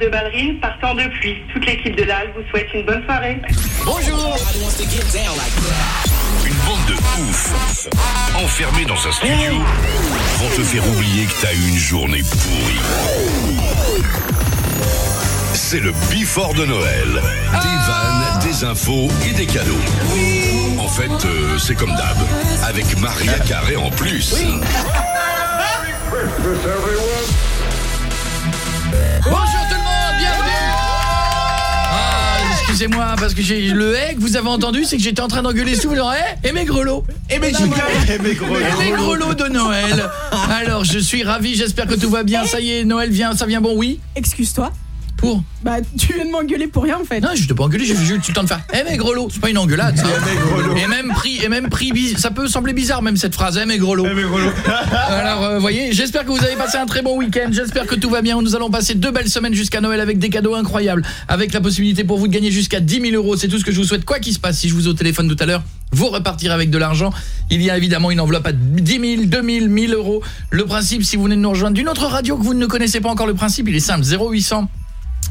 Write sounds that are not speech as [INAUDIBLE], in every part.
de ballerines partant de pluie. Toute l'équipe de l'AL vous souhaite une bonne soirée. Bonjour Une bande de ouf, enfermés dans un studio, vont te faire oublier que t'as eu une journée pourrie. C'est le Before de Noël. Des vannes, des infos et des cadeaux. En fait, euh, c'est comme d'hab, avec Maria Carré en plus. Excusez-moi, parce que j'ai le hé que vous avez entendu, c'est que j'étais en train d'engueuler sous le hé et mes grelots. Et mes grelots. Et mes grelots de Noël. [LAUGHS] Alors, je suis ravi, j'espère que tout va bien. Ça y est, Noël vient, ça vient bon, oui Excuse-toi. Pour Bah, tu viens de m'engueuler pour rien en fait. Non, je t'ai pas engueulé, j'ai juste eu le temps de faire Eh mes grelots, c'est pas une engueulade ça. Et même pris et même pris bis- ça peut sembler bizarre même cette phrase Eh mes grelots. [LAUGHS] Alors euh, voyez, j'espère que vous avez passé un très bon week-end, j'espère que tout va bien. Nous allons passer deux belles semaines jusqu'à Noël avec des cadeaux incroyables, avec la possibilité pour vous de gagner jusqu'à 10 000 euros. C'est tout ce que je vous souhaite. Quoi qu'il se passe, si je vous ai au téléphone tout à l'heure, vous repartirez avec de l'argent. Il y a évidemment une enveloppe à 10 000, 2 000, 1000 euros. Le principe, si vous venez de nous rejoindre d'une autre radio que vous ne connaissez pas encore le principe, il est simple 0800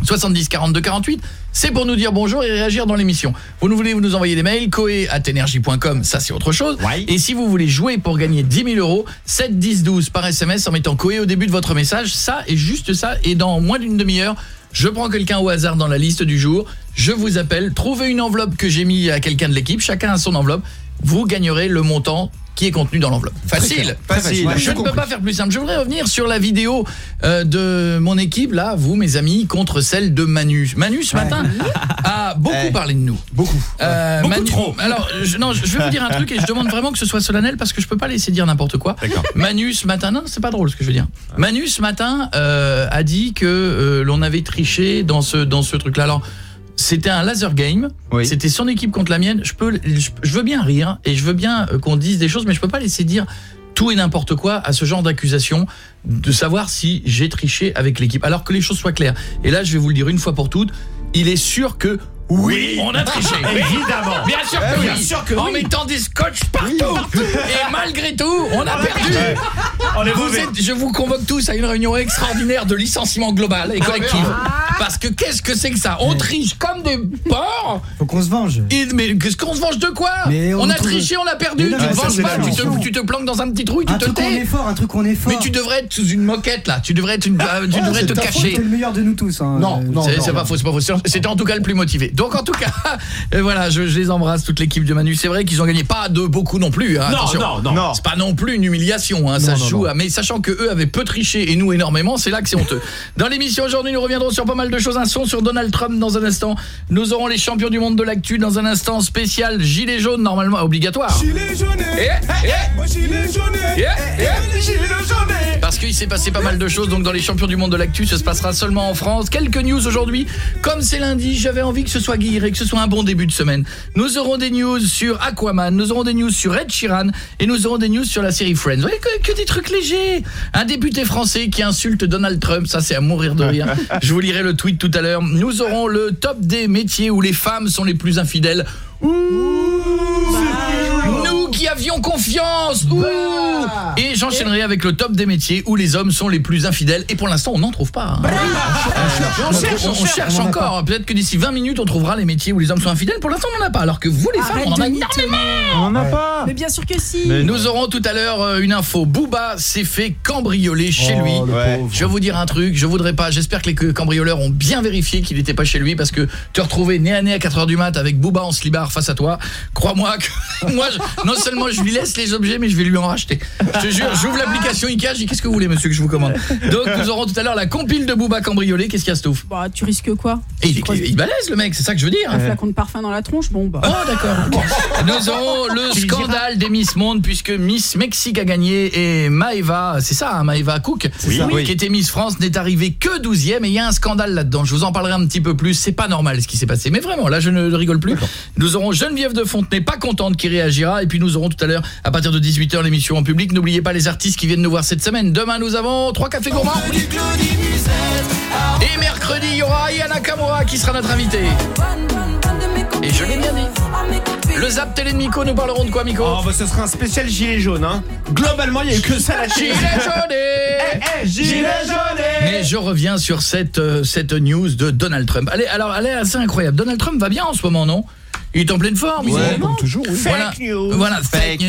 70 42 48, c'est pour nous dire bonjour et réagir dans l'émission. Vous nous voulez vous nous envoyer des mails, coe@energie.com, ça c'est autre chose. Et si vous voulez jouer pour gagner 10 000 euros, 7 10 12 par SMS en mettant coe au début de votre message, ça et juste ça. Et dans moins d'une demi-heure, je prends quelqu'un au hasard dans la liste du jour, je vous appelle, trouvez une enveloppe que j'ai mis à quelqu'un de l'équipe, chacun a son enveloppe, vous gagnerez le montant qui est contenu dans l'enveloppe. Facile. Facile. Je ne peux pas faire plus simple. Je voudrais revenir sur la vidéo euh, de mon équipe, là, vous, mes amis, contre celle de Manu. Manu, ce matin, [LAUGHS] a beaucoup Eh. parlé de nous. Beaucoup. Euh, Beaucoup Manu- trop. Alors, je, non, je vais vous dire un truc et je demande vraiment que ce soit solennel parce que je peux pas laisser dire n'importe quoi. Manu ce matin, non, c'est pas drôle ce que je veux dire. Manu ce matin euh, a dit que euh, l'on avait triché dans ce dans ce truc-là. Alors, c'était un laser game. Oui. C'était son équipe contre la mienne. Je peux, je, je veux bien rire et je veux bien euh, qu'on dise des choses, mais je peux pas laisser dire tout et n'importe quoi à ce genre d'accusation de savoir si j'ai triché avec l'équipe. Alors que les choses soient claires. Et là, je vais vous le dire une fois pour toutes. Il est sûr que oui, on a triché. [LAUGHS] Évidemment. Bien sûr que Eh oui. bien sûr que en oui. mettant des scotch partout. Et malgré tout, on a perdu. On est Vous êtes- je vous convoque tous à une réunion extraordinaire de licenciement global et collectif. Parce que qu'est-ce que c'est que ça On triche comme des porcs. Faut qu'on se venge. Et- mais qu'est-ce qu'on se venge de quoi Mais on On a triché, on a perdu. Mais non, tu mais te venges c'est pas, tu te, tu te planques dans un petit trou et tu Un te tais. est fort, un truc qu'on est fort. Mais tu devrais être sous une moquette là. Tu devrais être une, euh, tu Ouais, devrais c'est te cacher. T'es le meilleur de nous tous. hein. Non, Euh, non. C'est c'est pas faux, c'est pas faux. C'était en tout cas le plus motivé. Donc en tout cas, [LAUGHS] euh, voilà, je, je les embrasse toute l'équipe de Manu. C'est vrai qu'ils ont gagné pas de beaucoup non plus. hein, Non, attention. non, non. Non. C'est pas non plus une humiliation. Hein, ça non, se joue. Mais sachant que eux avaient peu triché et nous énormément, c'est là que c'est honteux. [LAUGHS] Dans l'émission aujourd'hui, nous reviendrons sur pas mal de choses. Un son sur Donald Trump dans un instant. Nous aurons les champions du monde de l'actu dans un instant spécial gilet jaune normalement obligatoire. Gilet jaune, Eh, eh, moi gilet jaune, eh, eh. gilet jaune. Parce qu'il s'est passé pas mal de choses donc dans les champions du monde de l'actu, ça se passera seulement en France. Quelques news aujourd'hui. Comme c'est lundi, j'avais envie que ce soit guiré, que ce soit un bon début de semaine. Nous aurons des news sur Aquaman, nous aurons des news sur Ed Sheeran et nous aurons des news sur la série Friends. Vous voyez que, que des trucs légers. Un député français qui insulte Donald Trump, ça c'est à mourir de rire. [LAUGHS] Je vous lirai le tweet tout à l'heure. Nous aurons le top des métiers où les femmes sont les plus infidèles. Nous qui avions confiance Ouh Et j'enchaînerai avec le top des métiers où les hommes sont les plus infidèles. Et pour l'instant, on n'en trouve pas. hein. On, cherche, on cherche encore. Peut-être que d'ici 20 minutes, on trouvera les métiers où les hommes sont infidèles. Pour l'instant, on n'en a pas. Alors que vous, les femmes, Arrête on en a énormément. On n'a pas. Mais bien sûr que si. Nous aurons tout à l'heure euh, une info. Booba s'est fait cambrioler chez lui. Ouais. Je vais vous dire un truc, je voudrais pas, j'espère que les cambrioleurs ont bien vérifié qu'il n'était pas chez lui parce que te retrouver nez à nez à 4h du mat avec Booba en slibard face à toi, crois-moi que [LAUGHS] moi je- non seulement je lui laisse les objets mais je vais lui en racheter. Je te jure, j'ouvre l'application Ikea, je dis qu'est-ce que vous voulez monsieur que je vous commande. Donc nous aurons tout à l'heure la compile de Booba cambriolé, qu'est-ce qu'il y a Stouff Bah, tu risques quoi Et il, crois- est- il balèze le mec, c'est ça que je veux dire. Un flacon de parfum dans la tronche Bon, bah. Oh d'accord. Nous aurons le scandale des Miss Monde puisque Miss Mexique a gagné et Maeva, c'est ça, hein, Maeva Cook, Oui. ça, Oui. qui était Miss France, n'est arrivée que 12e et il y a un scandale là-dedans. Je vous en parlerai un petit peu plus. C'est pas normal ce qui s'est passé, mais vraiment là je ne rigole plus. Nous aurons Geneviève de Fontenay, pas contente, qui réagira et puis nous aurons tout à l'heure à partir de 18h l'émission en public. N'oubliez pas les artistes qui viennent nous voir cette semaine. Demain nous avons trois cafés gourmands. Et mercredi il y aura Ayana Nakamura qui sera notre invitée. Et je l'ai bien dit. Le zap télé de Miko, nous parlerons de quoi Miko Oh, bah, ce sera un spécial gilet jaune, hein. Globalement, il n'y a eu que ça la Gilet jaune Eh, gilet jaune Mais je reviens sur cette, euh, cette news de Donald Trump. Allez, alors, elle est assez incroyable. Donald Trump va bien en ce moment, non? Il est en pleine forme. Comme toujours, oui. Voilà, Fake news. voilà, fake, Fake news.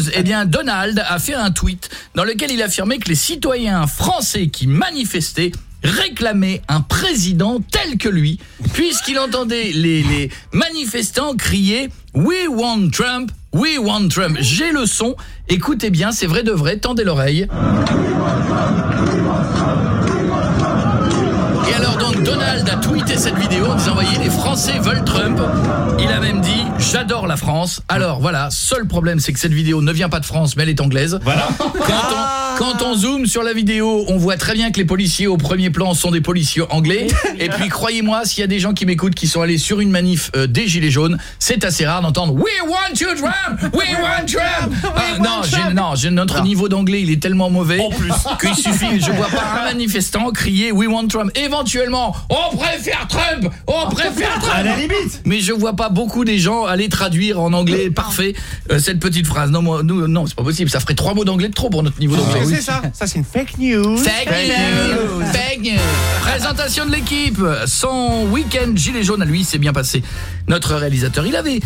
news. Eh bien, Donald a fait un tweet dans lequel il affirmait que les citoyens français qui manifestaient réclamaient un président tel que lui, puisqu'il entendait les, les manifestants crier « We want Trump, we want Trump ». J'ai le son, écoutez bien, c'est vrai de vrai, tendez l'oreille. A tweeté cette vidéo en disant voyez les Français veulent Trump. Il a même dit j'adore la France. Alors voilà, seul problème c'est que cette vidéo ne vient pas de France mais elle est anglaise. Voilà. Quand on, quand on zoome sur la vidéo, on voit très bien que les policiers au premier plan sont des policiers anglais. Et puis croyez-moi, s'il y a des gens qui m'écoutent qui sont allés sur une manif euh, des gilets jaunes, c'est assez rare d'entendre We want you Trump, we want Trump. Ah, non, non, notre niveau d'anglais, il est tellement mauvais En plus. qu'il suffit, je vois pas un manifestant crier We want Trump. Éventuellement, on préfère Trump, on préfère Trump. À la limite. Mais je vois pas beaucoup des gens aller traduire en anglais parfait euh, cette petite phrase. Non, moi, nous, non, c'est pas possible. Ça ferait trois mots d'anglais de trop pour notre niveau d'anglais. Qu'est-ce que c'est ça Ça, c'est une fake news. Fake news. Fake news. Présentation de l'équipe. Son week-end gilet jaune à lui s'est bien passé. Notre réalisateur, il avait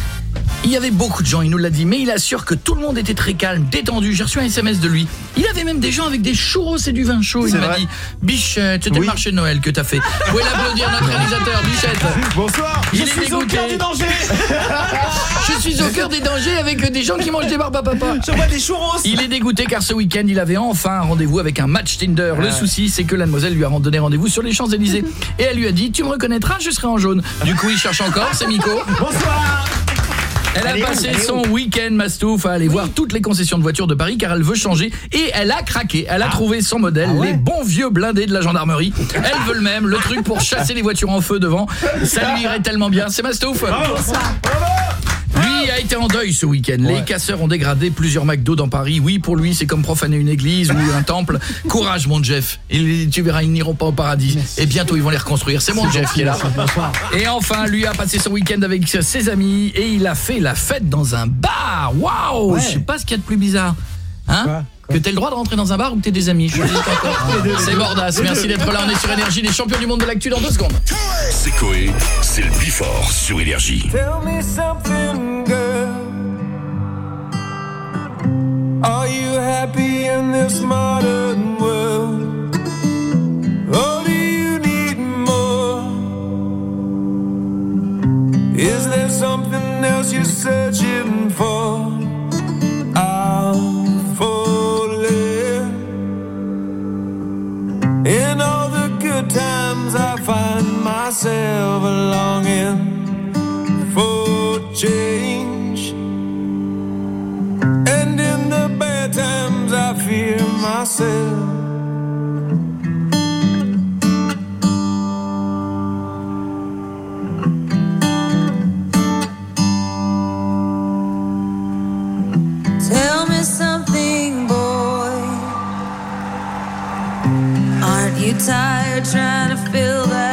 il y avait beaucoup de gens, il nous l'a dit, mais il assure que tout le monde était très calme, détendu. J'ai reçu un SMS de lui. Il avait même des gens avec des churros et du vin chaud. Il m'a dit Bichette, c'était le Oui. marché de Noël que t'as fait. Vous pouvez l'applaudir [LAUGHS] notre réalisateur Bichette. Bonsoir. Il je suis au cœur du danger. [LAUGHS] Je suis au cœur des dangers avec des gens qui mangent des barbes à papa. Je vois des churros. Il est dégoûté car ce week-end, il avait enfin un rendez-vous avec un match Tinder. Le souci, c'est que la demoiselle lui a donné rendez-vous sur les Champs-Élysées. Et elle lui a dit, tu me reconnaîtras, je serai en jaune. Du coup, il cherche encore, c'est Miko. Bonsoir. Elle a où passé son week-end Mastouf à aller voir toutes les concessions de voitures de Paris car elle veut changer et elle a craqué. Elle a trouvé son modèle, Ah ouais les bons vieux blindés de la gendarmerie. Elle veut le même, le truc pour chasser les voitures en feu devant. Ça lui irait tellement bien. C'est Mastouf. A été en deuil ce week-end. Les casseurs ont dégradé plusieurs McDo dans Paris. Oui, pour lui, c'est comme profaner une église ou un temple. [LAUGHS] Courage, mon Jeff. Il- tu verras, ils n'iront pas au paradis. Et bientôt, ils vont les reconstruire. C'est mon Jeff qui est là. Et enfin, lui a passé son week-end avec ses amis et il a fait la fête dans un bar. Waouh Ouais. Je sais pas ce qu'il y a de plus bizarre. Hein? Quoi? Que t'aies le droit de rentrer dans un bar ou que t'es des amis. [LAUGHS] C'est Bordas. Merci d'être là. On est sur Énergie, les champions du monde de l'actu dans deux secondes. C'est Coé, c'est le Bifort sur Énergie. Tell me something, girl. Are you happy in this modern world? Or do you need more? Is there something else you're searching for? I'm falling. In all the good times, I find myself longing for change. Tell me something, boy. Aren't you tired trying to fill that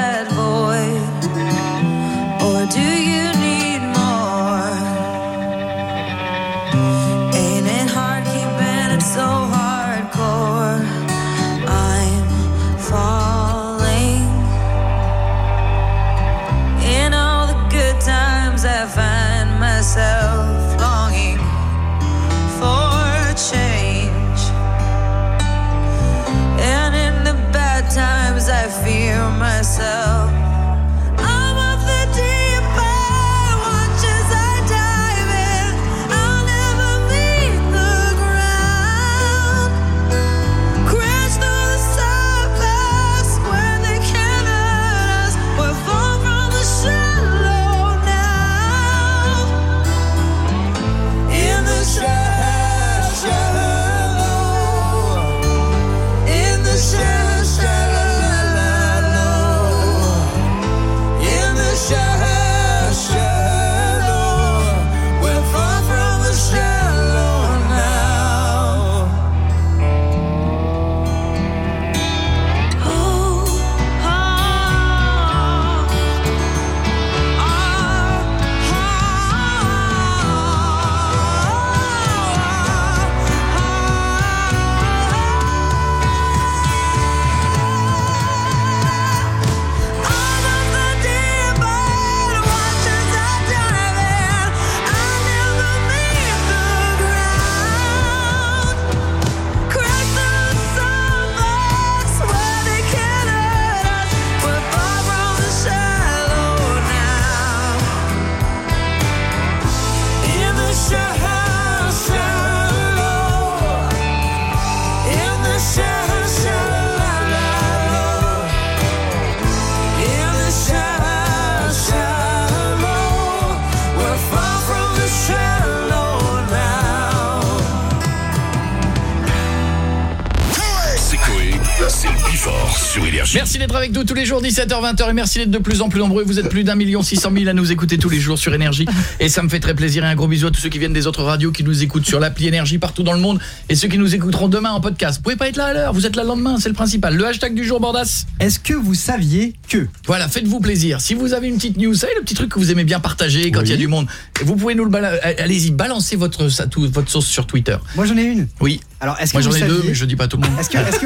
Merci d'être avec nous tous les jours 17h-20h et merci d'être de plus en plus nombreux. Vous êtes plus d'un million six cent mille à nous écouter tous les jours sur Énergie [LAUGHS] et ça me fait très plaisir et un gros bisou à tous ceux qui viennent des autres radios qui nous écoutent sur l'appli Énergie partout dans le monde et ceux qui nous écouteront demain en podcast. Vous pouvez pas être là à l'heure, vous êtes là le lendemain, c'est le principal. Le hashtag du jour Bordas. Est-ce que vous saviez que Voilà, faites-vous plaisir. Si vous avez une petite news, vous savez le petit truc que vous aimez bien partager quand il y a du monde, vous pouvez nous le bala- allez-y, balancez votre votre sauce sur Twitter. Moi j'en ai une. Oui. Alors est-ce que Moi vous j'en ai saviez deux, mais je dis pas tout le monde. Est-ce que, est-ce que,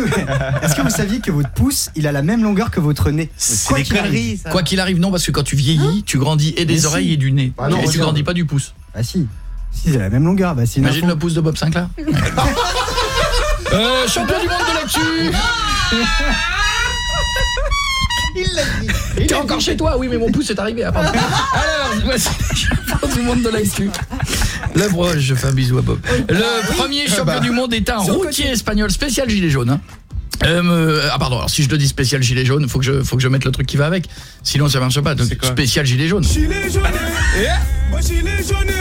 est-ce que vous saviez que votre pouce, il a la même longueur que votre nez? Quoi qu'il arrive. Quoi qu'il arrive, non, parce que quand tu vieillis, tu grandis et des Mais oreilles si. et du nez. Ah non, et tu regarde. grandis pas du pouce. Ah si. Si, c'est la même longueur. Bah, c'est une Imagine le pouce de Bob Sinclair. [LAUGHS] euh, champion du monde de l'actu Il l'a dit. T'es encore chez toi Oui, mais mon pouce est arrivé. ah. [LAUGHS] Alors, voici le champion du monde de l'actu. Le bro, je fais un bisou à Bob. Le premier champion du monde est un routier espagnol spécial gilet jaune. hein. Euh, ah pardon, alors si je te dis spécial gilet jaune, faut que je faut que je mette le truc qui va avec. Sinon ça marche pas. Donc spécial gilet jaune. Gilet jaune, moi gilet jaune.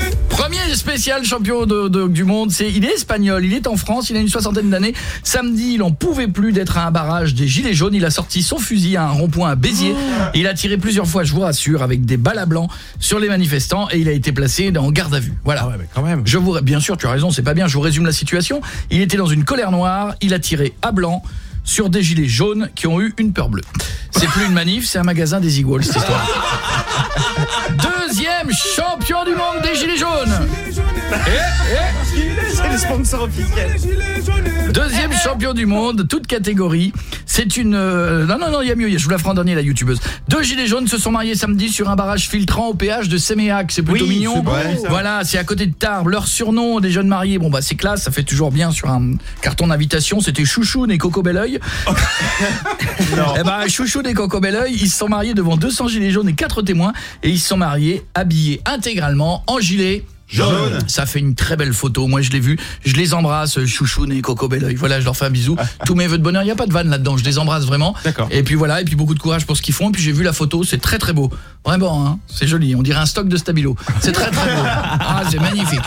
Premier spécial champion de- de- du monde, c'est il est espagnol, il est en France, il a une soixantaine d'années. Samedi, il en pouvait plus d'être à un barrage des gilets jaunes, il a sorti son fusil à un rond-point à Béziers. Il a tiré plusieurs fois, je vous rassure, avec des balles à blanc sur les manifestants et il a été placé en garde à vue. Voilà. quand même. Je vous bien sûr, tu as raison, c'est pas bien, je vous résume la situation. Il était dans une colère noire, il a tiré à blanc sur des gilets jaunes qui ont eu une peur bleue. C'est plus une manif, c'est un magasin des Eagles cette histoire. [LAUGHS] Deuxième champion du monde des gilets jaunes. C'est le sponsor officiel. Deuxième champion du monde, toute catégorie. C'est une... euh, non, non, non, il y a mieux, je vous la ferai en dernier, la youtubeuse. Deux gilets jaunes se sont mariés samedi sur un barrage filtrant au péage de Séméac. C'est plutôt Oui, mignon. vrai. Voilà, c'est à côté de Tarbes. Leur surnom des jeunes mariés, bon bah c'est classe, ça fait toujours bien sur un carton d'invitation. C'était Chouchoune et Coco Belleuil. [LAUGHS] Eh ben, Chouchoune et Coco Belleuil, ils se sont mariés devant 200 gilets jaunes et 4 témoins. Et ils se sont mariés habillés intégralement en gilet Jaune. Ça fait une très belle photo. Moi, je l'ai vu. Je les embrasse, Chouchoune et Coco Belleuil. Voilà, je leur fais un bisou. Tous mes vœux de bonheur. Il n'y a pas de vanne là-dedans. Je les embrasse vraiment. D'accord. Et puis voilà. Et puis beaucoup de courage pour ce qu'ils font. Et puis j'ai vu la photo. C'est très très beau. Vraiment, hein. C'est joli. On dirait un stock de stabilo. C'est très très beau. [LAUGHS] Ah, c'est magnifique.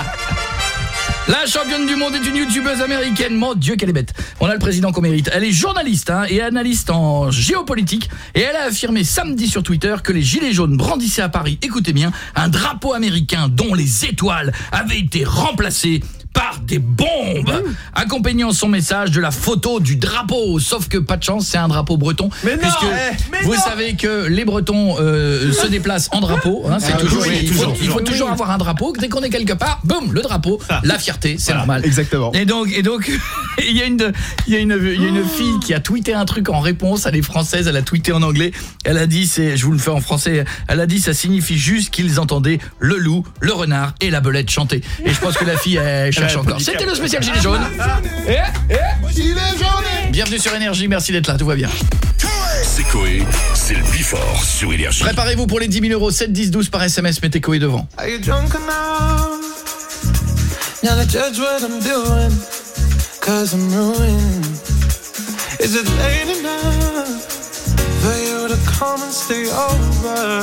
La championne du monde est une youtubeuse américaine. Mon Dieu, qu'elle est bête. On a le président qu'on mérite. Elle est journaliste hein, et analyste en géopolitique. Et elle a affirmé samedi sur Twitter que les gilets jaunes brandissaient à Paris, écoutez bien, un drapeau américain dont les étoiles avaient été remplacées par des bombes, accompagnant son message de la photo du drapeau. Sauf que pas de chance, c'est un drapeau breton. Mais non, puisque eh, mais vous non. savez que les Bretons euh, se déplacent en drapeau. hein, c'est Ah, toujours, oui, il faut, toujours, il faut toujours. toujours avoir un drapeau. Dès qu'on est quelque part, boum, le drapeau, la fierté, c'est normal. Exactement. Et donc, et donc, [LAUGHS] il y a une, il y a une, il y a une fille qui a tweeté un truc en réponse. Elle est française, elle a tweeté en anglais. Elle a dit, c'est, je vous le fais en français. Elle a dit, ça signifie juste qu'ils entendaient le loup, le renard et la belette chanter. Et je pense que la fille, elle cherche encore. C'était le spécial gilet jaune. Gilet jaune. Bienvenue sur Énergie. Merci d'être là. Tout va bien. C'est Coé, c'est le Bifort sur Énergie. Préparez-vous pour les 10 000 euros. 7, 10, 12 par SMS. Mettez Koé devant. Are you drunk enough? Now to judge what I'm doing, cause I'm ruined. Is it late enough for you to come and stay over?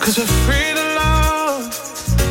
Cause we're free to love,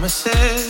promises, I can't do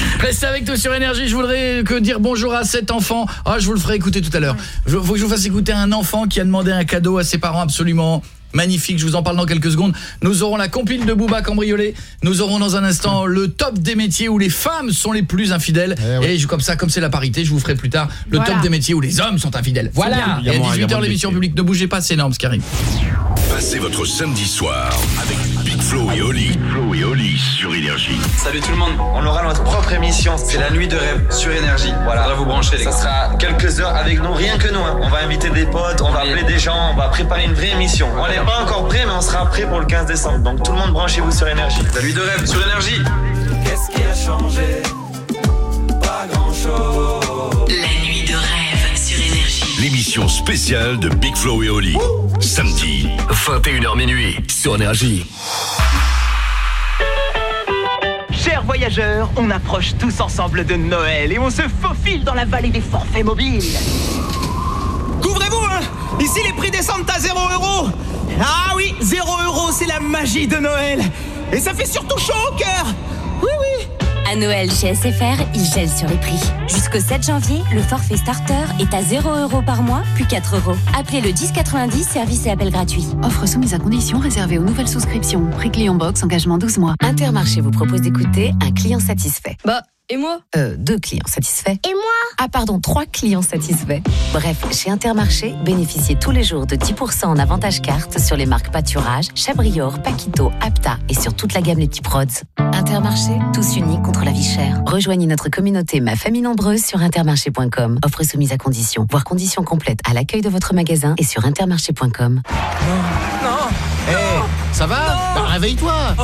Énergie. Restez avec nous sur Énergie, je voudrais que dire bonjour à cet enfant. Ah, je vous le ferai écouter tout à l'heure. Il faut que je vous fasse écouter un enfant qui a demandé un cadeau à ses parents absolument magnifique. Je vous en parle dans quelques secondes. Nous aurons la compile de Booba cambriolé. Nous aurons dans un instant le top des métiers où les femmes sont les plus infidèles. Et je, comme ça, comme c'est la parité, je vous ferai plus tard le Voilà. top des métiers où les hommes sont infidèles. Voilà. Et à moins- il y a 18h moins de l'émission publique. Ne bougez pas, c'est énorme ce qui arrive. Passez votre samedi soir avec Flo et Oli. Flo et Oli sur Énergie. Salut tout le monde, on aura notre propre émission, c'est la nuit de rêve sur énergie. Voilà, Faudra vous brancher les gars. Ça sera quelques heures avec nous, rien que nous. hein. On va inviter des potes, on va appeler des gens, on va préparer une vraie émission. On n'est pas encore prêt, mais on sera prêt pour le 15 décembre. Donc tout le monde branchez-vous sur énergie. La nuit de rêve sur énergie. Qu'est-ce qui a changé? Pas grand-chose. L'émission spéciale de Big Flo et Oli. Samedi, 21h minuit sur Énergie. Chers voyageurs, on approche tous ensemble de Noël et on se faufile dans la vallée des forfaits mobiles. Couvrez-vous, hein Ici, les prix descendent à 0 euros Ah oui, 0 euros, c'est la magie de Noël Et ça fait surtout chaud au cœur Oui, oui À Noël chez SFR, ils gèlent sur les prix. Jusqu'au 7 janvier, le forfait starter est à 0 euros par mois, puis 4 euros. Appelez le 1090, service et appel gratuit. Offre soumise à conditions réservée aux nouvelles souscriptions. Prix client box, engagement 12 mois. Intermarché vous propose d'écouter un client satisfait. Bah, et moi Euh, deux clients satisfaits. Et moi Ah pardon, trois clients satisfaits. Bref, chez Intermarché, bénéficiez tous les jours de 10% en avantage carte sur les marques Pâturage, Chabrior, Paquito, Apta et sur toute la gamme Les Petits Prods. Intermarché, tous unis contre la vie chère. Rejoignez notre communauté Ma Famille Nombreuse sur intermarché.com. Offre soumise à conditions. Voir conditions complètes à l'accueil de votre magasin et sur intermarché.com. Non Ça va Bah, Réveille-toi Oh,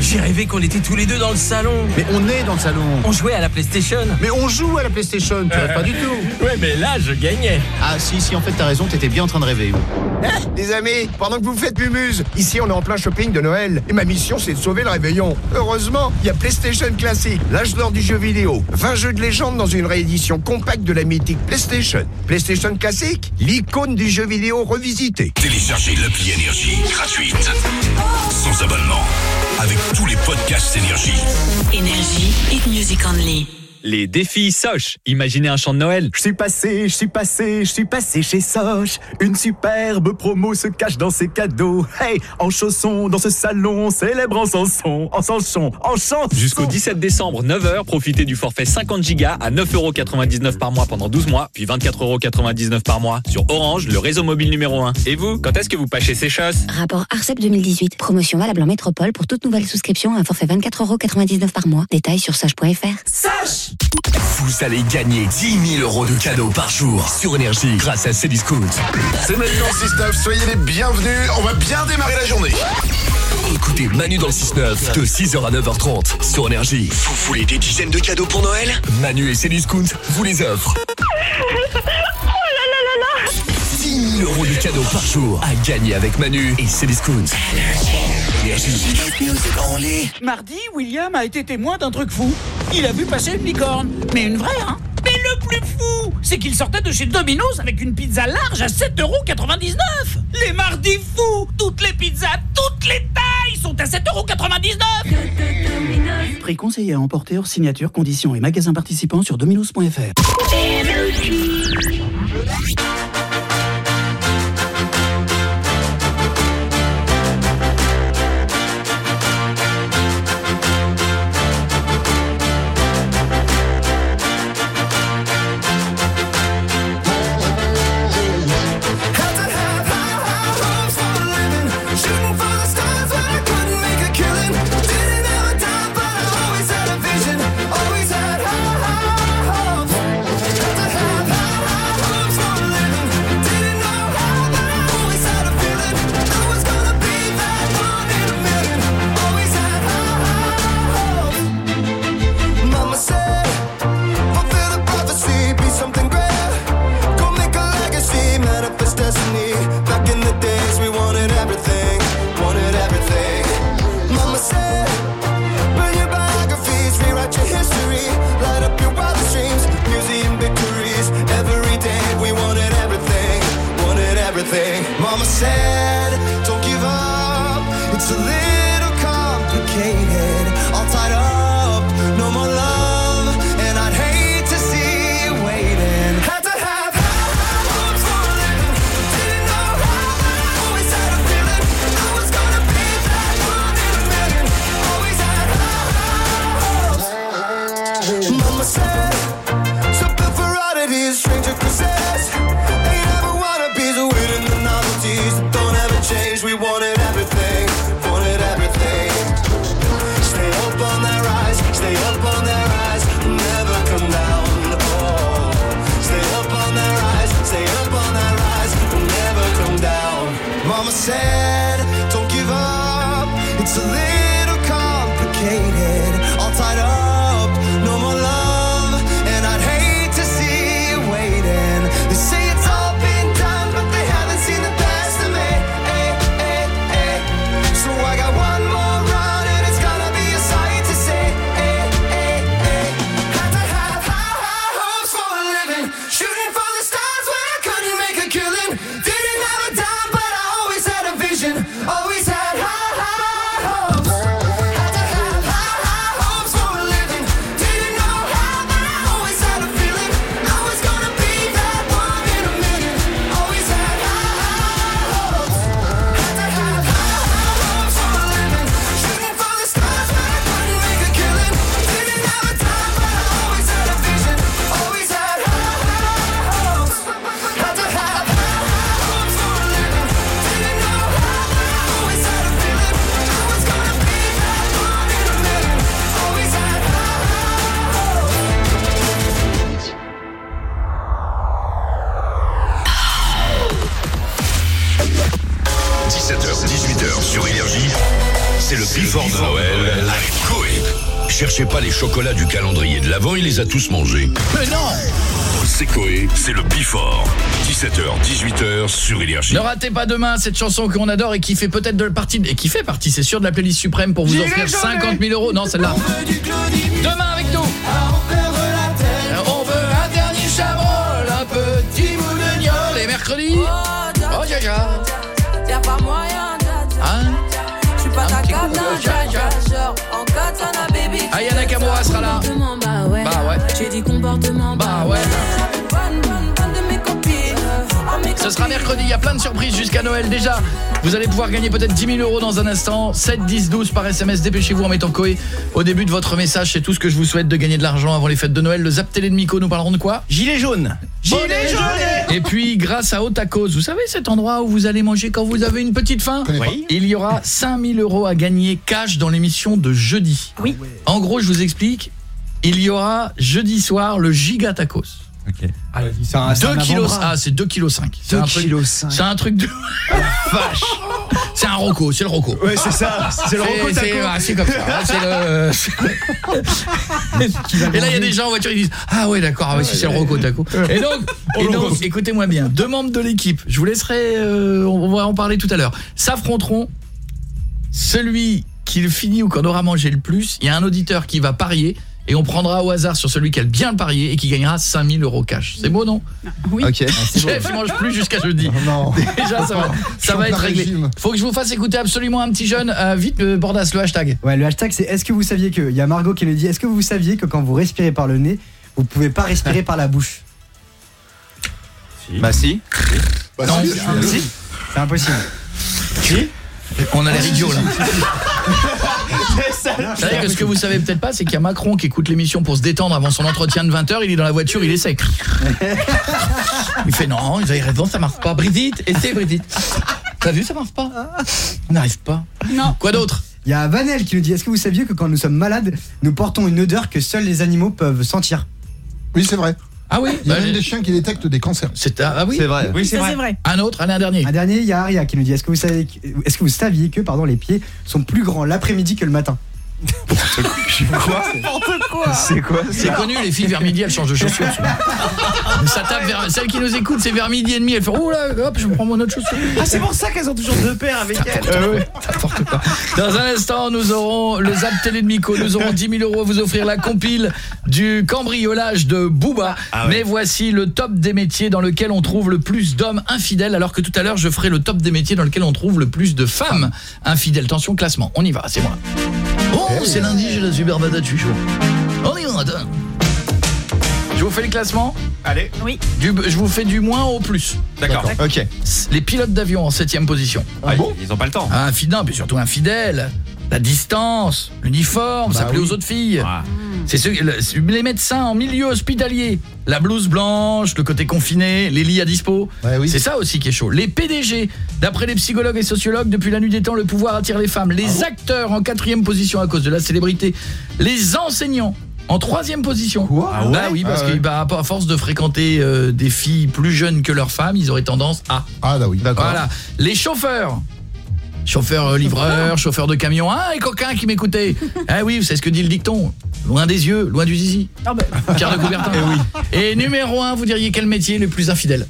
j'ai rêvé qu'on était tous les deux dans le salon Mais on est dans le salon On jouait à la PlayStation Mais on joue à la PlayStation, tu rêves pas du tout [LAUGHS] Ouais, mais là, je gagnais Ah si, si, en fait t'as raison, t'étais bien en train de rêver. Eh, les amis, pendant que vous faites mumuse, ici on est en plein shopping de Noël et ma mission c'est de sauver le réveillon. Heureusement, il y a PlayStation Classic, l'âge d'or du jeu vidéo. 20 jeux de légende dans une réédition compacte de la mythique PlayStation. PlayStation Classic, l'icône du jeu vidéo revisité. Téléchargez l'appli Énergie gratuite. Sans abonnement. Avec tous les podcasts Énergie. Énergie et Music Only. Les défis Soch. Imaginez un chant de Noël. Je suis passé, je suis passé, je suis passé chez Soch. Une superbe promo se cache dans ses cadeaux. Hey, en chaussons, dans ce salon, on célèbre en chanson, en chanson, en chanson. Jusqu'au 17 décembre, 9h, profitez du forfait 50 Go à 9,99€ par mois pendant 12 mois, puis 24,99€ par mois sur Orange, le réseau mobile numéro 1. Et vous, quand est-ce que vous pâchez ces choses Rapport ARCEP 2018. Promotion valable en métropole pour toute nouvelle souscription à un forfait 24,99€ par mois. Détails sur sage.fr. Sach Vous allez gagner 10 000 euros de cadeaux par jour sur Énergie grâce à Cdiscount. C'est maintenant 6-9, soyez les bienvenus. On va bien démarrer la journée. Écoutez Manu dans le 6-9 de 6h à 9h30 sur Énergie. Vous voulez des dizaines de cadeaux pour Noël? Manu et Cdiscount vous les offrent. [LAUGHS] 10 000 euros de cadeaux par jour à gagner avec Manu et Cdiscount. Mardi, William a été témoin d'un truc fou. Il a vu passer une licorne. Mais une vraie, hein Mais le plus fou, c'est qu'il sortait de chez Domino's avec une pizza large à 7,99€ Les mardis fous Toutes les pizzas, toutes les tailles sont à 7,99€ Prix conseillé à emporter hors signature, conditions et magasins participants sur dominos.fr. les a tous mangés. Mais non C'est Coé, c'est le Bifort. 17h, 18h sur Énergie. Ne ratez pas demain cette chanson qu'on adore et qui fait peut-être de partie et qui fait partie, c'est sûr, de la playlist suprême pour vous offrir jaunes. 50 000 euros. Non, celle-là. Demain Oh, mes Ce sera mercredi, il y a plein de surprises jusqu'à Noël déjà. Vous allez pouvoir gagner peut-être 10 000 euros dans un instant. 7, 10, 12 par SMS, dépêchez-vous en mettant Coé au début de votre message. C'est tout ce que je vous souhaite de gagner de l'argent avant les fêtes de Noël. Le Zap Télé de Miko, nous parlerons de quoi? Gilet jaune. Gilet jaune Et puis grâce à Otakos, vous savez cet endroit où vous allez manger quand vous avez une petite faim? Oui. Il y aura 5000 euros à gagner cash dans l'émission de jeudi. Oui. En gros, je vous explique, il y aura jeudi soir le Giga Tacos. Ok. C'est un, c'est un 2 kg ah c'est 2 kg 5. C'est 2 un truc kilos cinq. C'est un truc de [LAUGHS] Vache. C'est un roco, c'est le roco. Ouais, c'est ça. C'est le Rocco c'est- Taco. ah, C'est comme ça. [LAUGHS] C'est le Et là il y a des gens en voiture ils disent "Ah ouais, d'accord, ah ouais, c'est le roco taco." Et donc, et donc écoutez-moi bien, deux membres de l'équipe, je vous laisserai euh, on va en parler tout à l'heure. S'affronteront celui qui le finit ou qu'on aura mangé le plus, il y a un auditeur qui va parier et on prendra au hasard sur celui qui a bien parié et qui gagnera 5000 euros cash. C'est beau, non [LAUGHS] Oui. Ok. Chef, il mange plus jusqu'à jeudi. Non. [LAUGHS] Déjà, ça va, ça va être réglé. Faut que je vous fasse écouter absolument un petit jeune. Euh, vite, le Bordas, le hashtag. Ouais, le hashtag c'est est-ce que vous saviez que il y a Margot qui nous dit est-ce que vous saviez que quand vous respirez par le nez, vous pouvez pas respirer par la bouche? Bah si. non, c'est impossible. C'est impossible. Si On a l'air idiots là. [LAUGHS] Vous savez que ce que vous savez peut-être pas, c'est qu'il y a Macron qui écoute l'émission pour se détendre avant son entretien de 20h, il est dans la voiture, il est sec. Il fait non, vous avez raison, ça marche pas. Brigitte, essaie Brigitte. T'as vu, ça marche pas? On n'arrive pas. Non. Quoi d'autre? Il y a Vanel qui nous dit est-ce que vous saviez que quand nous sommes malades, nous portons une odeur que seuls les animaux peuvent sentir? Oui, c'est vrai. Ah oui Il y a bah, même des chiens qui détectent des cancers. C'est ah oui C'est vrai. Oui, c'est vrai. Un autre, allez un dernier. Un dernier, il y a Aria qui nous dit est-ce que vous savez est-ce que vous saviez que pardon les pieds sont plus grands l'après-midi que le matin Quoi N'importe quoi. C'est quoi C'est connu, les filles vers midi elles changent de chaussures. ça tape vers celle qui nous écoute, c'est vers midi et demi, elle fait oh là, hop, je prends mon autre chaussure. Ah, c'est pour ça qu'elles ont toujours deux paires avec elles. Euh, ouais, n'importe quoi. Dans un instant, nous aurons le Zap Télé de Miko, nous aurons 10 000 euros à vous offrir la compile du cambriolage de Booba. Ah ouais. Mais voici le top des métiers dans lequel on trouve le plus d'hommes infidèles, alors que tout à l'heure, je ferai le top des métiers dans lequel on trouve le plus de femmes infidèles. Attention, classement, on y va, c'est moi. Oh, c'est lundi, j'ai la super patate, je suis chaud. On y va, attends. Je vous fais le classement Allez. Oui. du, Je vous fais du moins au plus. D'accord. Ok. Les pilotes d'avion en septième position. Ah, Ils ont pas le temps. Ah, infidèle, puis surtout infidèle. La distance, l'uniforme, ça Bah plaît oui. aux autres filles. C'est le- les médecins en milieu hospitalier, la blouse blanche, le côté confiné, les lits à dispo. C'est ça aussi qui est chaud. Les PDG, d'après les psychologues et sociologues, depuis la nuit des temps, le pouvoir attire les femmes. Les acteurs en quatrième position à cause de la célébrité. Les enseignants en troisième position. Ah ouais Bah oui, parce Ah ouais. que bah, à force de fréquenter euh, des filles plus jeunes que leurs femmes, ils auraient tendance à. Ah bah oui. Voilà. Les chauffeurs. Chauffeurs euh, livreurs, [LAUGHS] chauffeurs de camion. Ah, les coquins qui m'écoutaient. Ah oui, vous savez ce que dit le dicton. Loin des yeux, loin du zizi. Ah bah. Pierre de Coubertin. Et numéro un, vous diriez quel métier est le plus infidèle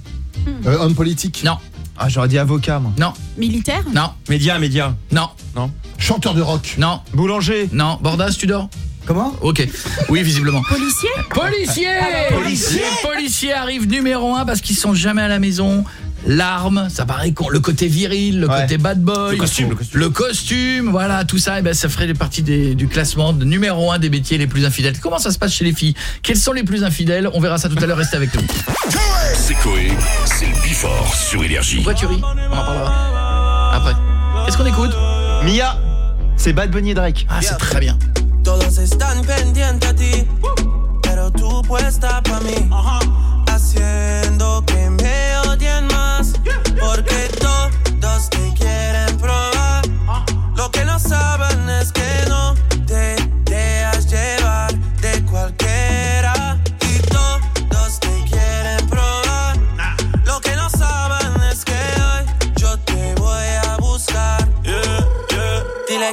Euh, homme politique. Non. Ah, j'aurais dit avocat, moi. Non. Militaire Non. Média, média. Non. Non. Chanteur de rock. Non. Boulanger. Non. Bordas, tu dors Comment? Ok. Oui, visiblement. Policier? Policiers Policier? Les policiers arrivent numéro un parce qu'ils sont jamais à la maison. L'arme, ça paraît con. Le côté viril, le Ouais. côté bad boy. Le costume, le costume. Le costume, voilà, tout ça, eh ben, ça ferait partie des- du classement de numéro un des métiers les plus infidèles. Comment ça se passe chez les filles? Quels sont les plus infidèles? On verra ça tout à l'heure, restez avec nous. C'est Coé, c'est le Bifort sur Énergie. Pourquoi tu ris On en parlera. Après. Qu'est-ce qu'on écoute? Mia. C'est Bad Bunny et Drake. Ah, c'est très bien. Todos están pendientes a ti, pero tú puesta pa' mí, haciendo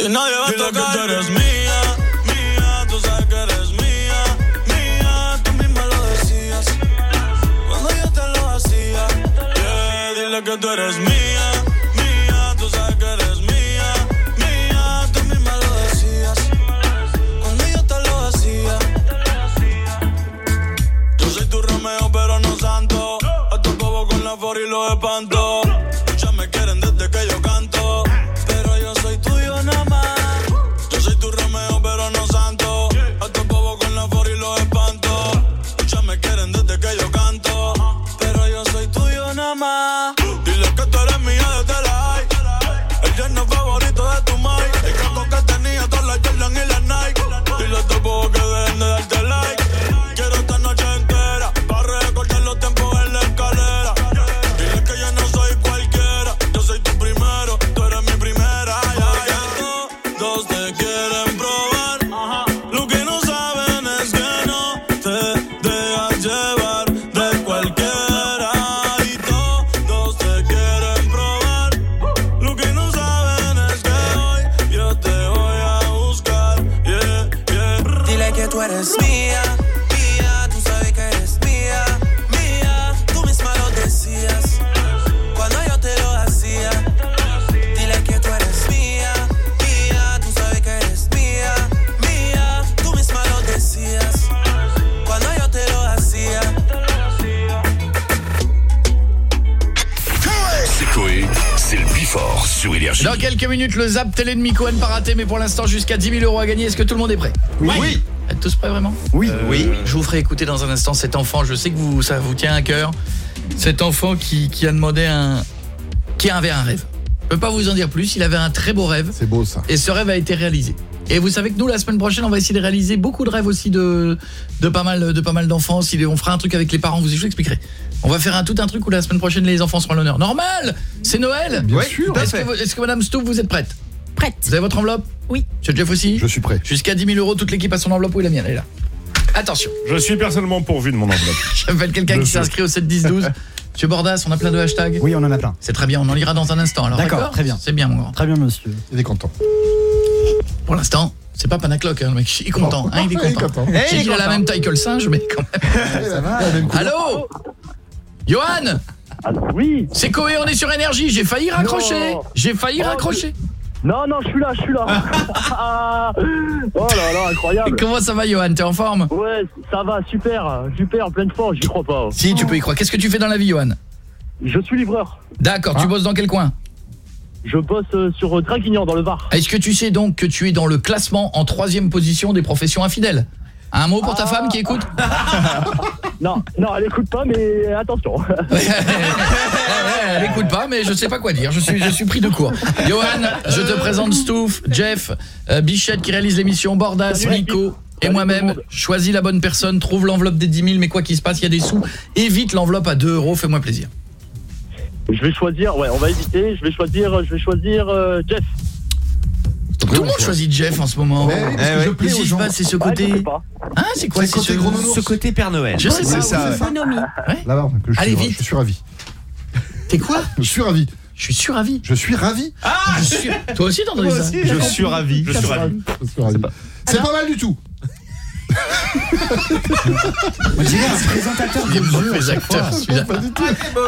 Ti nadie va a tocar. que tú eres mía, mía. Tú sabes que eres mía, mía. Tú misma lo decías cuando yo te lo hacía. Yeah, dile que tú eres mía, mía, tú sabes que eres mía, mía, tú misma lo decías cuando yo te lo hacía. Yo soy tu Romeo, pero no santo. Estos bobos con la for y los espanto. C'est c'est le Bifor sur Énergie. Dans quelques minutes, le Zap Télé de Mikoen pas raté, mais pour l'instant jusqu'à 10 000 euros à gagner. Est-ce que tout le monde est prêt? Oui. Oui. Êtes tous prêts vraiment Oui. oui. Je vous ferai écouter dans un instant cet enfant. Je sais que vous, ça vous tient à cœur. Cet enfant qui, qui a demandé un... qui avait un rêve. Je peux pas vous en dire plus. Il avait un très beau rêve. C'est beau ça. Et ce rêve a été réalisé. Et vous savez que nous, la semaine prochaine, on va essayer de réaliser beaucoup de rêves aussi de, de pas mal de pas mal d'enfants. Si on fera un truc avec les parents, vous je vous expliquerai. On va faire un tout un truc où la semaine prochaine, les enfants seront à l'honneur. Normal C'est Noël Bien sûr. Est-ce que, vous- est-ce que Madame Stouff, vous êtes prête? Prête. Vous avez votre enveloppe? Oui. Monsieur Jeff aussi? Je suis prêt. Jusqu'à 10 000 euros, toute l'équipe a son enveloppe. Oui, la mienne, elle est là. Attention, Je suis personnellement pourvu de mon enveloppe. [LAUGHS] j'appelle quelqu'un qui sais. s'est inscrit au 7 10 12. Monsieur Bordas, on a plein de hashtags? Oui, on en a plein. C'est très bien, on en lira dans un instant. Alors D'accord, très bien. C'est bien, mon grand. Très bien, monsieur. Il est content. Pour l'instant, c'est pas Panacloc, hein, le mec. Il est content, hein, il est [LAUGHS] Il est content. Je sais qu'il a la même taille que le singe, mais quand même. [LAUGHS] Ça va. Allô? Johan? Oui. C'est Coé, on est sur énergie. J'ai failli raccrocher. J'ai failli Oh, raccrocher. Non, non, je suis là, je suis là. Ah. [LAUGHS] [LAUGHS] oh là là, incroyable. Comment ça va, Johan? T'es en forme? Ouais, ça va, super, super, en pleine forme, j'y crois pas. Si, tu peux y croire. Qu'est-ce que tu fais dans la vie, Johan? Je suis livreur. D'accord, tu bosses dans quel coin? Je bosse euh, sur euh, Draguignan, dans le Var. Est-ce que tu sais donc que tu es dans le classement en troisième position des professions infidèles? Un mot pour ta femme qui écoute [LAUGHS] Non, non, elle écoute pas, mais attention. [LAUGHS] Elle écoute pas, mais je sais pas quoi dire. Je suis, je suis pris de court. Johan, je te présente Stouff, Jeff, euh, Bichette qui réalise l'émission, Bordas, Nico et moi-même. Choisis la bonne personne, trouve l'enveloppe des 10 000, mais quoi qu'il se passe, il y a des sous. Évite l'enveloppe à 2 euros, fais-moi plaisir. Je vais choisir, ouais, on va éviter. Je vais choisir, je vais choisir euh, Jeff. Tout le monde choisit Jeff en ce moment. Qu'est-ce aux qui se gens. passe, c'est ce côté... Hein, c'est quoi C'est ce- gros nounours. Ce côté Père Noël. Je sais c'est pas, ça. Allez, suis, vite. je suis ravi. T'es quoi [LAUGHS] Je suis ravi. Je suis surravi. Je suis ravi. Je suis... Toi aussi t'entends ça Je suis ravi. Je suis ravi. Je suis ravi. C'est pas mal du tout. On dirait un présentateur de jeu. mauvais à chaque acteur, fois. celui-là.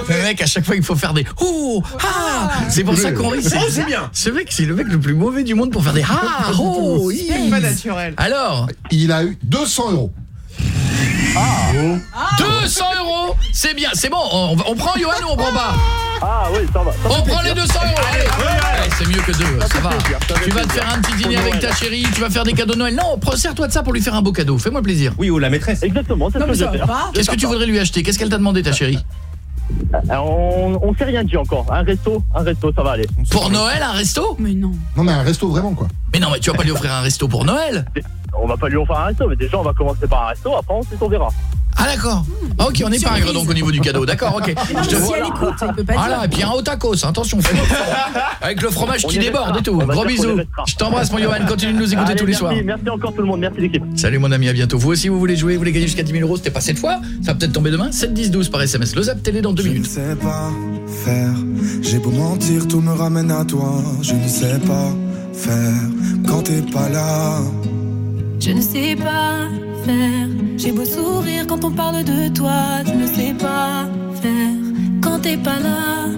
Le mec, à chaque fois, il faut faire des oh, ah. C'est pour ça qu'on rit. Oh, c'est bien. Ce mec, c'est le mec le plus mauvais du monde pour faire des ah, [LAUGHS] oh. Pas naturel. Alors, Il a eu 200 euros. 200 euros, c'est bien, c'est bon. On, on prend Johan ou on prend pas Ah oui, ça va. ça On prend les plaisir. 200 euros. Allez, Allez, c'est mieux que deux. Ça va. plaisir, ça fait Tu vas te faire un petit dîner avec ta chérie. Tu vas faire des cadeaux de Noël. Non, prends- sers-toi de ça pour lui faire un beau cadeau. Fais-moi plaisir. Oui, ou la maîtresse. Exactement, c'est ce que je vais faire. Qu'est-ce que tu voudrais lui acheter? Qu'est-ce qu'elle t'a demandé, ta chérie? Alors, on, on s'est rien dit encore. Un resto, un resto, ça va aller. Pour Noël, un resto? Mais non. Non, mais un resto vraiment, quoi. Mais non, mais tu vas pas lui offrir un resto pour Noël On va pas lui offrir un resto, mais déjà on va commencer par un resto, après ensuite on verra. Ah d'accord. Ah, ok, on n'est pas donc au niveau du cadeau. D'accord, ok. Non, [LAUGHS] Je te pas Voilà, dire. et puis un haut tacos, attention, fais [LAUGHS] Avec le fromage On qui déborde et tout. Gros bisous. Je t'embrasse mon Johan, continue de nous écouter Allez, tous les merci, soirs. Merci encore tout le monde, merci l'équipe. Salut mon ami, à bientôt. Vous aussi, vous voulez jouer, vous voulez gagner jusqu'à 10 000 euros, c'était pas cette fois Ça va peut-être tomber demain 7 10 12 par SMS. Le Zap Télé dans 2 Je ne minutes. sais pas faire, j'ai beau mentir, tout me ramène à toi. Je ne sais pas faire quand t'es pas là. Je ne sais pas faire. J'ai beau sourire quand on parle de toi. Je ne sais pas faire quand t'es pas là.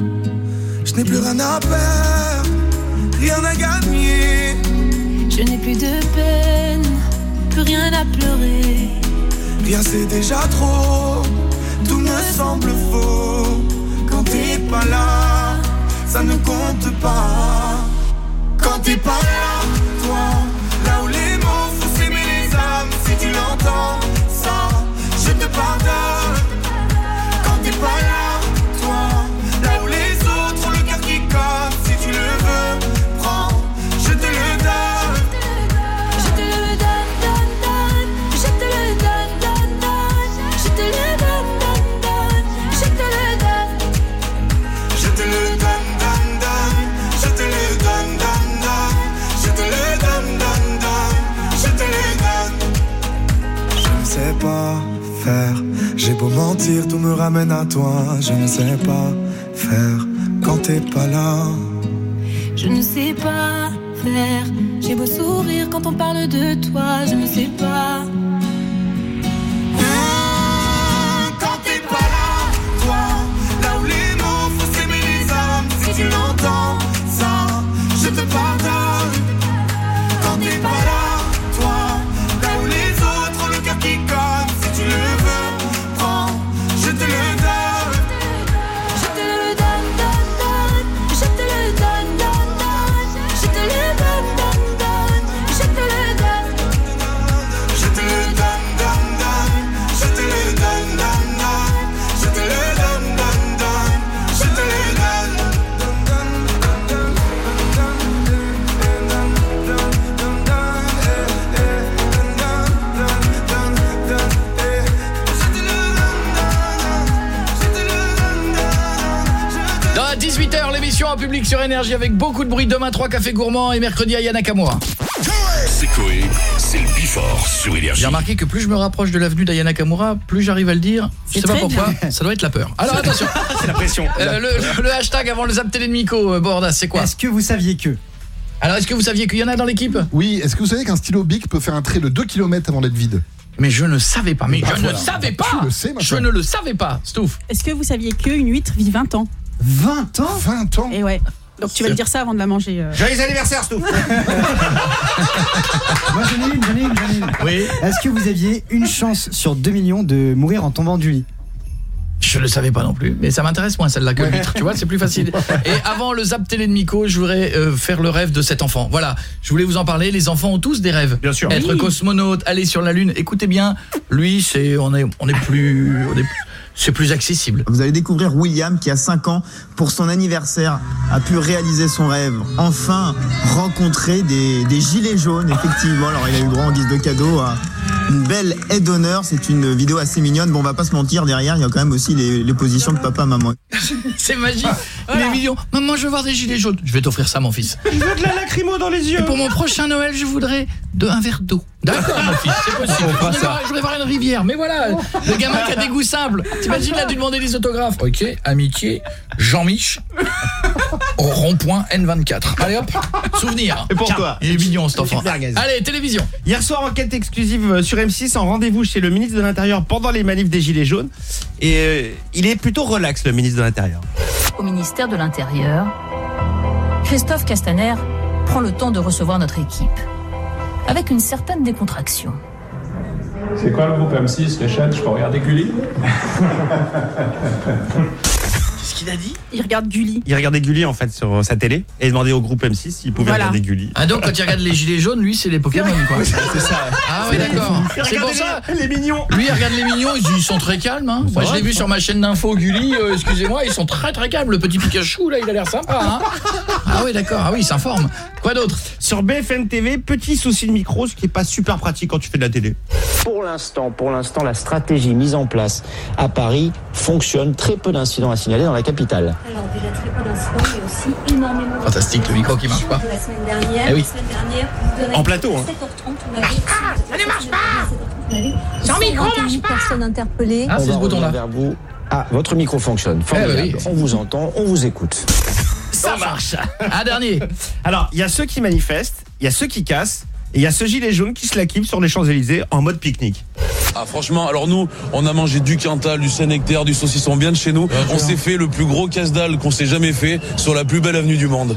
Je n'ai plus rien à perdre, rien à gagner. Je n'ai plus de peine, plus rien à pleurer. Rien c'est déjà trop, tout me semble faux. Quand t'es pas là, ça ne compte pas. Quand t'es pas là, tu l'entends, ça, je te pardonne. Beau mentir, tout me ramène à toi. Je ne sais pas faire quand t'es pas là. Je ne sais pas faire. J'ai beau sourire quand on parle de toi. Je ne sais pas. Quand t'es pas là, toi, là où les mots font s'aimer les âmes, si tu l'entends, en public sur Énergie avec beaucoup de bruit. Demain, 3 cafés gourmands et mercredi, Aya Nakamura. C'est Coé, c'est le Bifort sur Énergie. J'ai remarqué que plus je me rapproche de l'avenue d'Aya Nakamura, plus j'arrive à le dire. Je C'est sais pas pourquoi, bien. ça doit être la peur. Alors attention, [LAUGHS] C'est la pression. Euh, le, le hashtag avant le zap télé de Miko, euh, Bordas, c'est quoi Est-ce que vous saviez que Alors est-ce que vous saviez qu'il y en a dans l'équipe Oui, est-ce que vous savez qu'un stylo Bic peut faire un trait de 2 km avant d'être vide Mais je ne savais pas, mais Bah je voilà. ne savais pas le. Je ne le savais pas, Stouff Est-ce que vous saviez qu'une huître vit 20 ans 20 ans 20 ans Et ouais. Donc tu vas le dire ça avant de la manger. euh. Joyeux anniversaire, Stouff [LAUGHS] Moi j'en ai une, j'en ai une, j'en ai une. Oui Est-ce que vous aviez une chance sur 2 millions de mourir en tombant du lit? Je le savais pas non plus, mais ça m'intéresse moins celle-là que l'huître, tu vois, c'est plus facile. [LAUGHS] Et avant le zap télé de Miko, je voudrais euh, faire le rêve de cet enfant. Voilà, je voulais vous en parler, les enfants ont tous des rêves. Bien sûr. Être Oui. cosmonaute, aller sur la lune. Écoutez bien, lui c'est on est on est plus on est c'est plus accessible. Vous allez découvrir William qui a 5 ans pour son anniversaire a pu réaliser son rêve. Enfin rencontrer des, des gilets jaunes effectivement. Alors il a eu droit en guise de cadeau à une belle aide d'honneur. C'est une vidéo assez mignonne. Bon on va pas se mentir derrière il y a quand même aussi les, les positions de papa maman. [LAUGHS] C'est magique. Les millions. Maman, je veux voir des gilets jaunes. Je vais t'offrir ça mon fils. Il veut de la lacrymo dans les yeux. Et pour mon prochain Noël, je voudrais de un verre d'eau. D'accord, mon fils, c'est possible. Je voudrais, voir, je voudrais voir une rivière. Mais voilà, le gamin qui a des goûts simples. T'imagines, il a dû demander des autographes. Ok, amitié, Jean-Mich, au rond-point N24. Allez hop, souvenir. Et pour Tiens, toi Il est mignon, cet enfant. Allez, télévision. Hier soir, enquête exclusive euh, sur M6 en rendez-vous chez le ministre de l'Intérieur pendant les manifs des Gilets jaunes. Et euh, il est plutôt relax, le ministre de l'Intérieur. Au ministère de l'Intérieur, Christophe Castaner prend le temps de recevoir notre équipe. Avec une certaine décontraction. C'est quoi le groupe M6, les chaînes? Je peux regarder Gulli? [LAUGHS] qu'il a dit Il regarde Gulli. Il regardait Gulli en fait sur euh, sa télé et il demandait au groupe M6 s'il pouvait Voilà. regarder Gulli. Ah donc quand il regarde les gilets jaunes, lui c'est les Pokémon quoi. [LAUGHS] C'est ça. Ah ouais d'accord. C'est pour ça. les, les mignons. Lui il regarde les mignons, il dit, ils sont très calmes hein. Moi je l'ai vu sur ma chaîne d'info Gulli, euh, excusez-moi, ils sont très très calmes. Le petit Pikachu là, il a l'air sympa hein. Ah oui d'accord, ah oui, il s'informe. Quoi d'autre? Sur BFM TV, petit souci de micro, ce qui est pas super pratique quand tu fais de la télé. Pour l'instant, pour l'instant, la stratégie mise en place à Paris fonctionne. Très peu d'incidents à signaler dans la capitale. Alors déjà très peu d'incidents, mais aussi énormément de Fantastique, le micro qui marche pas. La semaine dernière, Eh oui. la semaine dernière, vous donnez En plateau, hein. 7h30, on avait ça ne marche pas. Son micro marche pas. personnes interpellées. Ah, On c'est ce bouton-là. revenir vers vous. Ah, votre micro fonctionne. Formidable. Eh ben oui. On vous entend, on vous écoute. Ça marche. Un dernier. Alors, il y a ceux qui manifestent, il y a ceux qui cassent, et il y a ce gilet jaune qui se la kiffe sur les Champs-Élysées en mode pique-nique. Ah franchement, alors nous, on a mangé du Quintal, du Saint-Nectaire, du saucisson bien de chez nous. On s'est fait le plus gros casse-dalle qu'on s'est jamais fait sur la plus belle avenue du monde.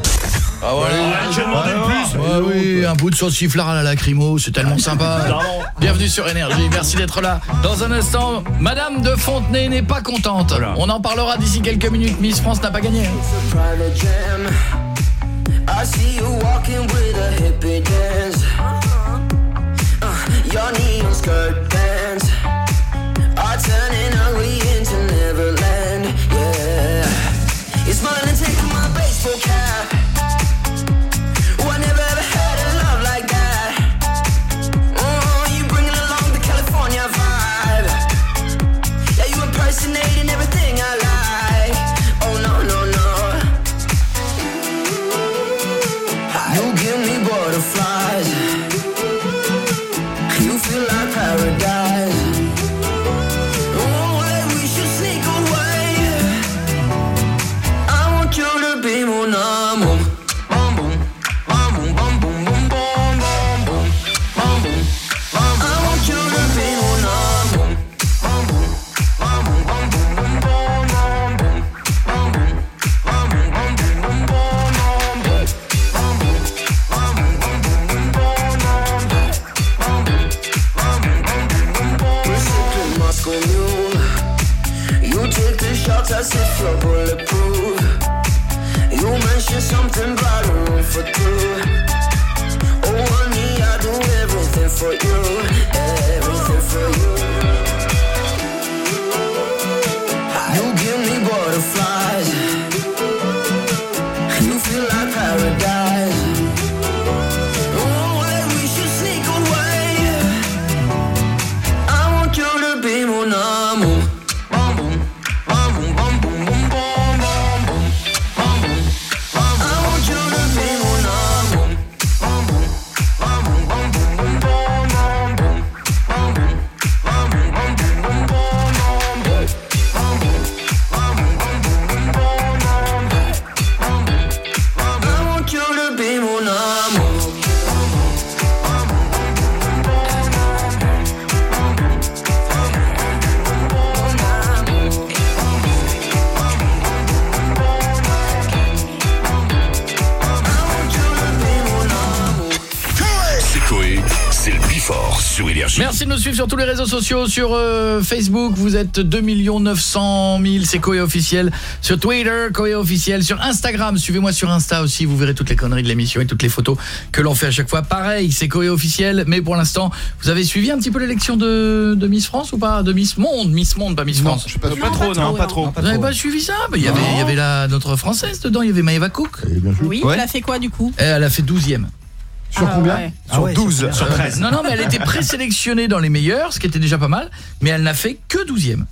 Ah ouais. je demandais plus. Ouais, oui, un bout de sauciflard à la lacrymo, c'est tellement sympa. [LAUGHS] Bienvenue sur Énergie, merci d'être là. Dans un instant, Madame de Fontenay n'est pas contente. On en parlera d'ici quelques minutes. Miss France n'a pas gagné. I see you walking with a hippie dance. Uh, your neon skirt dance are turning ugly as if you're bulletproof. You mentioned something about a room for two. Oh, honey, I do everything for you, everything for. You de nous suivre sur tous les réseaux sociaux, sur euh, Facebook, vous êtes 2 900 000, c'est Koé officiel, sur Twitter, Koé officiel, sur Instagram, suivez-moi sur Insta aussi, vous verrez toutes les conneries de l'émission et toutes les photos que l'on fait à chaque fois. Pareil, c'est Koé officiel, mais pour l'instant, vous avez suivi un petit peu l'élection de, de Miss France ou pas? De Miss Monde, Miss Monde, pas Miss France. je sais pas, pas trop, non, pas trop. Vous n'avez pas suivi ça? Il y avait, il y avait la, notre française dedans, il y avait Maëva Cook. Oui, Ouais. elle a fait quoi du coup? Elle a fait 12e. Sur Ah combien ouais. Sur ouais, 12, sur sur 13. Non, non, mais elle était présélectionnée dans les meilleurs, ce qui était déjà pas mal, mais elle n'a fait que 12e.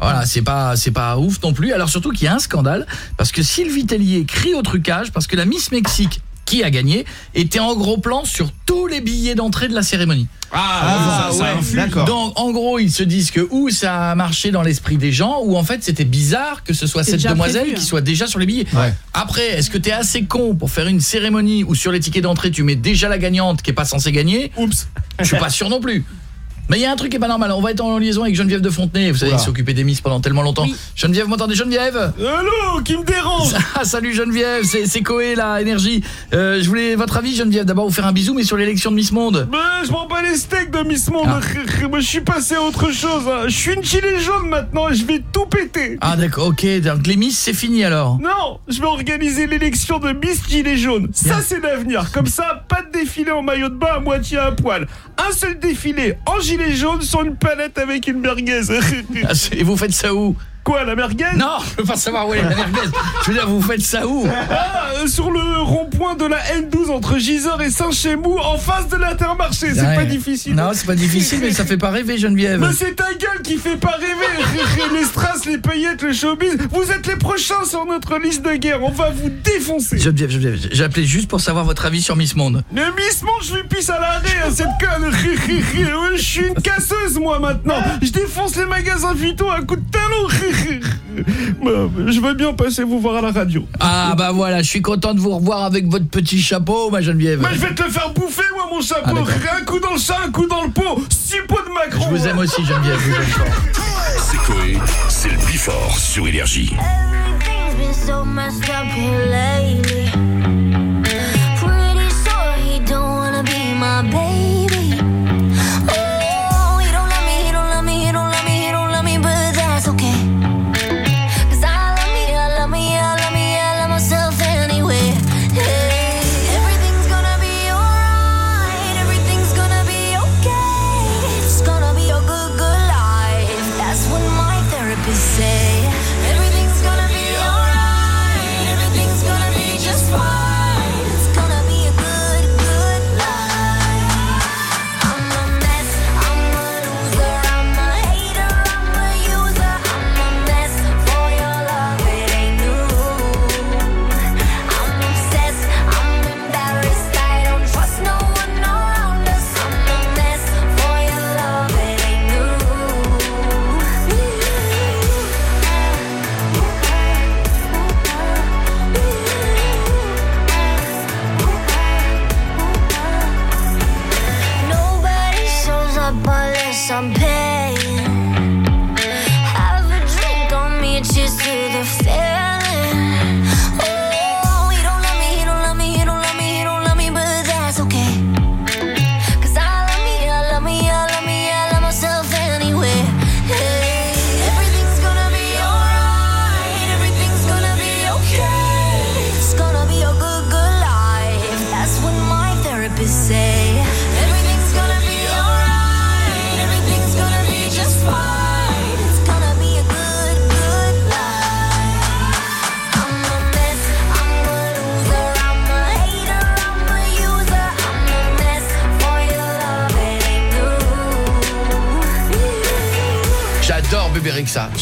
Voilà, c'est pas c'est pas ouf non plus. Alors surtout qu'il y a un scandale parce que Sylvie Tellier crie au trucage parce que la Miss Mexique qui a gagné était en gros plan sur tous les billets d'entrée de la cérémonie. Ah, ça, ça. Donc en gros, ils se disent que ou ça a marché dans l'esprit des gens ou en fait c'était bizarre que ce soit cette demoiselle prévu, qui hein. soit déjà sur les billets. Après, est-ce que tu es assez con pour faire une cérémonie où sur les tickets d'entrée tu mets déjà la gagnante qui est pas censée gagner? Oups. Je suis pas sûr non plus. [LAUGHS] Mais il y a un truc qui est pas normal. On va être en liaison avec Geneviève de Fontenay. Vous savez, il s'occupait des Miss pendant tellement longtemps. Geneviève, vous m'entendez Geneviève? Allô, qui me dérange? [LAUGHS] Ah, salut Geneviève, c'est Koé la énergie. Euh, je voulais votre avis Geneviève, d'abord vous faire un bisou mais sur l'élection de Miss Monde. Ben, je prends pas les steaks de Miss Monde. Ah. Moi, je suis passé à autre chose. hein. Je suis une gilet jaune maintenant et je vais tout péter. Ah d'accord, OK, donc les Miss c'est fini alors. Non, je vais organiser l'élection de Miss Gilet Jaune. Ça, c'est l'avenir. Comme ça, pas de défilé en maillot de bain à moitié à poil. Un seul défilé en gilet jaune sur une palette avec une merguez. Ah, Et vous faites ça où? Quoi, la merguez? Non, je veux pas savoir où est la merguez. Je veux dire, vous faites ça où? Ah, euh, sur le rond-point de la N12 entre Gisors et Saint-Chémou, en face de l'Intermarché. C'est Ouais. pas difficile. Non, c'est pas difficile, mais ça fait pas rêver, Geneviève. Mais c'est ta gueule qui fait pas rêver [LAUGHS] Les strass, les paillettes, le showbiz Vous êtes les prochains sur notre liste de guerre On va vous défoncer Geneviève, Geneviève, j'ai appelé juste pour savoir votre avis sur Miss Monde. Mais Miss Monde, je lui pisse à l'arrêt, hein, cette conne Ouais, Je suis une casseuse, moi, maintenant Je défonce les magasins Vito à coups de talon [LAUGHS] Je veux bien passer vous voir à la radio. Ah bah voilà, je suis content de vous revoir avec votre petit chapeau, ma Geneviève. Mais je vais te le faire bouffer, moi, mon Ah, chapeau d'accord. Un coup dans le sein, un coup dans le pot Six pots de Macron Je vous aime aussi, Geneviève. fort. C'est Coé, c'est le Bifort sur Énergie. Everything's been so messed up here lately. Pretty sure he don't wanna be my baby.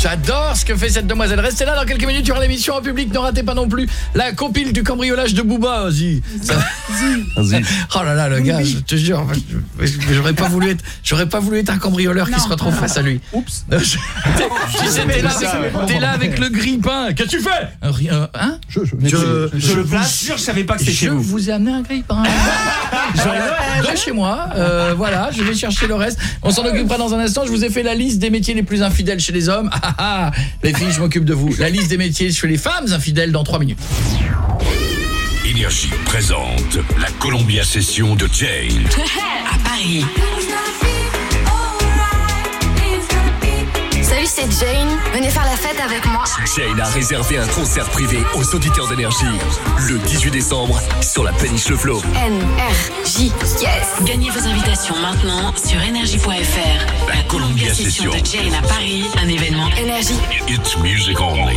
J'adore ce que fait cette demoiselle. Restez là dans quelques minutes, il y aura l'émission en public. Ne ratez pas non plus la compile du cambriolage de Booba. Vas-y. Ça- [LAUGHS] Oh là là, le gars, je te jure, je- je- j'aurais pas voulu être, j'aurais pas voulu être un cambrioleur qui se retrouve face à lui. Oups. [LAUGHS] Tu sais, t'es là, avec- t'es là avec le grille-pain. Qu'est-ce que tu fais? Un ri- un- Hein? Je, je, Je, je le vous- place je savais pas que c'était Je chez vous. vous ai amené un grille-pain. de [LAUGHS] chez moi. Euh, voilà, je vais chercher le reste. On s'en occupera dans un instant. Je vous ai fait la liste des métiers les plus infidèles chez les hommes. Ah, ah, ah. les filles, je m'occupe de vous. La liste des métiers chez les femmes infidèles dans 3 minutes. Énergie présente la Columbia Session de Jane. [LAUGHS] à Paris. Salut, c'est Jane. Venez faire la fête avec moi. Jane a réservé un concert privé aux auditeurs d'énergie le 18 décembre sur la péniche Le Flot. N-R-J, yes. Gagnez vos invitations maintenant sur énergie.fr. La Columbia Session de Jane à Paris, un événement Énergie. It's music only.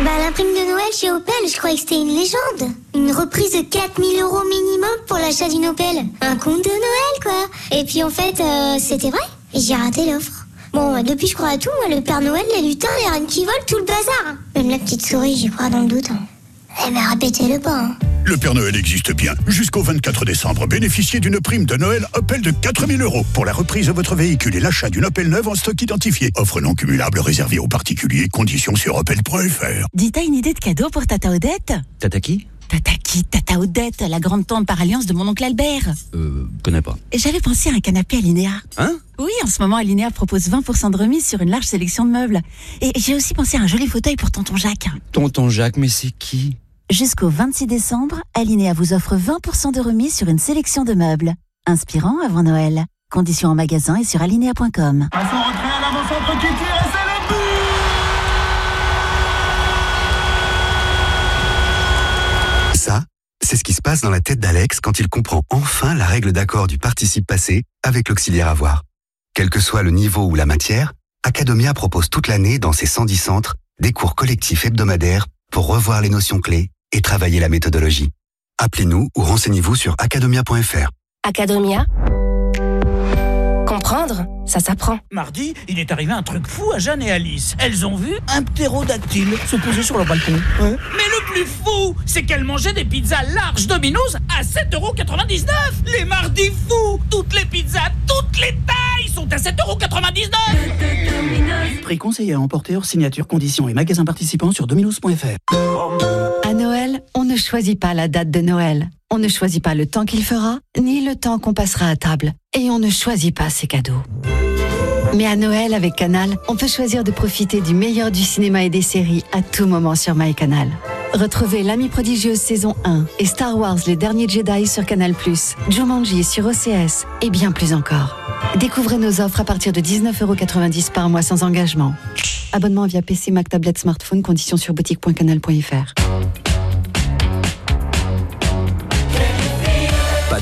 Bah, la prime de Noël chez Opel, je croyais que c'était une légende. Une reprise de 4000 euros minimum pour l'achat d'une Opel. Un compte de Noël, quoi. Et puis en fait, euh, c'était vrai. Et j'ai raté l'offre. Bon, euh, depuis je crois à tout, moi, le Père Noël, les lutins, les reines qui volent, tout le bazar. hein. Même la petite souris, j'y crois dans le doute. hein. Eh ben, répétez-le pas. hein. Le Père Noël existe bien. Jusqu'au 24 décembre, bénéficiez d'une prime de Noël Opel de 4000 euros pour la reprise de votre véhicule et l'achat d'une Opel neuve en stock identifié. Offre non cumulable réservée aux particuliers. Conditions sur opel.fr. Dis, t'as une idée de cadeau pour Tata Odette? Tata qui? Tata qui Tata Odette, la grande tante par alliance de mon oncle Albert. Euh, connais pas. Et J'avais pensé à un canapé Alinéa. Hein? Oui, en ce moment, Alinéa propose 20% de remise sur une large sélection de meubles. Et j'ai aussi pensé à un joli fauteuil pour tonton Jacques. Tonton Jacques, mais c'est qui? Jusqu'au 26 décembre, Alinéa vous offre 20% de remise sur une sélection de meubles. Inspirant avant Noël. Conditions en magasin et sur alinea.com. À son retrait à l'avant-centre qui tire et c'est le but Ça, c'est ce qui se passe dans la tête d'Alex quand il comprend enfin la règle d'accord du participe passé avec l'auxiliaire avoir. Quel que soit le niveau ou la matière, Academia propose toute l'année dans ses 110 centres des cours collectifs hebdomadaires pour revoir les notions clés et travailler la méthodologie. Appelez-nous ou renseignez-vous sur academia.fr. Academia. Comprendre, ça s'apprend. Mardi, il est arrivé un truc fou à Jeanne et Alice. Elles ont vu un ptérodactyle se poser sur le balcon. Mais le plus fou, c'est qu'elles mangeaient des pizzas larges Domino's à 7,99€ Les mardis fous Toutes les pizzas, toutes les tailles sont à 7,99€ Prix conseillé à emporter hors signature, conditions et magasins participants sur dominos.fr. À Noël, on ne choisit pas la date de Noël. On ne choisit pas le temps qu'il fera, ni le temps qu'on passera à table. Et on ne choisit pas ses cadeaux. Mais à Noël, avec Canal, on peut choisir de profiter du meilleur du cinéma et des séries à tout moment sur MyCanal. Retrouvez L'Ami prodigieuse saison 1 et Star Wars Les Derniers Jedi sur Canal+, Jumanji sur OCS et bien plus encore. Découvrez nos offres à partir de 19,90€ par mois sans engagement. Abonnement via PC, Mac, tablette, smartphone, conditions sur boutique.canal.fr.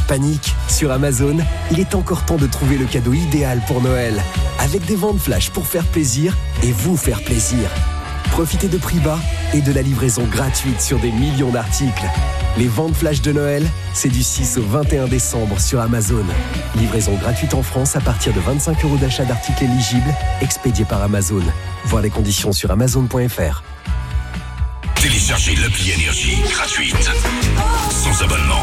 panique, sur Amazon, il est encore temps de trouver le cadeau idéal pour Noël. Avec des ventes flash pour faire plaisir et vous faire plaisir. Profitez de prix bas et de la livraison gratuite sur des millions d'articles. Les ventes flash de Noël, c'est du 6 au 21 décembre sur Amazon. Livraison gratuite en France à partir de 25 euros d'achat d'articles éligibles, expédiés par Amazon. Voir les conditions sur amazon.fr. Téléchargez l'appli Énergie gratuite. Sans abonnement.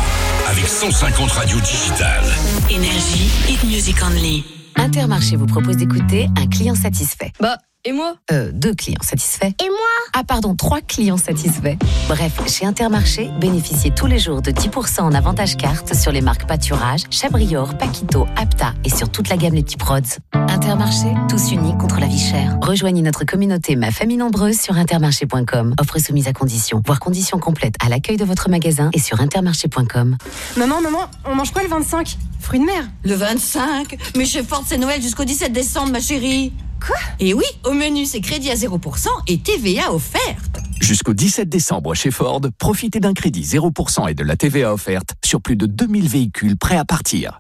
Avec 150 radios digitales. Énergie, hit music only. Intermarché vous propose d'écouter un client satisfait. Bah, et moi Euh, deux clients satisfaits. Et moi Ah pardon, trois clients satisfaits. Bref, chez Intermarché, bénéficiez tous les jours de 10% en avantage carte sur les marques Pâturage, Chabrior, Paquito, Apta et sur toute la gamme Les Petits Prods. Intermarché, tous unis contre la vie chère. Rejoignez notre communauté Ma Famille Nombreuse sur intermarché.com. Offre soumise à condition. Voir conditions complètes à l'accueil de votre magasin et sur intermarché.com. Maman, maman, on mange quoi le 25 Fruits de mer Le 25 Mais chez Ford, c'est Noël jusqu'au 17 décembre, ma chérie. Quoi Et oui, au menu, c'est crédit à 0% et TVA offerte. Jusqu'au 17 décembre chez Ford, profitez d'un crédit 0% et de la TVA offerte sur plus de 2000 véhicules prêts à partir.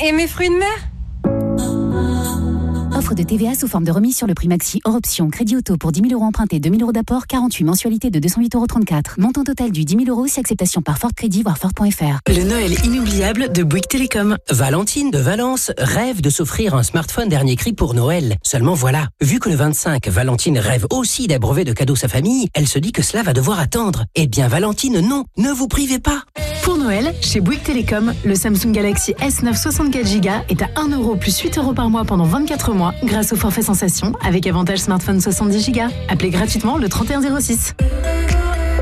Et mes fruits de mer? Offre de TVA sous forme de remise sur le prix maxi hors option. Crédit auto pour 10 000 euros empruntés, 2 000 euros d'apport, 48 mensualités de 208,34 euros. Montant total du 10 000 euros si acceptation par Ford Crédit, voire Ford.fr. Le Noël inoubliable de Bouygues Télécom. Valentine de Valence rêve de s'offrir un smartphone dernier cri pour Noël. Seulement voilà, vu que le 25, Valentine rêve aussi d'abreuver de cadeaux sa famille, elle se dit que cela va devoir attendre. Eh bien Valentine, non, ne vous privez pas. Pour Noël, chez Bouygues Télécom, le Samsung Galaxy S9 64 Go est à 1 euro plus 8 euros par mois pendant 24 mois grâce au forfait sensation avec avantage smartphone 70 Go. Appelez gratuitement le 3106.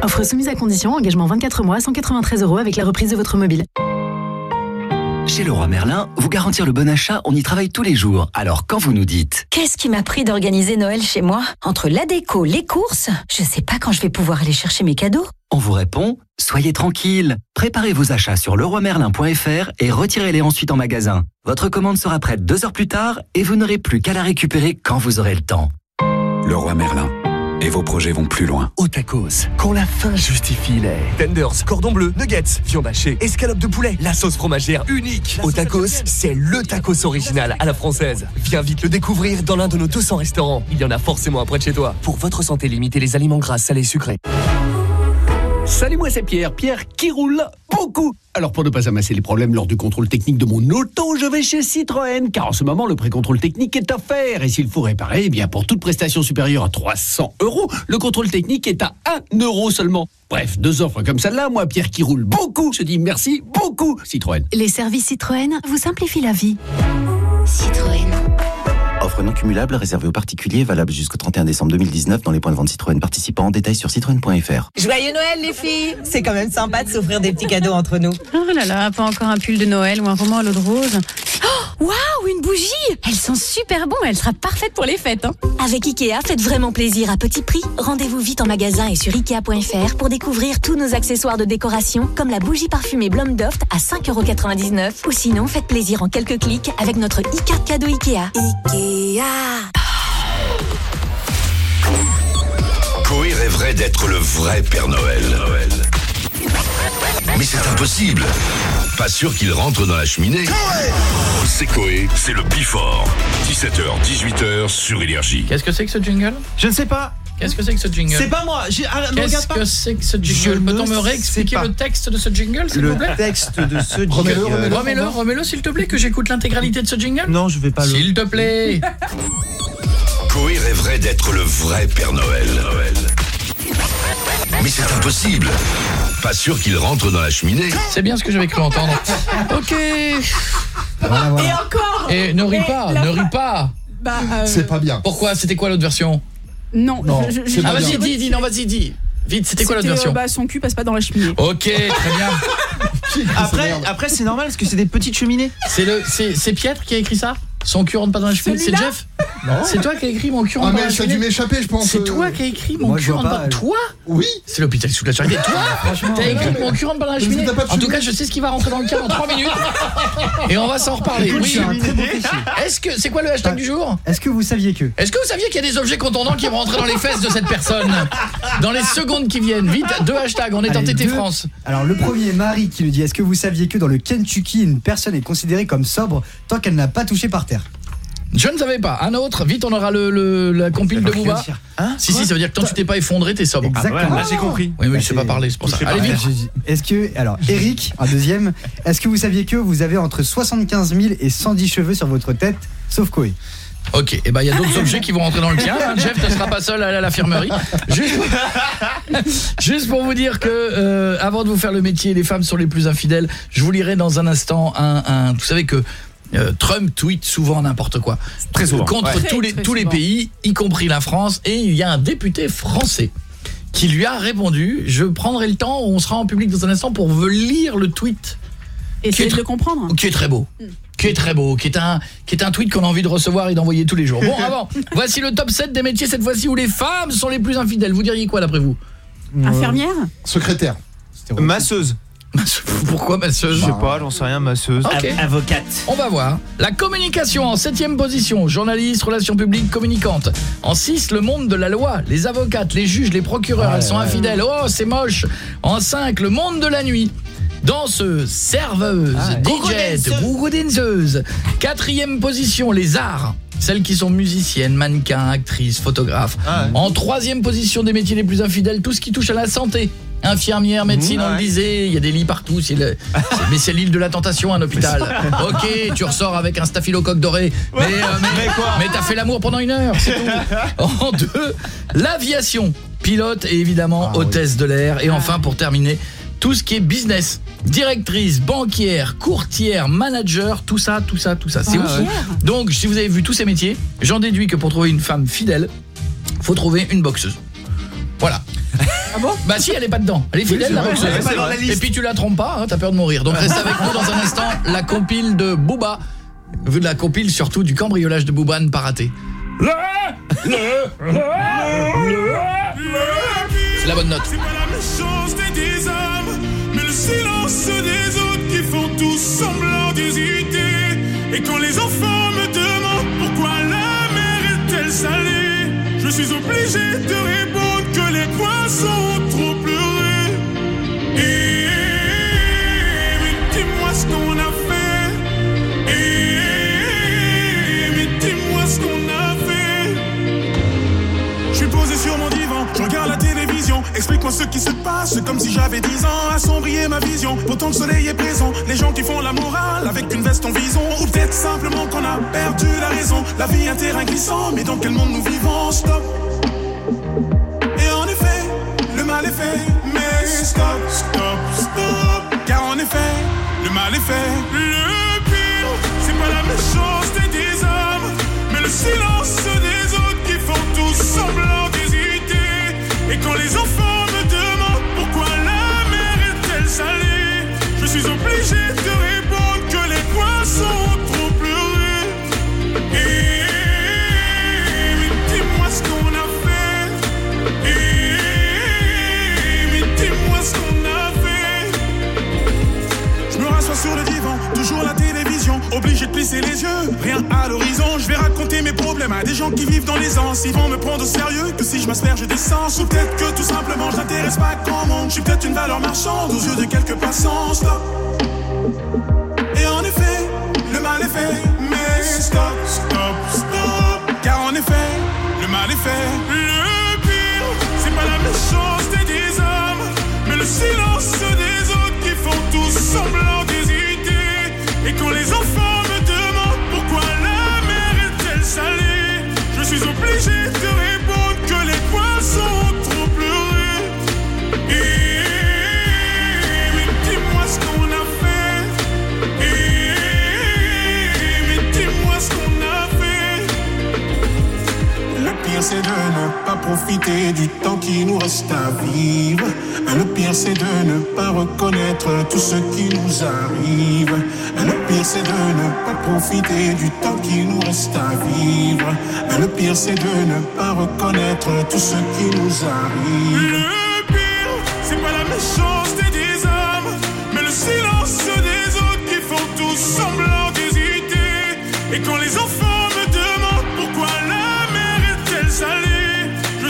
Offre soumise à condition, engagement 24 mois, 193 euros avec la reprise de votre mobile. Chez Leroy Merlin, vous garantir le bon achat, on y travaille tous les jours. Alors quand vous nous dites Qu'est-ce qui m'a pris d'organiser Noël chez moi? Entre la déco, les courses, je sais pas quand je vais pouvoir aller chercher mes cadeaux. On vous répond Soyez tranquille. Préparez vos achats sur leroymerlin.fr et retirez-les ensuite en magasin. Votre commande sera prête deux heures plus tard et vous n'aurez plus qu'à la récupérer quand vous aurez le temps. Leroy Merlin. Et vos projets vont plus loin. Au tacos, quand la faim justifie les... Tenders, cordon bleu, nuggets, viande hachée, escalope de poulet, la sauce fromagère unique. Au tacos, c'est le tacos original à la française. Viens vite le découvrir dans l'un de nos 200 restaurants. Il y en a forcément un près de chez toi. Pour votre santé, limitez les aliments gras, salés, sucrés. Salut, moi c'est Pierre. Pierre qui roule beaucoup. Alors pour ne pas amasser les problèmes lors du contrôle technique de mon auto, je vais chez Citroën, car en ce moment le pré-contrôle technique est offert. Et s'il faut réparer, eh bien pour toute prestation supérieure à 300 euros, le contrôle technique est à 1 euro seulement. Bref, deux offres comme celle-là, moi Pierre qui roule beaucoup, je dis merci beaucoup Citroën. Les services Citroën vous simplifient la vie. Citroën. Offre non cumulable réservée aux particuliers, valable jusqu'au 31 décembre 2019 dans les points de vente Citroën participants. Détails sur citroën.fr. Joyeux Noël les filles C'est quand même sympa de s'offrir des petits cadeaux entre nous. Oh là là, pas encore un pull de Noël ou un roman à l'eau de rose. Oh, waouh, une bougie Elles sont super bon, elle sera parfaite pour les fêtes. Hein. Avec Ikea, faites vraiment plaisir à petit prix. Rendez-vous vite en magasin et sur Ikea.fr pour découvrir tous nos accessoires de décoration, comme la bougie parfumée Blomdoft à 5,99€. Ou sinon, faites plaisir en quelques clics avec notre e-carte cadeau Ikea. Ikea Coé rêverait d'être le vrai Père Noël. Mais c'est impossible. Pas sûr qu'il rentre dans la cheminée. C'est Coé, c'est le Bifort. 17h, 18h sur Énergie. Qu'est-ce que c'est que ce jingle? Je ne sais pas. Qu'est-ce que c'est que ce jingle C'est pas moi. Qu'est-ce regarde pas. que c'est que ce Je jingle Peut-on me réexpliquer le texte de ce jingle, s'il Le vous plaît texte de ce [LAUGHS] jingle. Remets-le, Remets-le, s'il te plaît, que j'écoute l'intégralité de ce jingle Non, je vais pas le. S'il te plaît [LAUGHS] Coé rêverait d'être le vrai Père Noël. Mais c'est impossible. Pas sûr qu'il rentre dans la cheminée. C'est bien ce que j'avais cru entendre. [LAUGHS] Ok. Et encore Et ne ris pas, la ne ris pas. Bah, euh, C'est pas bien. Pourquoi? C'était quoi l'autre version? Non, Non, je- je- c'est je- Ah vas-y, dis, dis, non, vas-y, dis. Vite, c'était quoi l'autre C'était, version euh, bah, son cul passe pas dans la cheminée. [LAUGHS] Ok, très bien. Après, après c'est normal parce que c'est des petites cheminées. C'est le c'est c'est Pietre qui a écrit ça? Son cul rentre pas dans la cheminée? C'est Jeff? C'est toi qui as écrit mon cul Ah mais ça a dû m'échapper, je pense. C'est euh. toi qui as écrit mon cul rentre elle. Toi Oui. C'est l'hôpital sous la charité. Toi franchement, T'as écrit euh, mon cul rentre dans la cheminée En tout cas, je sais ce qui va rentrer dans le cadre en 3 minutes. [LAUGHS] Et on va s'en reparler. Oui. c'est un très beau péché. Est-ce que c'est quoi le hashtag du jour? Est-ce que vous saviez que Est-ce que vous saviez qu'il y a des objets contondants qui vont rentrer dans les fesses de cette personne? Dans les secondes qui viennent. Vite, deux hashtags, on est en TT. France. Alors le premier, Marie qui nous dit Est-ce que vous saviez que dans le Kentucky, une personne est considérée comme sobre tant qu'elle n'a pas touché par terre? Je ne savais pas. Un autre, vite, on aura le, le- la compile de Booba. Hein Si, si, Quoi ça veut dire que tant que tu t'es pas effondré, t'es sobre. Exactement. là, j'ai compris. Oui, mais Bah, je sais pas c'est- parler, c'est pour ça. Allez, vite. Est-ce que alors Eric, un deuxième, est-ce que vous saviez que vous avez entre 75 000 et 110 cheveux sur votre tête, sauf Koé? Ok, et ben il y a d'autres [LAUGHS] objets qui vont rentrer dans le tien. hein. Jeff ne sera pas seul à aller à l'infirmerie. Juste, pour- [LAUGHS] juste pour vous dire que euh, avant de vous faire le métier, les femmes sont les plus infidèles. Je vous lirai dans un instant un, un- vous savez que euh, Trump tweet souvent n'importe quoi. Très souvent, Contre ouais. tous les tous les pays, y compris la France et il y a un député français qui lui a répondu, je prendrai le temps, on sera en public dans un instant pour vous lire le tweet est de le comprendre. qui est très beau. Hmm. Qui est très beau, qui est un qui est un tweet qu'on a envie de recevoir et d'envoyer tous les jours. Bon, avant, [LAUGHS] voici le top 7 des métiers cette fois-ci où les femmes sont les plus infidèles. Vous diriez quoi d'après vous? Infirmière? Secrétaire. Masseuse. Pourquoi masseuse Je sais pas, j'en sais rien, masseuse. Ok. Avocate. On va voir. La communication en septième position. Journaliste, relations publiques, communicante. En 6, le monde de la loi. Les avocates, les juges, les procureurs, elles sont infidèles. Oh, c'est moche. En 5, le monde de la nuit. Danseuse, serveuse, Ah, DJ, danseuse. Quatrième position, les arts. Celles qui sont musiciennes, mannequins, actrices, photographes. Ah ouais. En troisième position des métiers les plus infidèles, tout ce qui touche à la santé. Infirmière, médecine, Mmh, on le disait, il y a des lits partout, c'est le- c'est- mais c'est l'île de la tentation, un hôpital. Ok, tu ressors avec un staphylocoque doré, mais, euh, mais, t'as fait l'amour pendant une heure, c'est tout. En deux, l'aviation, pilote et évidemment Ah, hôtesse de l'air. Et enfin, pour terminer, tout ce qui est business, directrice, banquière, courtière, manager, tout ça, tout ça, tout ça. C'est ouf. Donc, si vous avez vu tous ces métiers, j'en déduis que pour trouver une femme fidèle, faut trouver une boxeuse. Voilà. Ah bon Bah si, elle est pas dedans. Elle est Oui, fidèle c'est la vrai, est pas dans la liste. Et puis tu la trompes pas, hein, t'as peur de mourir. Donc reste avec nous dans un instant la compile de Booba. Vu de la compile surtout du cambriolage de Booba ne pas raté. C'est la bonne note. C'est pas la méchanceté des hommes, mais le silence des autres qui font tous semblant d'hésiter. Et quand les enfants me demandent pourquoi la mer est-elle salée, je suis obligé de répondre que les poissons ont trop pleuré. Et mais dis-moi ce qu'on a fait. Et mais dis-moi ce qu'on a fait. Je suis posé sur mon divan, je regarde la télévision. Explique-moi ce qui se passe, comme si j'avais 10 ans. Assombrir ma vision, pourtant le soleil est présent. Les gens qui font la morale avec une veste en vison. Ou peut-être simplement qu'on a perdu la raison. La vie un terrain glissant, mais dans quel monde nous vivons? Stop. Mal est fait. Mais stop, stop, stop. Car en effet, le mal est fait. Le pire, c'est pas la méchanceté des hommes, mais le silence des autres qui font tous semblant d'hésiter. Et quand les enfants me demandent pourquoi la mer est-elle salée, je suis obligé de répondre obligé de plisser les yeux, rien à l'horizon. Je vais raconter mes problèmes à des gens qui vivent dans les anses. Ils vont me prendre au sérieux que si je m'asperge d'essence, ou peut-être que tout simplement je n'intéresse pas grand monde. Je suis peut-être une valeur marchande aux yeux de quelques passants. Stop. Et en effet, le mal est fait, mais stop, stop, stop. Car en effet, le mal est fait. Le pire, c'est pas la méchanceté des hommes, mais le silence pas profiter du temps qui nous reste à vivre. Le pire c'est de ne pas reconnaître tout ce qui nous arrive. Le pire c'est de ne pas profiter du temps qui nous reste à vivre. Le pire c'est de ne pas reconnaître tout ce qui nous arrive. Le pire, c'est pas la méchanceté des hommes, mais le silence des autres qui font tous semblant d'hésiter. Et quand les enfants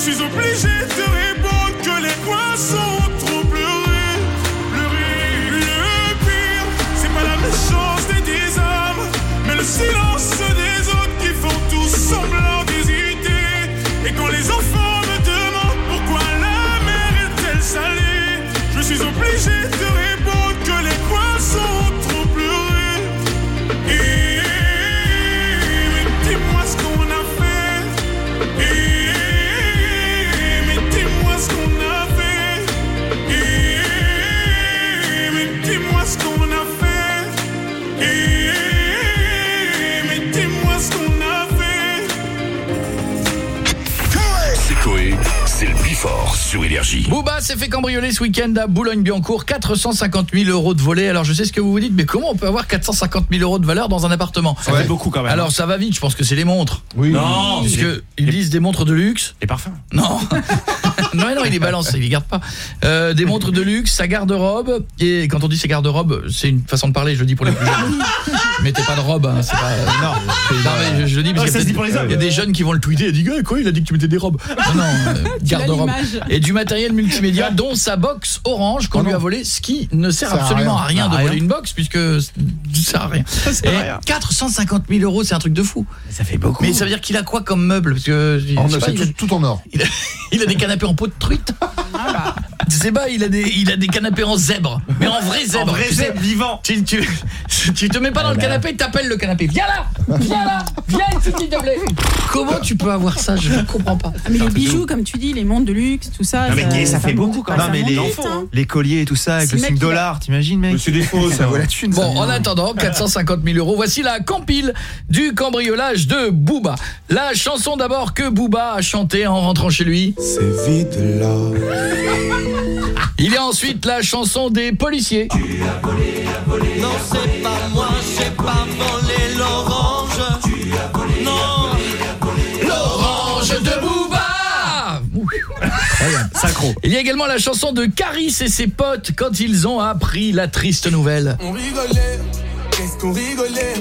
suis obligé de s'est fait cambrioler ce week-end à Boulogne-Billancourt, 450 000 euros de volée. Alors je sais ce que vous vous dites, mais comment on peut avoir 450 000 euros de valeur dans un appartement? Ça fait beaucoup quand même. Alors ça va vite, je pense que c'est les montres. Oui. Non, Puisque c'est- ils disent des montres de luxe. Les parfums. Non. [LAUGHS] [LAUGHS] non, non, il les balance, il les garde pas. Euh, des montres de luxe, sa garde-robe. Et quand on dit sa garde-robe, c'est une façon de parler, je le dis pour les plus jeunes. Mettez pas de robe, hein, c'est pas... Non, mais je, je le dis parce ça qu'il y a se dit pour peut-être- les hommes. il y a des jeunes qui vont le tweeter et dire quoi, il a dit que tu mettais des robes. Non, non, euh, [LAUGHS] garde-robe. Et du matériel multimédia, dont sa box orange qu'on Oh lui a non. volé, ce qui ne sert Ça sert à absolument à rien. rien de À rien. voler une box, puisque ça sert à rien. sert à Et rien. 450 000 euros, c'est un truc de fou. Ça fait beaucoup. Mais ça veut dire qu'il a quoi comme meuble? Parce que je On sais a pas, fait il a- tout, tout en or. il [LAUGHS] a, il a des canapés en peau de truite. Zeba, il a des il a des canapés en zèbre, mais en vrai zèbre. vrai tu sais. zèbre vivant. Tu, tu, tu te mets pas dans le canapé, t'appelles le canapé. Viens là Viens là Viens ici s'il te plaît Comment tu peux avoir ça Je ne comprends pas. Ah, mais les bijoux, comme tu dis, les montres de luxe, tout ça. Non, mais ça fait beaucoup quand Ah, même. mais monte les, hein. les colliers et tout ça avec le le 5 mec, il a- dollars, t'imagines mec? C'est des faux, ça. vaut la thune. Bon, en attendant, 450 000 euros, voici la compile du cambriolage de Booba. La chanson d'abord que Booba a chantée en rentrant chez lui. C'est vide là. Il y a ensuite la chanson des policiers. Non, c'est pas moi, j'ai pas volé l'orange. Non, L'orange de Booba Sacro. Il y a également la chanson de Caris et ses potes quand ils ont appris la triste nouvelle. on rigolait. Qu'est-ce qu'on rigolait?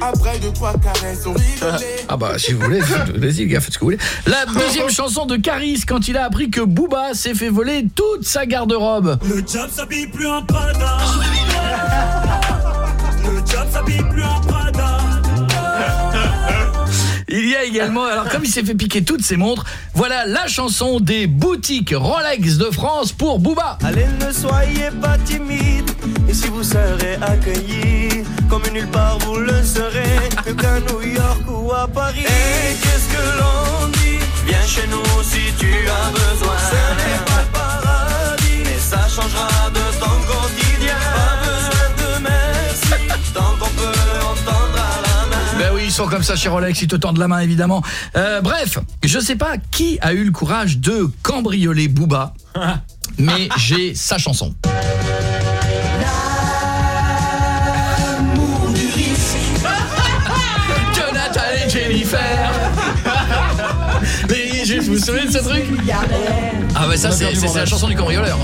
Après deux, trois caresses, on rigolait. Ah bah si vous voulez, [LAUGHS] faites- vas-y les gars, faites ce que vous voulez. La deuxième chanson de Caris quand il a appris que Booba s'est fait voler toute sa garde-robe. Le job s'habille plus en Prada. Le job s'habille plus en Prada. Il y a également, alors comme il s'est fait piquer toutes ses montres, voilà la chanson des boutiques Rolex de France pour Booba. Allez, ne soyez pas timide. Et si vous serez accueillis, comme nulle part vous le serez, que qu'à New York ou à Paris. Et qu'est-ce que l'on dit? Viens chez nous si tu as besoin. Ce n'est pas le paradis, mais ça changera de sont comme ça chez Rolex, ils te tendent la main évidemment. Euh, bref, je sais pas qui a eu le courage de cambrioler Booba, [LAUGHS] mais j'ai sa chanson. Jonathan [LAUGHS] et Jennifer. [LAUGHS] Les- je vous vous souvenez de ce truc Ah bah ça c'est la chanson du cambrioleur.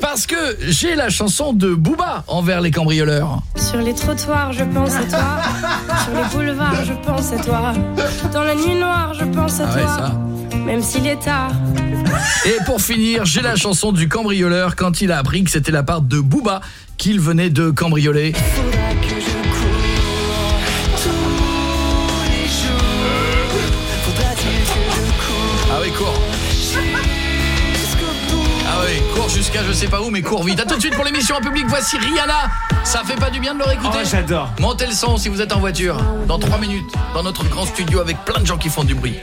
Parce que j'ai la chanson de Booba envers les cambrioleurs. Sur les trottoirs, je pense à toi. Sur les boulevards, je pense à toi. Dans la nuit noire, je pense à Ah ouais, toi. ça. Même s'il est tard. Et pour finir, j'ai la chanson du cambrioleur quand il a appris que c'était la part de Booba qu'il venait de cambrioler. Jusqu'à je sais pas où, mais cours vite. A tout de suite pour l'émission en public, voici Rihanna. Ça fait pas du bien de le réécouter Oh, j'adore. Montez le son si vous êtes en voiture. Dans 3 minutes, dans notre grand studio avec plein de gens qui font du bruit.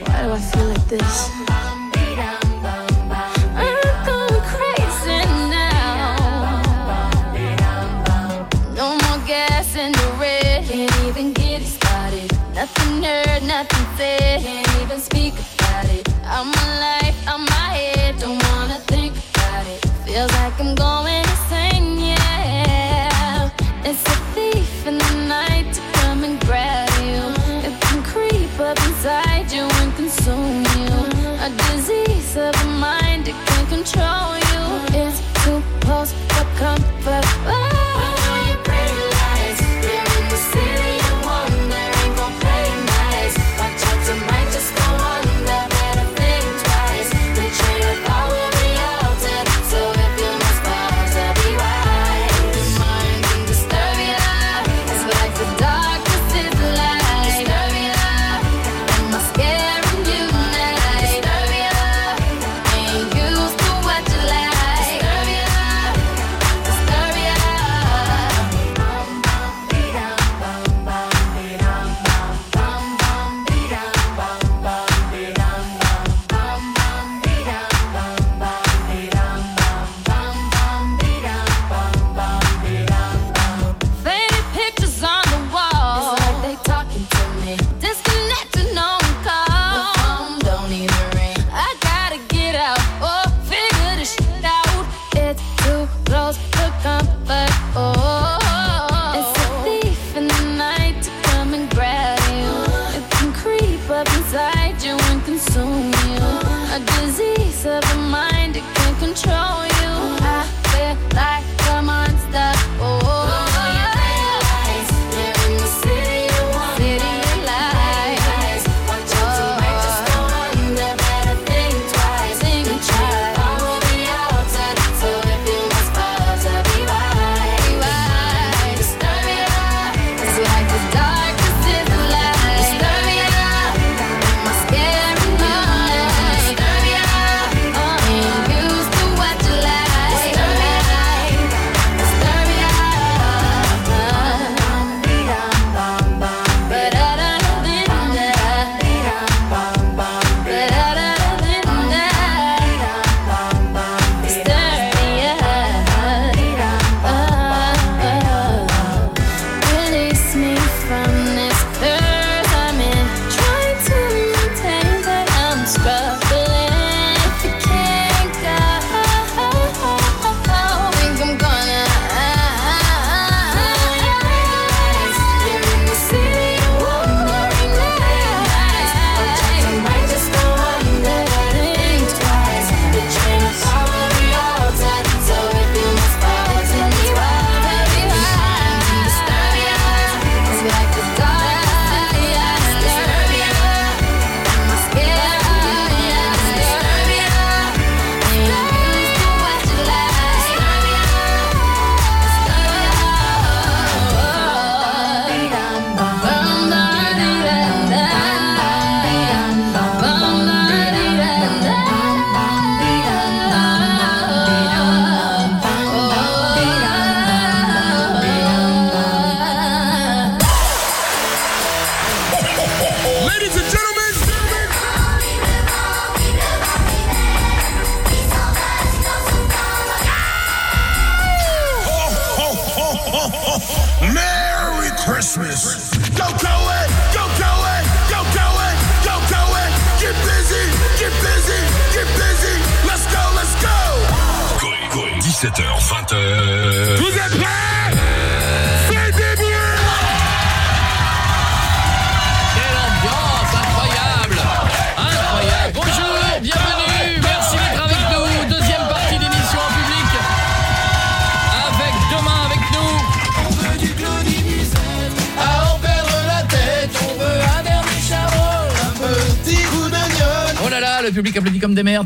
Nothing heard, nothing said. Can't even speak about it. I'm alive, I'm my head. Feels like I'm going insane, yeah. It's a thief in the night to come and grab you. It can creep up inside you and consume you. A disease of the mind, it can control you. It's too close for comfort.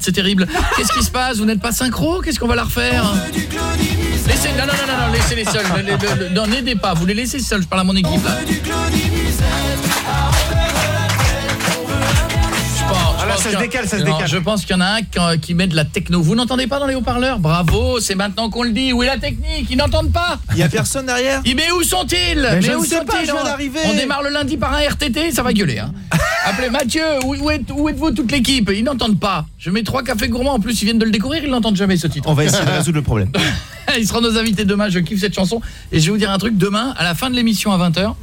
C'est terrible. Qu'est-ce qui se passe? Vous n'êtes pas synchro? Qu'est-ce qu'on va la refaire? Laissez, non, non, non, non, non, laissez-les seuls. Non, n'aidez pas, vous les laissez seuls, je parle à mon équipe là. Je pense- je Ah ça se décale, ça se décale. Je pense qu'il y en a un qui, qui met de la techno. Vous n'entendez pas dans les haut-parleurs? Bravo, c'est maintenant qu'on le dit. Où est la technique? Ils n'entendent pas Il y a personne derrière? Mais où sont-ils? Mais je où sont-ils? On démarre le lundi par un RTT, ça va gueuler. Hein. Appelez Mathieu, où, où êtes- où êtes-vous toute l'équipe? Ils n'entendent pas. Je mets trois cafés gourmands, en plus ils viennent de le découvrir, ils n'entendent jamais ce titre. On va essayer de résoudre le problème. [LAUGHS] Ils seront nos invités demain, je kiffe cette chanson. Et je vais vous dire un truc, demain, à la fin de l'émission à 20h,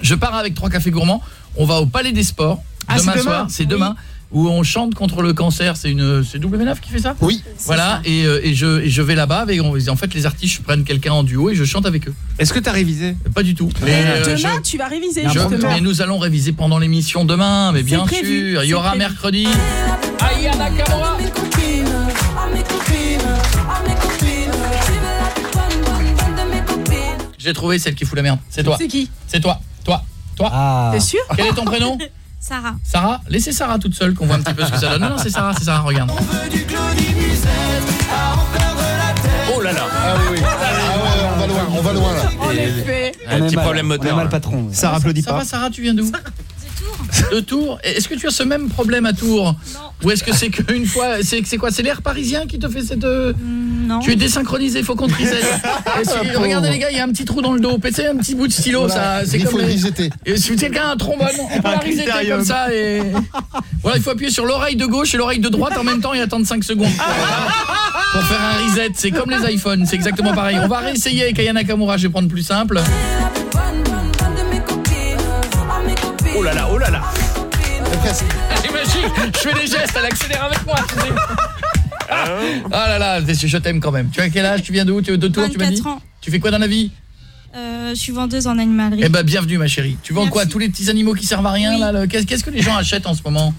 je pars avec trois cafés gourmands, on va au Palais des Sports, Ah, demain soir, c'est demain, où on chante contre le cancer, c'est une c'est W9 qui fait ça? Oui. Voilà, et, euh, et, je, et je vais là-bas, et on- en fait les artistes prennent quelqu'un en duo et je chante avec eux. Est-ce que tu as révisé? Pas du tout. Mais, euh, Demain, je- tu vas réviser. je- mais nous allons réviser pendant l'émission demain, mais bien prévu, sûr. Il y aura prévu. mercredi. Aya Nakamura. J'ai trouvé celle qui fout la merde. C'est toi. C'est qui? C'est toi. Toi. Toi. Ah. T'es sûr? Quel est ton prénom? [LAUGHS] Sarah. Sarah Laissez Sarah toute seule qu'on voit un petit peu ce que ça donne. Non, non, c'est Sarah, c'est Sarah, regarde. Oh là là Ah oui, oui. Ah ouais, on va loin, on va loin là. En effet. Un petit problème On est moteur. mal patron. Ça applaudit Ça pas. va Sarah, tu viens d'où De Tours. Est-ce que tu as ce même problème à Tours Ou est-ce que c'est qu'une fois c'est c'est quoi C'est l'air parisien qui te fait cette euh, Non. Tu es désynchronisé, faut qu'on te [LAUGHS] reset. Regardez les gars, il y a un petit trou dans le dos. Pétez un petit bout de stylo, Voilà, ça c'est il comme faut le les-. Et si quelqu'un a un trombone, on peut Un la comme ça et [LAUGHS] voilà, il faut appuyer sur l'oreille de gauche et l'oreille de droite en même temps et attendre 5 secondes. [LAUGHS] Pour faire un reset, c'est comme les iPhones, c'est exactement pareil. On va réessayer avec Aya Nakamura, je vais prendre plus simple. Oh là là, oh là là. Presque. Elle est magique, je fais des gestes, elle accélère avec moi. Tu. Ah là là, je t'aime quand même. Tu as quel âge? Tu viens d'où Tu es de Tours, tu m'as dit? 24 ans. Tu fais quoi dans la vie? Euh, je suis vendeuse en animalerie. Eh ben bienvenue ma chérie. Tu vends Merci. quoi Tous les petits animaux qui servent à rien Oui. là le- Qu'est-ce qu'est-ce que les gens achètent en ce moment?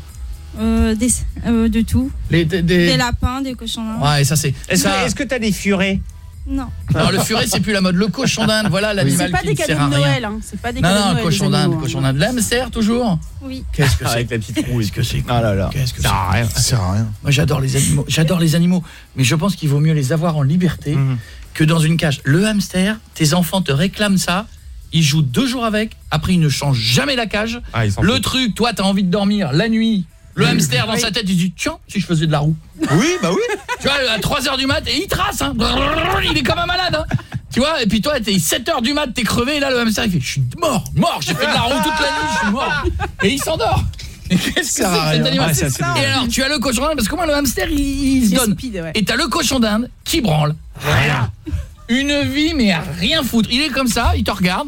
Euh, des, euh, de tout. les, des, des- Des lapins, des cochons. Ouais, ça c'est. Est-ce ça- que est-ce que t'as des furets? Non. Non, le furet c'est plus la mode. Le cochon d'Inde, voilà l'animal C'est pas qui des ne sert cadeaux à de rien. Noël. hein. C'est pas des Non, cadeaux de non, Noël. cochon les d'Inde, cochon d'Inde. L'hamster toujours Oui. Qu'est-ce que c'est Avec la petite rouille. Qu'est-ce que c'est Ah là là. Qu'est-ce que Ça c'est sert à rien. Ça sert à rien. Moi j'adore les animaux, j'adore les animaux, mais je pense qu'il vaut mieux les avoir en liberté Mhm. que dans une cage. Le hamster, tes enfants te réclament ça, ils jouent deux jours avec, après ils ne changent jamais la cage. Ah, Le truc, toi t'as envie de dormir la nuit, le hamster dans sa tête, il dit tiens, si je faisais de la roue. Oui, bah oui. Tu vois, à 3h du mat, et il trace, hein. il est comme un malade. Hein. Tu vois, et puis toi, t'es 7h du mat, t'es crevé, et là le hamster il fait je suis mort, mort, j'ai fait de la roue toute la nuit, je suis mort. Et il s'endort. Qu'est-ce que c'est que cet animal Ouais, Et alors, tu as le cochon d'Inde, parce que moi, le hamster, il, il se donne. speed, ouais. Et t'as le cochon d'Inde qui branle. Rien. Une vie, mais à rien foutre. Il est comme ça, il te regarde.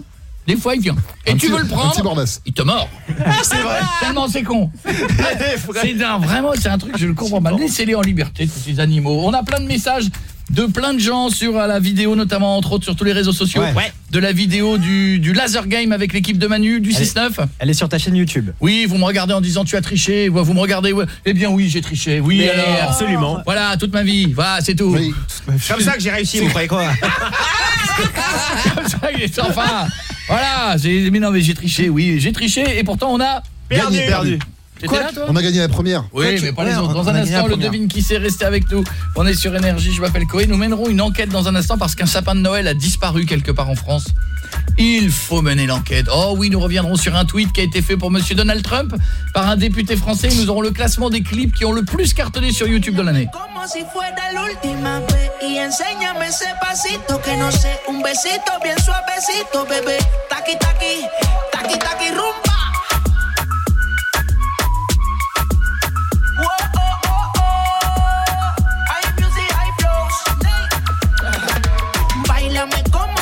Des fois, il vient. Et Un tu petit- veux le prendre, il te mord. [LAUGHS] C'est vrai. Tellement c'est con. C'est vraiment, c'est un truc, je le comprends pas. Laissez-les en liberté, tous ces animaux. On a plein de messages de plein de gens sur euh, la vidéo, notamment entre autres sur tous les réseaux sociaux, Ouais. De la vidéo du, du laser game avec l'équipe de Manu, du Allez. 6-9. Elle est sur ta chaîne YouTube. Oui, vous me regardez en disant tu as triché, ou vous me regardez, ouais. eh bien oui, j'ai triché, oui Mais alors. absolument. Voilà, toute ma vie, voilà, c'est tout. Oui. Comme ça que j'ai réussi, vous croyez quoi? [LAUGHS] Comme ça, il est enfin. Voilà, j'ai- mais non mais j'ai triché, oui, j'ai triché et pourtant on a Perdu, perdu. T'étais là toi On a gagné la première. Oui, Quoi, tu- mais pas les autres. on- Dans on un instant, le devine qui sait rester avec nous. On est sur Énergie, je m'appelle Coé. Nous mènerons une enquête dans un instant parce qu'un sapin de Noël a disparu quelque part en France. Il faut mener l'enquête. Oh oui, nous reviendrons sur un tweet qui a été fait pour monsieur Donald Trump par un député français. Nous aurons le classement des clips qui ont le plus cartonné sur YouTube de l'année.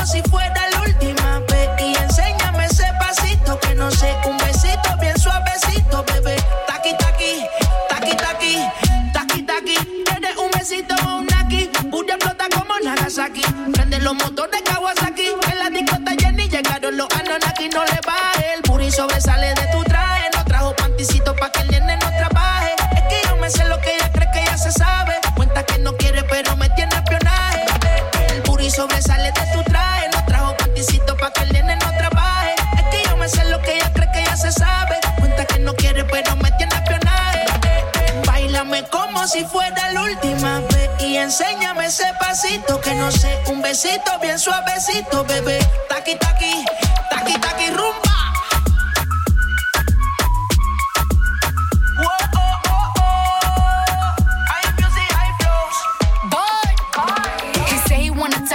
si fuera la última vez. Y enséñame ese pasito que no sé, un besito bien suavecito, bebé. Taqui, taqui, taqui, taqui, taqui, taqui. Eres un besito o un aquí, pura explota como Nagasaki. Prende los motores Kawasaki, en la discota Jenny llegaron los Anonaki. No le va el puri sobresale de tu traje. No trajo panticito pa' que el nene no trabaje. Es que yo me sé lo que ella cree que ya se sabe. Cuenta que no quiere, pero me tiene espionaje. El puri sobresale de tu traje. Sabe. Cuenta que no quiere, pero me tiene espionaje. Bailame como si fuera la última vez y enséñame ese pasito que no sé, un besito bien suavecito, bebé. Taqui taqui, taqui taqui rumba.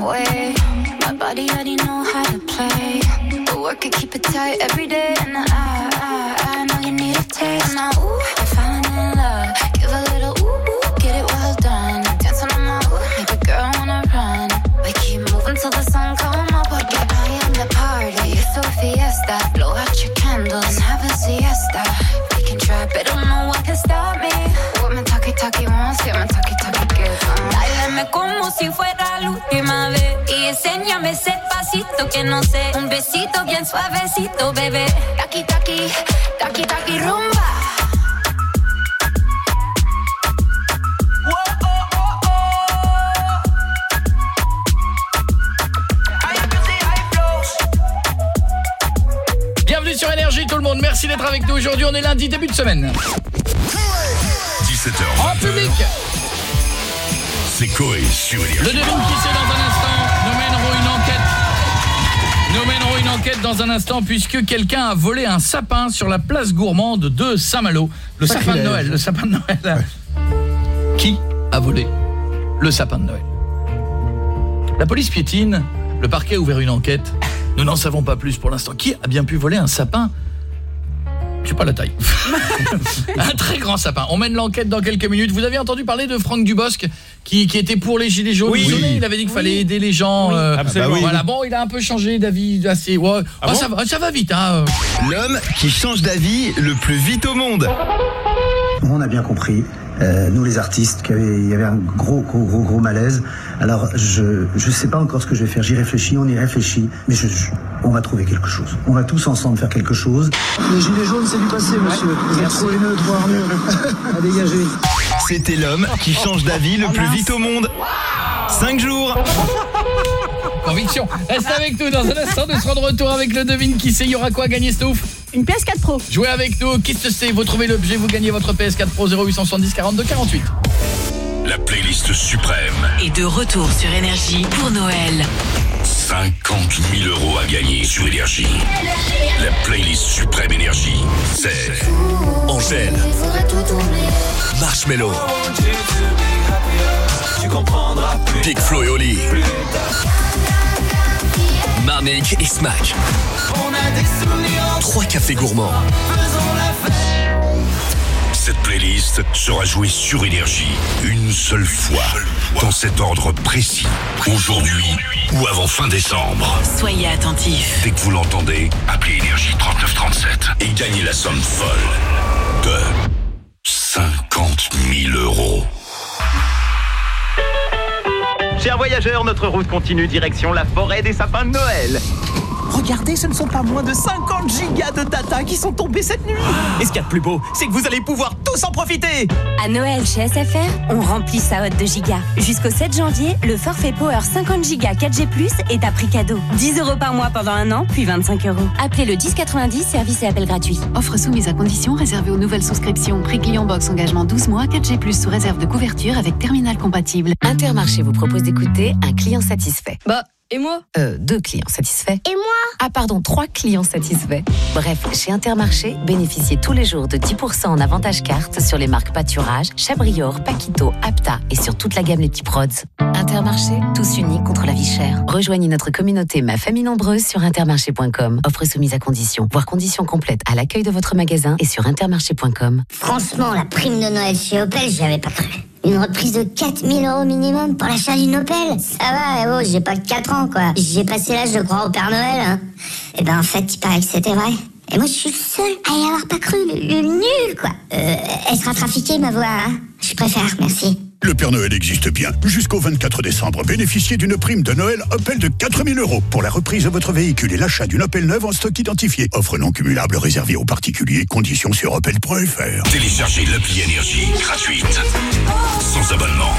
Way. My body already know how to play. But work it, keep it tight every day. And I, I, I know you need a taste. Now, ooh, I'm falling in love. Give a little ooh, ooh, get it well done. Dancing on my ooh, make a girl wanna run. We keep moving till the sun come up. Porque I am the party. It's a fiesta. Blow out your candles and have a siesta. We can try, but don't know what can stop me. What my talkie talkie wants, get my talkie talkie gives. Báilame como si fuera enséñame ese pasito que no sé, un besito bien suavecito, bebé. Taki taki, taki taki rumba. Bienvenue sur Énergie tout le monde, merci d'être avec nous aujourd'hui, on est lundi début de semaine. 17h. En public C'est Coé sur Énergie. Le devine qui c'est dans un instant, enquête dans un instant puisque quelqu'un a volé un sapin sur la place gourmande de Saint-Malo. Le sapin de. Noël, le sapin de Noël. Qui a volé le sapin de Noël? La police piétine, le parquet a ouvert une enquête. Nous n'en savons pas plus pour l'instant. Qui a bien pu voler un sapin je sais pas la taille. [LAUGHS] un très grand sapin. On mène l'enquête dans quelques minutes. Vous avez entendu parler de Franck Dubosc qui, qui était pour les gilets jaunes. Oui. Vous il avait dit qu'il fallait aider les gens. euh, absolument. Voilà. Bon, il a un peu changé d'avis assez. Ouais. Ah Oh, bon ça, va, ça va vite. Hein. L'homme qui change d'avis le plus vite au monde. On a bien compris, euh, nous les artistes, qu'il y avait, il y avait un gros, gros, gros, gros malaise. Alors, je ne sais pas encore ce que je vais faire. J'y réfléchis, on y réfléchit, mais je, je- on va trouver quelque chose. On va tous ensemble faire quelque chose. Les gilets jaunes, c'est du passé, monsieur. Retrouvez-le, trois armures. à dégager. C'était l'homme qui change d'avis le plus vite au monde. 5 jours. [LAUGHS] Conviction. Reste avec nous dans un instant. Nous serons de retour avec le devine qui sait. Il y aura quoi à gagner, Stouff Une PS4 Pro. Jouez avec nous. Qui se sait Vous trouvez l'objet, vous gagnez votre PS4 Pro 0870 42 48. La playlist suprême. Et de retour sur Énergie pour Noël. 50 000 euros à gagner sur Énergie. La playlist suprême Énergie. C'est Angèle, Marshmello, Tu comprendras plus. Big Flo et Oli. Marnik et Smack. On a des souvenirs. Trois cafés gourmands. Faisons la fête. Cette playlist sera jouée sur Énergie une seule fois, dans cet ordre précis, aujourd'hui ou avant fin décembre. Soyez attentifs. Dès que vous l'entendez, appelez Énergie 3937 et gagnez la somme folle de 50 000 euros. Chers voyageurs, notre route continue direction la forêt des sapins de Noël. Regardez, ce ne sont pas moins de 50 gigas de data qui sont tombés cette nuit. Et ce qu'il y a de plus beau, c'est que vous allez pouvoir tous en profiter. À Noël chez SFR, on remplit sa hotte de gigas. Jusqu'au 7 janvier, le forfait Power 50 gigas 4G+, est à prix cadeau. 10 euros par mois pendant un an, puis 25 euros. Appelez le 1090, service et appel gratuit. Offre soumise à conditions réservée aux nouvelles souscriptions. Prix client box engagement 12 mois, 4G+, sous réserve de couverture avec terminal compatible. Intermarché vous propose d'écouter un client satisfait. Bah, et moi Euh, deux clients satisfaits. Et moi Ah pardon, trois clients satisfaits. Bref, chez Intermarché, bénéficiez tous les jours de 10% en avantage carte sur les marques Pâturage, Chabrior, Paquito, Apta et sur toute la gamme Les Petits Prods. Intermarché, tous unis contre la vie chère. Rejoignez notre communauté Ma Famille Nombreuse sur intermarché.com. Offre soumise à conditions. Voir conditions complètes à l'accueil de votre magasin et sur intermarché.com. Franchement, la prime de Noël chez Opel, j'y avais pas cru. Une reprise de 4000 euros minimum pour l'achat d'une Opel Ça va, eh oh, j'ai pas que 4 ans, quoi. J'ai passé l'âge de croire au Père Noël. Hein. Et ben, en fait, il paraît que c'était vrai. Et moi, je suis le seul à y avoir pas cru. Le, le nul, quoi. Euh, elle sera trafiquée, ma voix. hein. je préfère, merci. Le Père Noël existe bien. Jusqu'au 24 décembre, bénéficiez d'une prime de Noël Opel de 4000 euros pour la reprise de votre véhicule et l'achat d'une Opel neuve en stock identifié. Offre non cumulable réservée aux particuliers. Conditions sur opel.fr. Téléchargez l'appli Énergie gratuite, sans abonnement,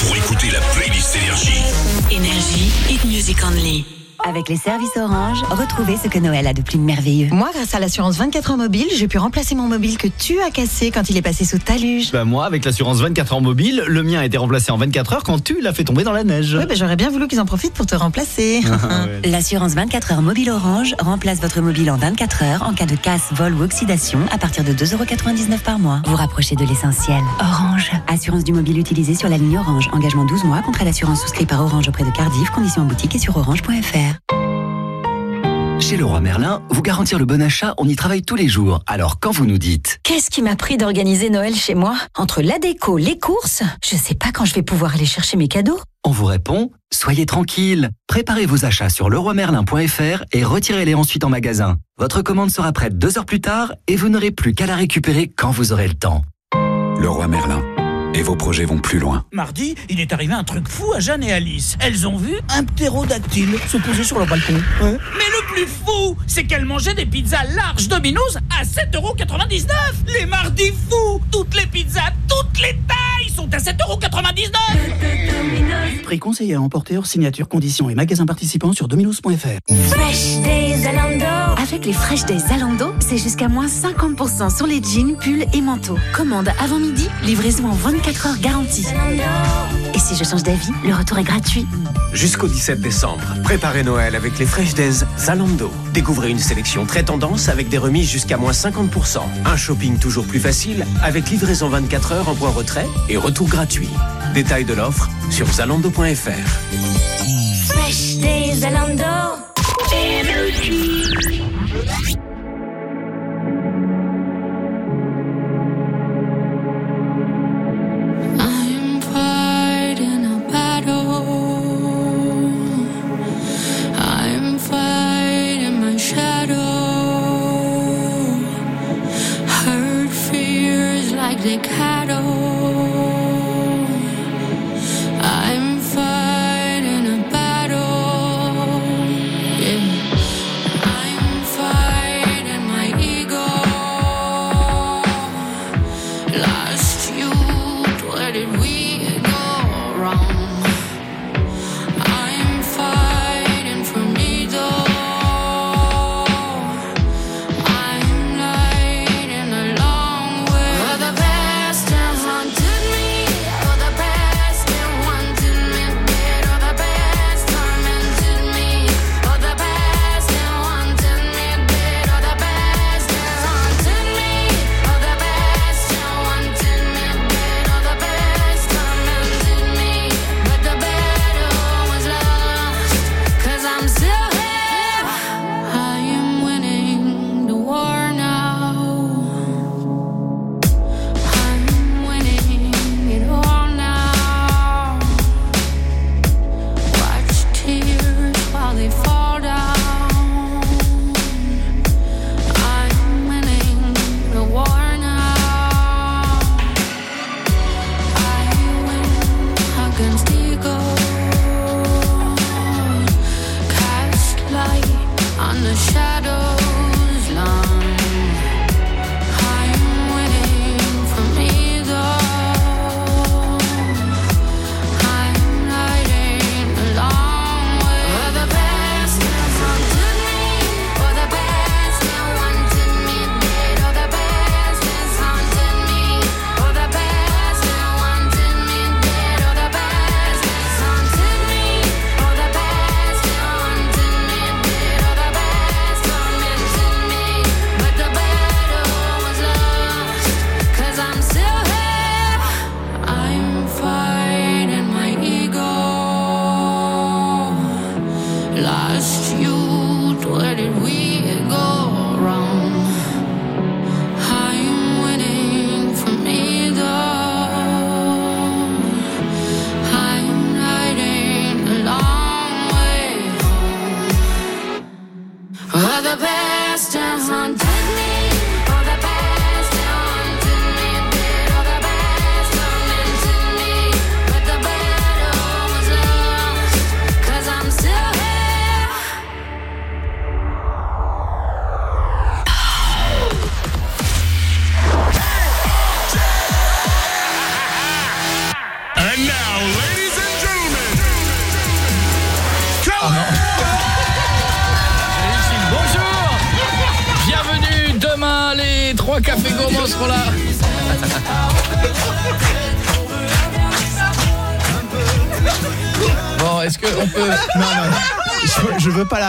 pour écouter la playlist Énergie. Énergie, hit music only. Avec les services Orange, retrouvez ce que Noël a de plus merveilleux. Moi, grâce à l'assurance 24 heures mobile, j'ai pu remplacer mon mobile que tu as cassé quand il est passé sous ta luge. Bah moi, avec l'assurance 24 heures mobile, le mien a été remplacé en 24 heures quand tu l'as fait tomber dans la neige. Oui, bah, j'aurais bien voulu qu'ils en profitent pour te remplacer. [LAUGHS] L'assurance 24 heures mobile Orange remplace votre mobile en 24 heures en cas de casse, vol ou oxydation à partir de 2,99€ par mois. Vous rapprochez de l'essentiel. Orange. Assurance du mobile utilisé sur la ligne Orange. Engagement 12 mois contre l'assurance souscrit par Orange auprès de Cardiff. Conditions en boutique et sur orange.fr. Chez Leroy Merlin, vous garantir le bon achat, on y travaille tous les jours. Alors quand vous nous dites Qu'est-ce qui m'a pris d'organiser Noël chez moi? Entre la déco, les courses, je sais pas quand je vais pouvoir aller chercher mes cadeaux. On vous répond Soyez tranquille. Préparez vos achats sur leroymerlin.fr et retirez-les ensuite en magasin. Votre commande sera prête deux heures plus tard et vous n'aurez plus qu'à la récupérer quand vous aurez le temps. Leroy Merlin. Et vos projets vont plus loin. Mardi, il est arrivé un truc fou à Jeanne et Alice. Elles ont vu un ptérodactyle se poser sur le balcon. Mais le plus fou, c'est qu'elles mangeaient des pizzas larges Domino's à 7,99€ Les mardis fous Toutes les pizzas, toutes les tailles sont à 7,99€ Prix conseillé à emporter hors signature, conditions et magasins participants sur dominos.fr. Fresh Days Zalando. Avec les Fresh Days Zalando, c'est jusqu'à moins 50% sur les jeans, pulls et manteaux. Commande avant midi, livraison en 24 heures garantie. Et si je change d'avis, le retour est gratuit. Jusqu'au 17 décembre, préparez Noël avec les Fresh Days Zalando. Découvrez une sélection très tendance avec des remises jusqu'à moins 50%. Un shopping toujours plus facile avec livraison 24 heures en point retrait et retour gratuit. Détail de l'offre sur zalando.fr. Fresh Days Zalando.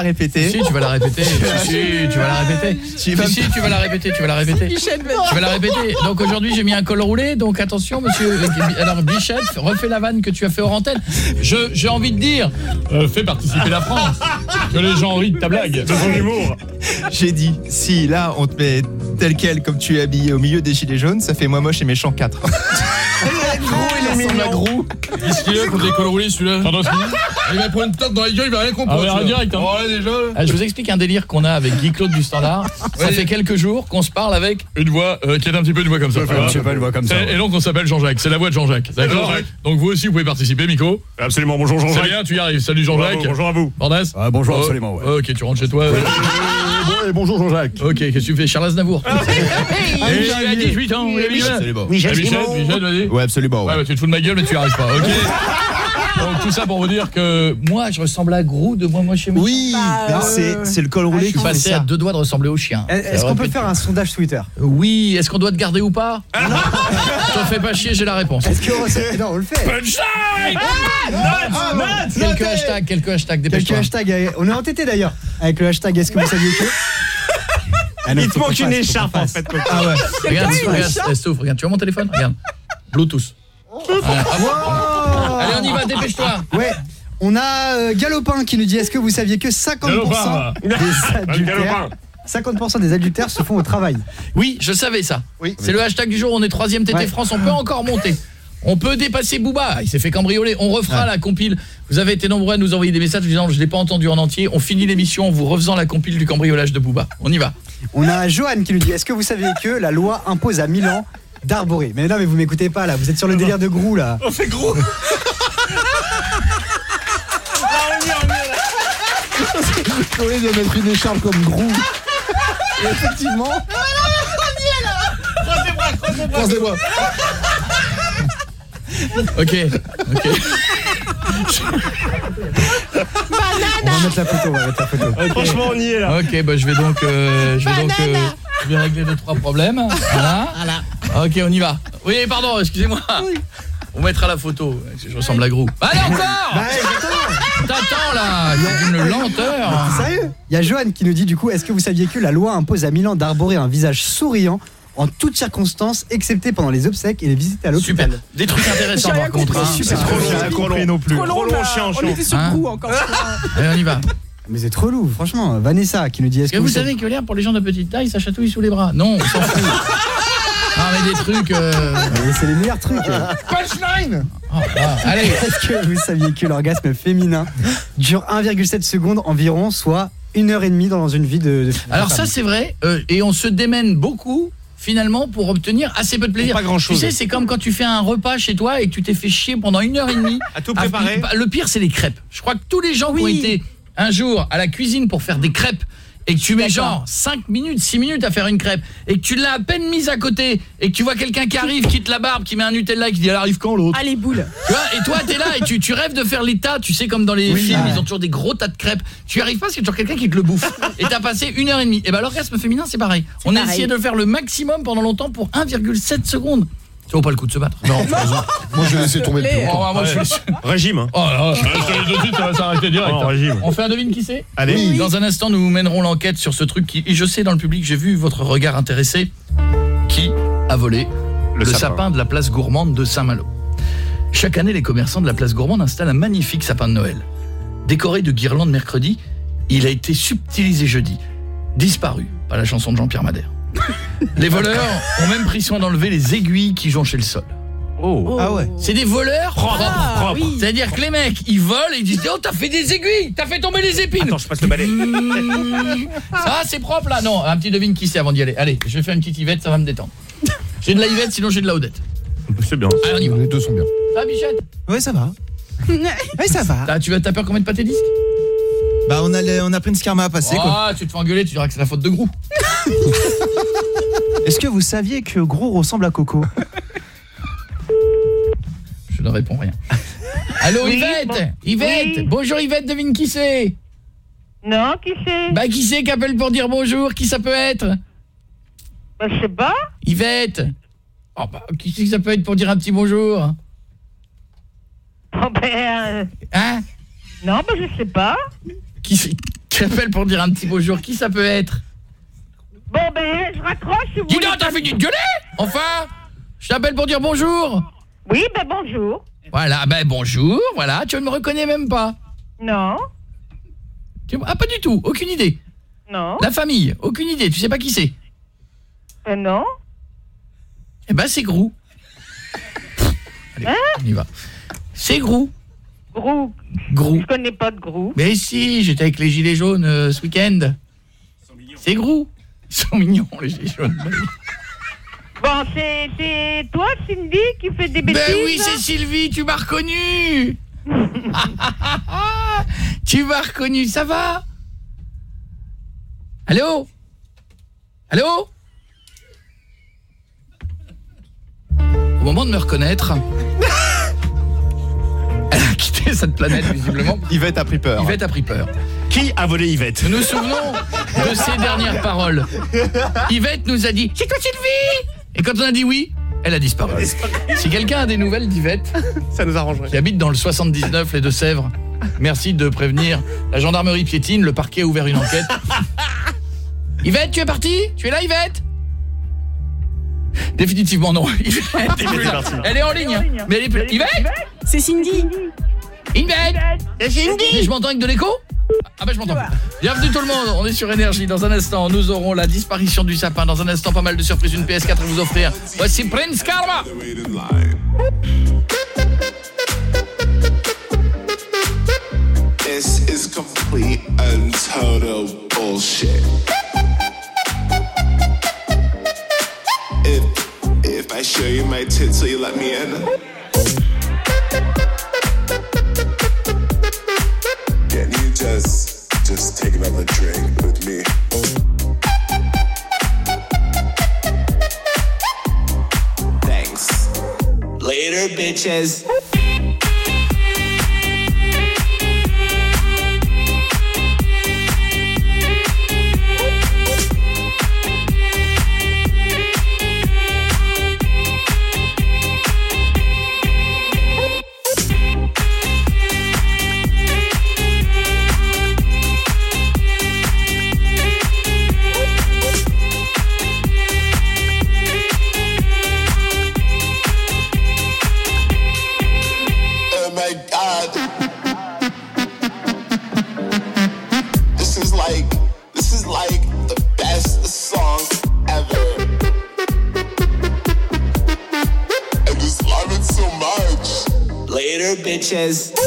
Répéter. [LAUGHS] Si, tu vas la répéter. si, tu vas la répéter. Si, tu vas la répéter, tu vas la répéter. Tu vas la répéter. Donc aujourd'hui, j'ai mis un col roulé, donc attention monsieur. Alors Bichette, refais la vanne que tu as fait hors antenne. Je j'ai envie de dire euh, fais participer la France. Que les gens rient de ta blague, de ton humour. J'ai dit, si là on te met tel quel comme tu es habillé au milieu des gilets jaunes, ça fait moi moche et méchant 4. [LAUGHS] à Grou. Qu'est-ce qu'il a contre les cols roulés celui-là Pardon, Il va prendre une tarte dans la gueule, il va rien comprendre. Ah ouais, celui-là. direct, hein. Oh, ouais, déjà. Ah, je vous explique un délire qu'on a avec Guy Claude du Standard. Ça Ouais. fait quelques jours qu'on se parle avec Une voix euh, qui est un petit peu une voix comme ça. Pas, une voix comme ça, Et- ouais. Et donc on s'appelle Jean-Jacques, c'est la voix de Jean-Jacques. D'accord. Donc vous aussi vous pouvez participer, Miko. Absolument, bonjour Jean-Jacques. C'est bien, tu y arrives. Salut Jean-Jacques. Bonjour à vous. Bordas bonjour, Oh, absolument, ouais. Ok, tu rentres chez toi. [LAUGHS] bonjour Jean-Jacques. Ok, qu'est-ce que tu fais Charles Aznavour. Et il a 18 ans, oui, Michel. Absolument. Ah, Michel, Michel, vas-y. Ouais, absolument. Ouais, bah, tu te fous de ma gueule, mais tu y arrives pas. Ok. [LAUGHS] Donc tout ça pour vous dire que Moi, je ressemble à Grou de moi, moi chez moi. Oui, Bah, c'est euh, c'est le col roulé Je suis qui fait passé ça. à deux doigts de ressembler au chien. Est-ce qu'on peut faire un sondage Twitter Oui, est-ce qu'on doit te garder ou pas [LAUGHS] T'en fais pas chier, j'ai la réponse. Est-ce que non, on le fait Punchline Ah, note, Quelques hashtags, quelques hashtags, Quelques dépêche-toi. hashtags. euh, On est entêté d'ailleurs avec le hashtag Est-ce que vous saviez que [LAUGHS] Ah non, Il te manque une écharpe en fait. Ah ouais. Regarde, regarde, eh, regarde, tu vois mon téléphone? Regarde. Bluetooth. Voilà, hop. Allez, on y va, dépêche-toi. Ouais. On a euh, Galopin qui nous dit Est-ce que vous saviez que 50% Galopin. des [LAUGHS] adultères Galopin. 50% des adultères se font au travail Oui, je savais ça. Oui. C'est le hashtag du jour, on est troisième TT Ouais. France, on peut encore monter. On peut dépasser Booba, il s'est fait cambrioler. On refera la compile. Vous avez été nombreux à nous envoyer des messages disant je l'ai pas entendu en entier. On finit l'émission en vous refaisant la compile du cambriolage de Booba. On y va. On a Johan qui nous dit Est-ce que vous saviez que la loi impose à Milan d'arborer Mais non, mais vous m'écoutez pas là, vous êtes sur le délire de Grou là. On fait gros [LAUGHS] Au lieu de mettre une écharpe comme Grou. Effectivement. Croisez-moi. OK. OK. On va mettre la photo, on va mettre la photo. Franchement, on y est là. OK, bah je vais donc euh, je vais donc euh, je vais régler deux trois problèmes. Voilà. OK, on y va. Oui, pardon, excusez-moi. On mettra la photo. Je ressemble à Grou. Allez encore Bah. T'attends là, il y a une lenteur. Sérieux? Il y a Johan qui nous dit du coup Est-ce que vous saviez que la loi impose à Milan d'arborer un visage souriant en toutes circonstances, excepté pendant les obsèques et les visites à Super. l'hôpital Des trucs intéressants par contre. hein. super. C'est trop long. Rien compris non plus. Trop long, Trop long, là. chiant, On était sur Hein Grou encore. Allez, on y va. Mais c'est trop lourd, franchement. Vanessa qui nous dit Est-ce Est-ce que vous savez que l'air pour les gens de petite taille, ça chatouille sous les bras? Non, on s'en fout. Non mais des trucs euh, Mais c'est les meilleurs trucs. Punchline oh, ah, Allez, Est-ce que vous saviez que l'orgasme féminin dure 1,7 secondes environ, soit une heure et demie dans une vie de. de Alors ça c'est vrai euh, et on se démène beaucoup finalement pour obtenir assez peu de plaisir. Pas grand-chose. Tu sais, c'est comme quand tu fais un repas chez toi et que tu t'es fait chier pendant une heure et demie. [LAUGHS] À tout préparer. Le pire c'est les crêpes. Je crois que tous les gens qui ont Oui. été un jour à la cuisine pour faire des crêpes et que tu mets genre 5 minutes, 6 minutes à faire une crêpe et que tu l'as à peine mise à côté et que tu vois quelqu'un qui arrive, qui te la barbe, qui met un Nutella et qui dit elle arrive quand l'autre? Tu vois, et toi, t'es là et tu, tu rêves de faire les tas, tu sais, comme dans les Oui, films, ouais. ils ont toujours des gros tas de crêpes. Tu y arrives pas parce qu'il y a toujours quelqu'un qui te le bouffe. et t'as passé une heure et demie. Et ben l'orgasme féminin, c'est pareil. On a essayé de le faire le maximum pendant longtemps pour 1,7 secondes. Ça vaut pas le coup de se battre. Non, [LAUGHS] Moi, je vais laisser tomber Les- longtemps. Oh, moi, je suis- Régime. hein. Oh là là. Je te le dis tout de suite, ça va s'arrêter direct. Hein. régime. On fait un devine qui c'est? Allez. Oui. Dans un instant, nous mènerons l'enquête sur ce truc qui, et je sais dans le public, j'ai vu votre regard intéressé, qui a volé le, Le sapin. sapin. de la place gourmande de Saint-Malo. Chaque année, les commerçants de la place gourmande installent un magnifique sapin de Noël. Décoré de guirlandes mercredi, il a été subtilisé jeudi. Disparu, pas la chanson de Jean-Pierre Madère. Les voleurs ont même pris soin d'enlever les aiguilles qui jonchaient le sol. Oh. Ah ouais. C'est des voleurs propres. Ah, oui. C'est-à-dire que les mecs, ils volent et ils disent "Oh, t'as fait des aiguilles, t'as fait tomber les épines." Attends, je passe le balai. [LAUGHS] Ça, c'est propre là. Non, un petit devine qui c'est avant d'y aller. Allez, je vais faire une petite Yvette, ça va me détendre. J'ai de la Yvette, sinon j'ai de la Odette. C'est bien. Allez, on y va. Les deux sont bien. Ça, Bichette Ouais, ça va. [LAUGHS] Ouais, ça va. T'as- Tu vas t'as peur qu'on mette pas tes disques Bah, on a, le- on a Prince Karma à passer, quoi. Ah, tu te fais engueuler, tu diras que c'est la faute de Grou. [LAUGHS] Est-ce que vous saviez que Gros ressemble à Coco [LAUGHS] Je ne réponds rien. Allô Oui, Yvette bon- Yvette oui. Bonjour Yvette, devine qui c'est Non, qui c'est Bah qui c'est qui appelle pour dire bonjour Qui ça peut être Bah, je sais pas. Yvette Oh bah, qui c'est que ça peut être pour dire un petit bonjour Oh, ben, euh, Hein Non, bah, je sais pas. Qui c'est qui appelle pour dire un petit bonjour Qui ça peut être Bon, ben, je raccroche. si vous Dis donc, t'as fini de gueuler Enfin Je t'appelle pour dire bonjour Oui, ben, bonjour. Voilà, ben bonjour, voilà, tu ne me reconnais même pas. Non. Tu- Ah, pas du tout, aucune idée. Non. La famille, aucune idée, tu sais pas qui c'est Euh, non. Eh ben, c'est Grou. [LAUGHS] Allez, on y va. C'est Grou. Grou. Grou. Je connais pas de Grou. Mais si, j'étais avec les gilets jaunes euh, ce week-end. C'est Grou. Ils sont mignons, les gilets jaunes. Bon, c'est toi, Cindy, qui fait des bêtises Ben oui, c'est Sylvie, tu m'as reconnu [LAUGHS] Tu m'as reconnu, ça va? Allô? Allô? Au moment de me reconnaître, [LAUGHS] elle a quitté cette planète, visiblement. Yvette a pris peur. Yvette a pris peur. Qui a volé Yvette? Nous nous souvenons de ses dernières paroles. Yvette nous a dit « C'est toi Sylvie !» Et quand on a dit oui, elle a disparu. Si quelqu'un a des nouvelles d'Yvette, ça nous arrangerait. Qui habite dans le 79, les Deux-Sèvres, merci de prévenir la gendarmerie piétine, le parquet a ouvert une enquête. [LAUGHS] Yvette, tu es partie? Tu es là, Yvette? Définitivement non. [LAUGHS] Yvette. Elle est en ligne. hein. Mais elle est plus... Yvette? C'est Cindy. Yvette Mais je m'entends avec de l'écho? Ah bah je m'entends. Bienvenue tout le monde, on est sur Énergie. Dans un instant, nous aurons la disparition du sapin. Dans un instant, pas mal de surprises, une PS4 à vous offrir. Voici Prince Karma This is complete and total bullshit. If if I show you my tits, will you let me in? Just take another drink with me? Thanks. Later, bitches. Later,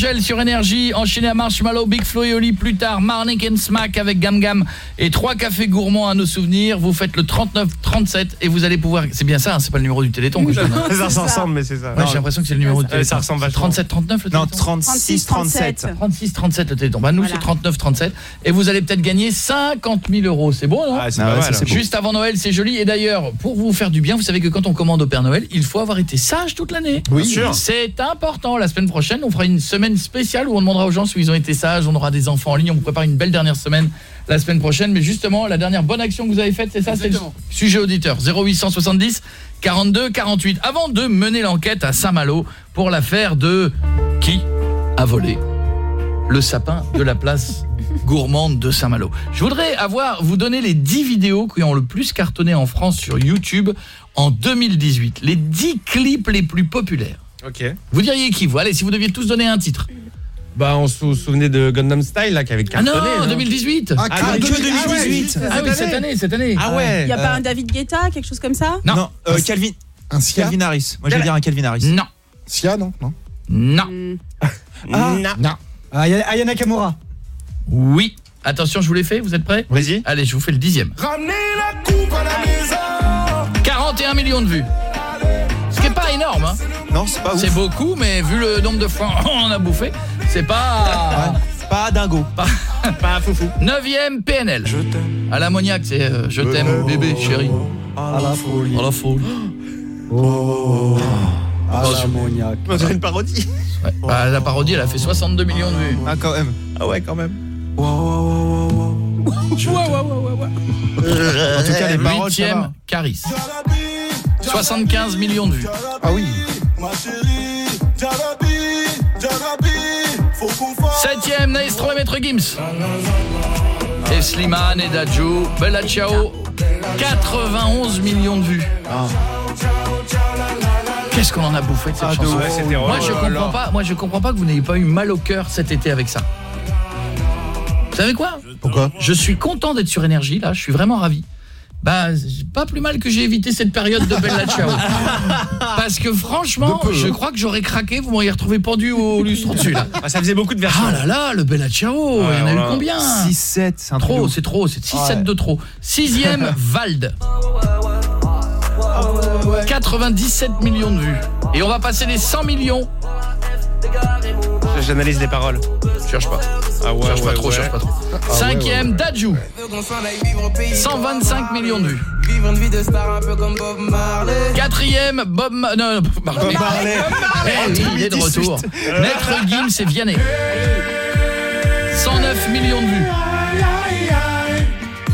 Angèle sur Énergie, enchaîné à Marshmallow, Big Flo et plus tard, Marnik and Smack avec Gam Gam et trois cafés gourmands à nos souvenirs. Vous faites le 39-37 et vous allez pouvoir... C'est bien ça, hein, c'est pas le numéro du Téléthon que je donne. hein. Ça ressemble, mais c'est ça. Ouais, j'ai l'impression que c'est le numéro du Euh, Téléthon. ça ressemble vachement. 37 39 le Non, Téléthon 36 37. 36 37 le Téléthon. Bah nous Voilà. c'est 39 37 et vous allez peut-être gagner 50 000 euros. C'est beau non Ah, c'est beau. Juste avant Noël, c'est joli et d'ailleurs, pour vous faire du bien, vous savez que quand on commande au Père Noël, il faut avoir été sage toute l'année. Oui. Sûr. C'est important. La semaine prochaine, on fera une semaine spéciale où on demandera aux gens si ils ont été sages, on aura des enfants en ligne, on vous prépare une belle dernière semaine la semaine prochaine mais justement, la dernière bonne action que vous avez faite, c'est ça, c'est le sujet auditeur 0870 42 48. Avant de mener l'enquête à Saint-Malo pour l'affaire de qui a volé le sapin de la place gourmande de Saint-Malo. Je voudrais avoir vous donner les 10 vidéos qui ont le plus cartonné en France sur YouTube en 2018, les 10 clips les plus populaires. Ok. Vous diriez qui vous? Allez, si vous deviez tous donner un titre. Bah, on se souvenait de Gundam Style, là, qui avait Ah non, cartonné. non 2018 Ah, que 2018 Ah oui, cette année, cette année. Ah ouais. Il y a pas un David Guetta, quelque chose comme ça? Non. euh, Calvin. Un Sia? Calvin Harris. Moi, je vais dire un Calvin Harris. Non. Sia, non Non. Non. [LAUGHS] Ah. Non. Ah, Aya- Ayana Kamura. Oui. Attention, je vous l'ai fait, vous êtes prêts? Vas-y. Allez, je vous fais le dixième. Ramenez la coupe à la maison. 41 millions de vues. Ce qui est pas énorme hein. Non, c'est pas. C'est beaucoup mais vu le nombre de fois [LAUGHS] on a bouffé, c'est pas Pas dingo. [LAUGHS] pas Pas foufou. 9e PNL. Je t'aime. À l'ammoniaque, c'est euh, je t'aime bébé chéri. À la folie. À la folie. [GASPS] Oh. À Attention. l'ammoniaque. On dirait une parodie. Ouais. Bah, la parodie elle a fait 62 millions de vues. Ah, quand même. Ah ouais, quand même. En tout cas, les paroles, ça 8e va. Caris. 75 millions de vues. Ah oui. Ma chérie, Jarabi, Jarabi, faut qu'on fasse. 7e Naestro et Maître Gims. Et Slimane et Dadju, Bella Ciao. 91 millions de vues. Qu'est-ce qu'on en a bouffé de cette Ah, chanson. Ouais, Moi je comprends pas, moi je comprends pas que vous n'ayez pas eu mal au cœur cet été avec ça. Vous savez quoi? Pourquoi? Je suis content d'être sur énergie là, je suis vraiment ravi. Bah c'est pas plus mal que j'ai évité cette période de Bella Ciao. [LAUGHS] Parce que franchement, peu, je hein. crois que j'aurais craqué, vous m'auriez retrouvé pendu au lustre dessus là. Ah, ça faisait beaucoup de versions. Ah là là, le Bella Ciao, il y en a eu combien 6-7, c'est un truc de Trop, c'est trop, c'est 6-7 Ouais. de trop. Sixième, [LAUGHS] Vald. 97 millions de vues. Et on va passer les 100 millions. J'analyse les paroles. Cherche pas. Ah ouais, cherche pas trop, ouais. cherche pas trop. ouais, Cinquième, Dadju. 125 millions de vues. Vivre une vie de star un peu comme Bob Marley. Quatrième, Bob... Ma- Non, non, Bob Marley. Eh oui, il est de retour. Maître Gims et Vianney. 109 millions de vues.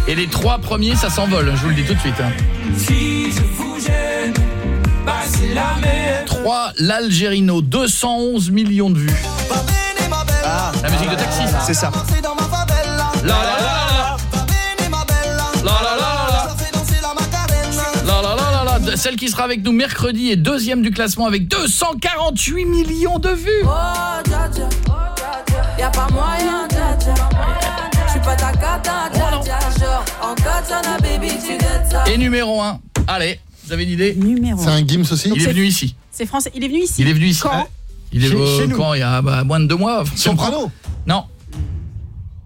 Et les trois premiers, ça s'envole, je vous le dis tout de suite. hein. Si je vous gêne, passez la mer. 3, l'Algérino, 211 millions de vues. La musique de taxi. C'est ça. La la la la. La la la la. La la la la la. Celle qui sera avec nous mercredi est deuxième du classement avec 248 millions de vues. Oh, dja dja, y'a pas moyen, dja dja. J'suis pas ta cata, dja dja. Genre, en katana, baby, tu dettes ça. Et numéro 1. Allez, vous avez une idée Numéro C'est un Gims aussi Il est venu ici. C'est français. Il est venu ici. Il est venu ici. Quand Il est Chez- euh, quand il y a bah, moins de deux mois. Soprano Non,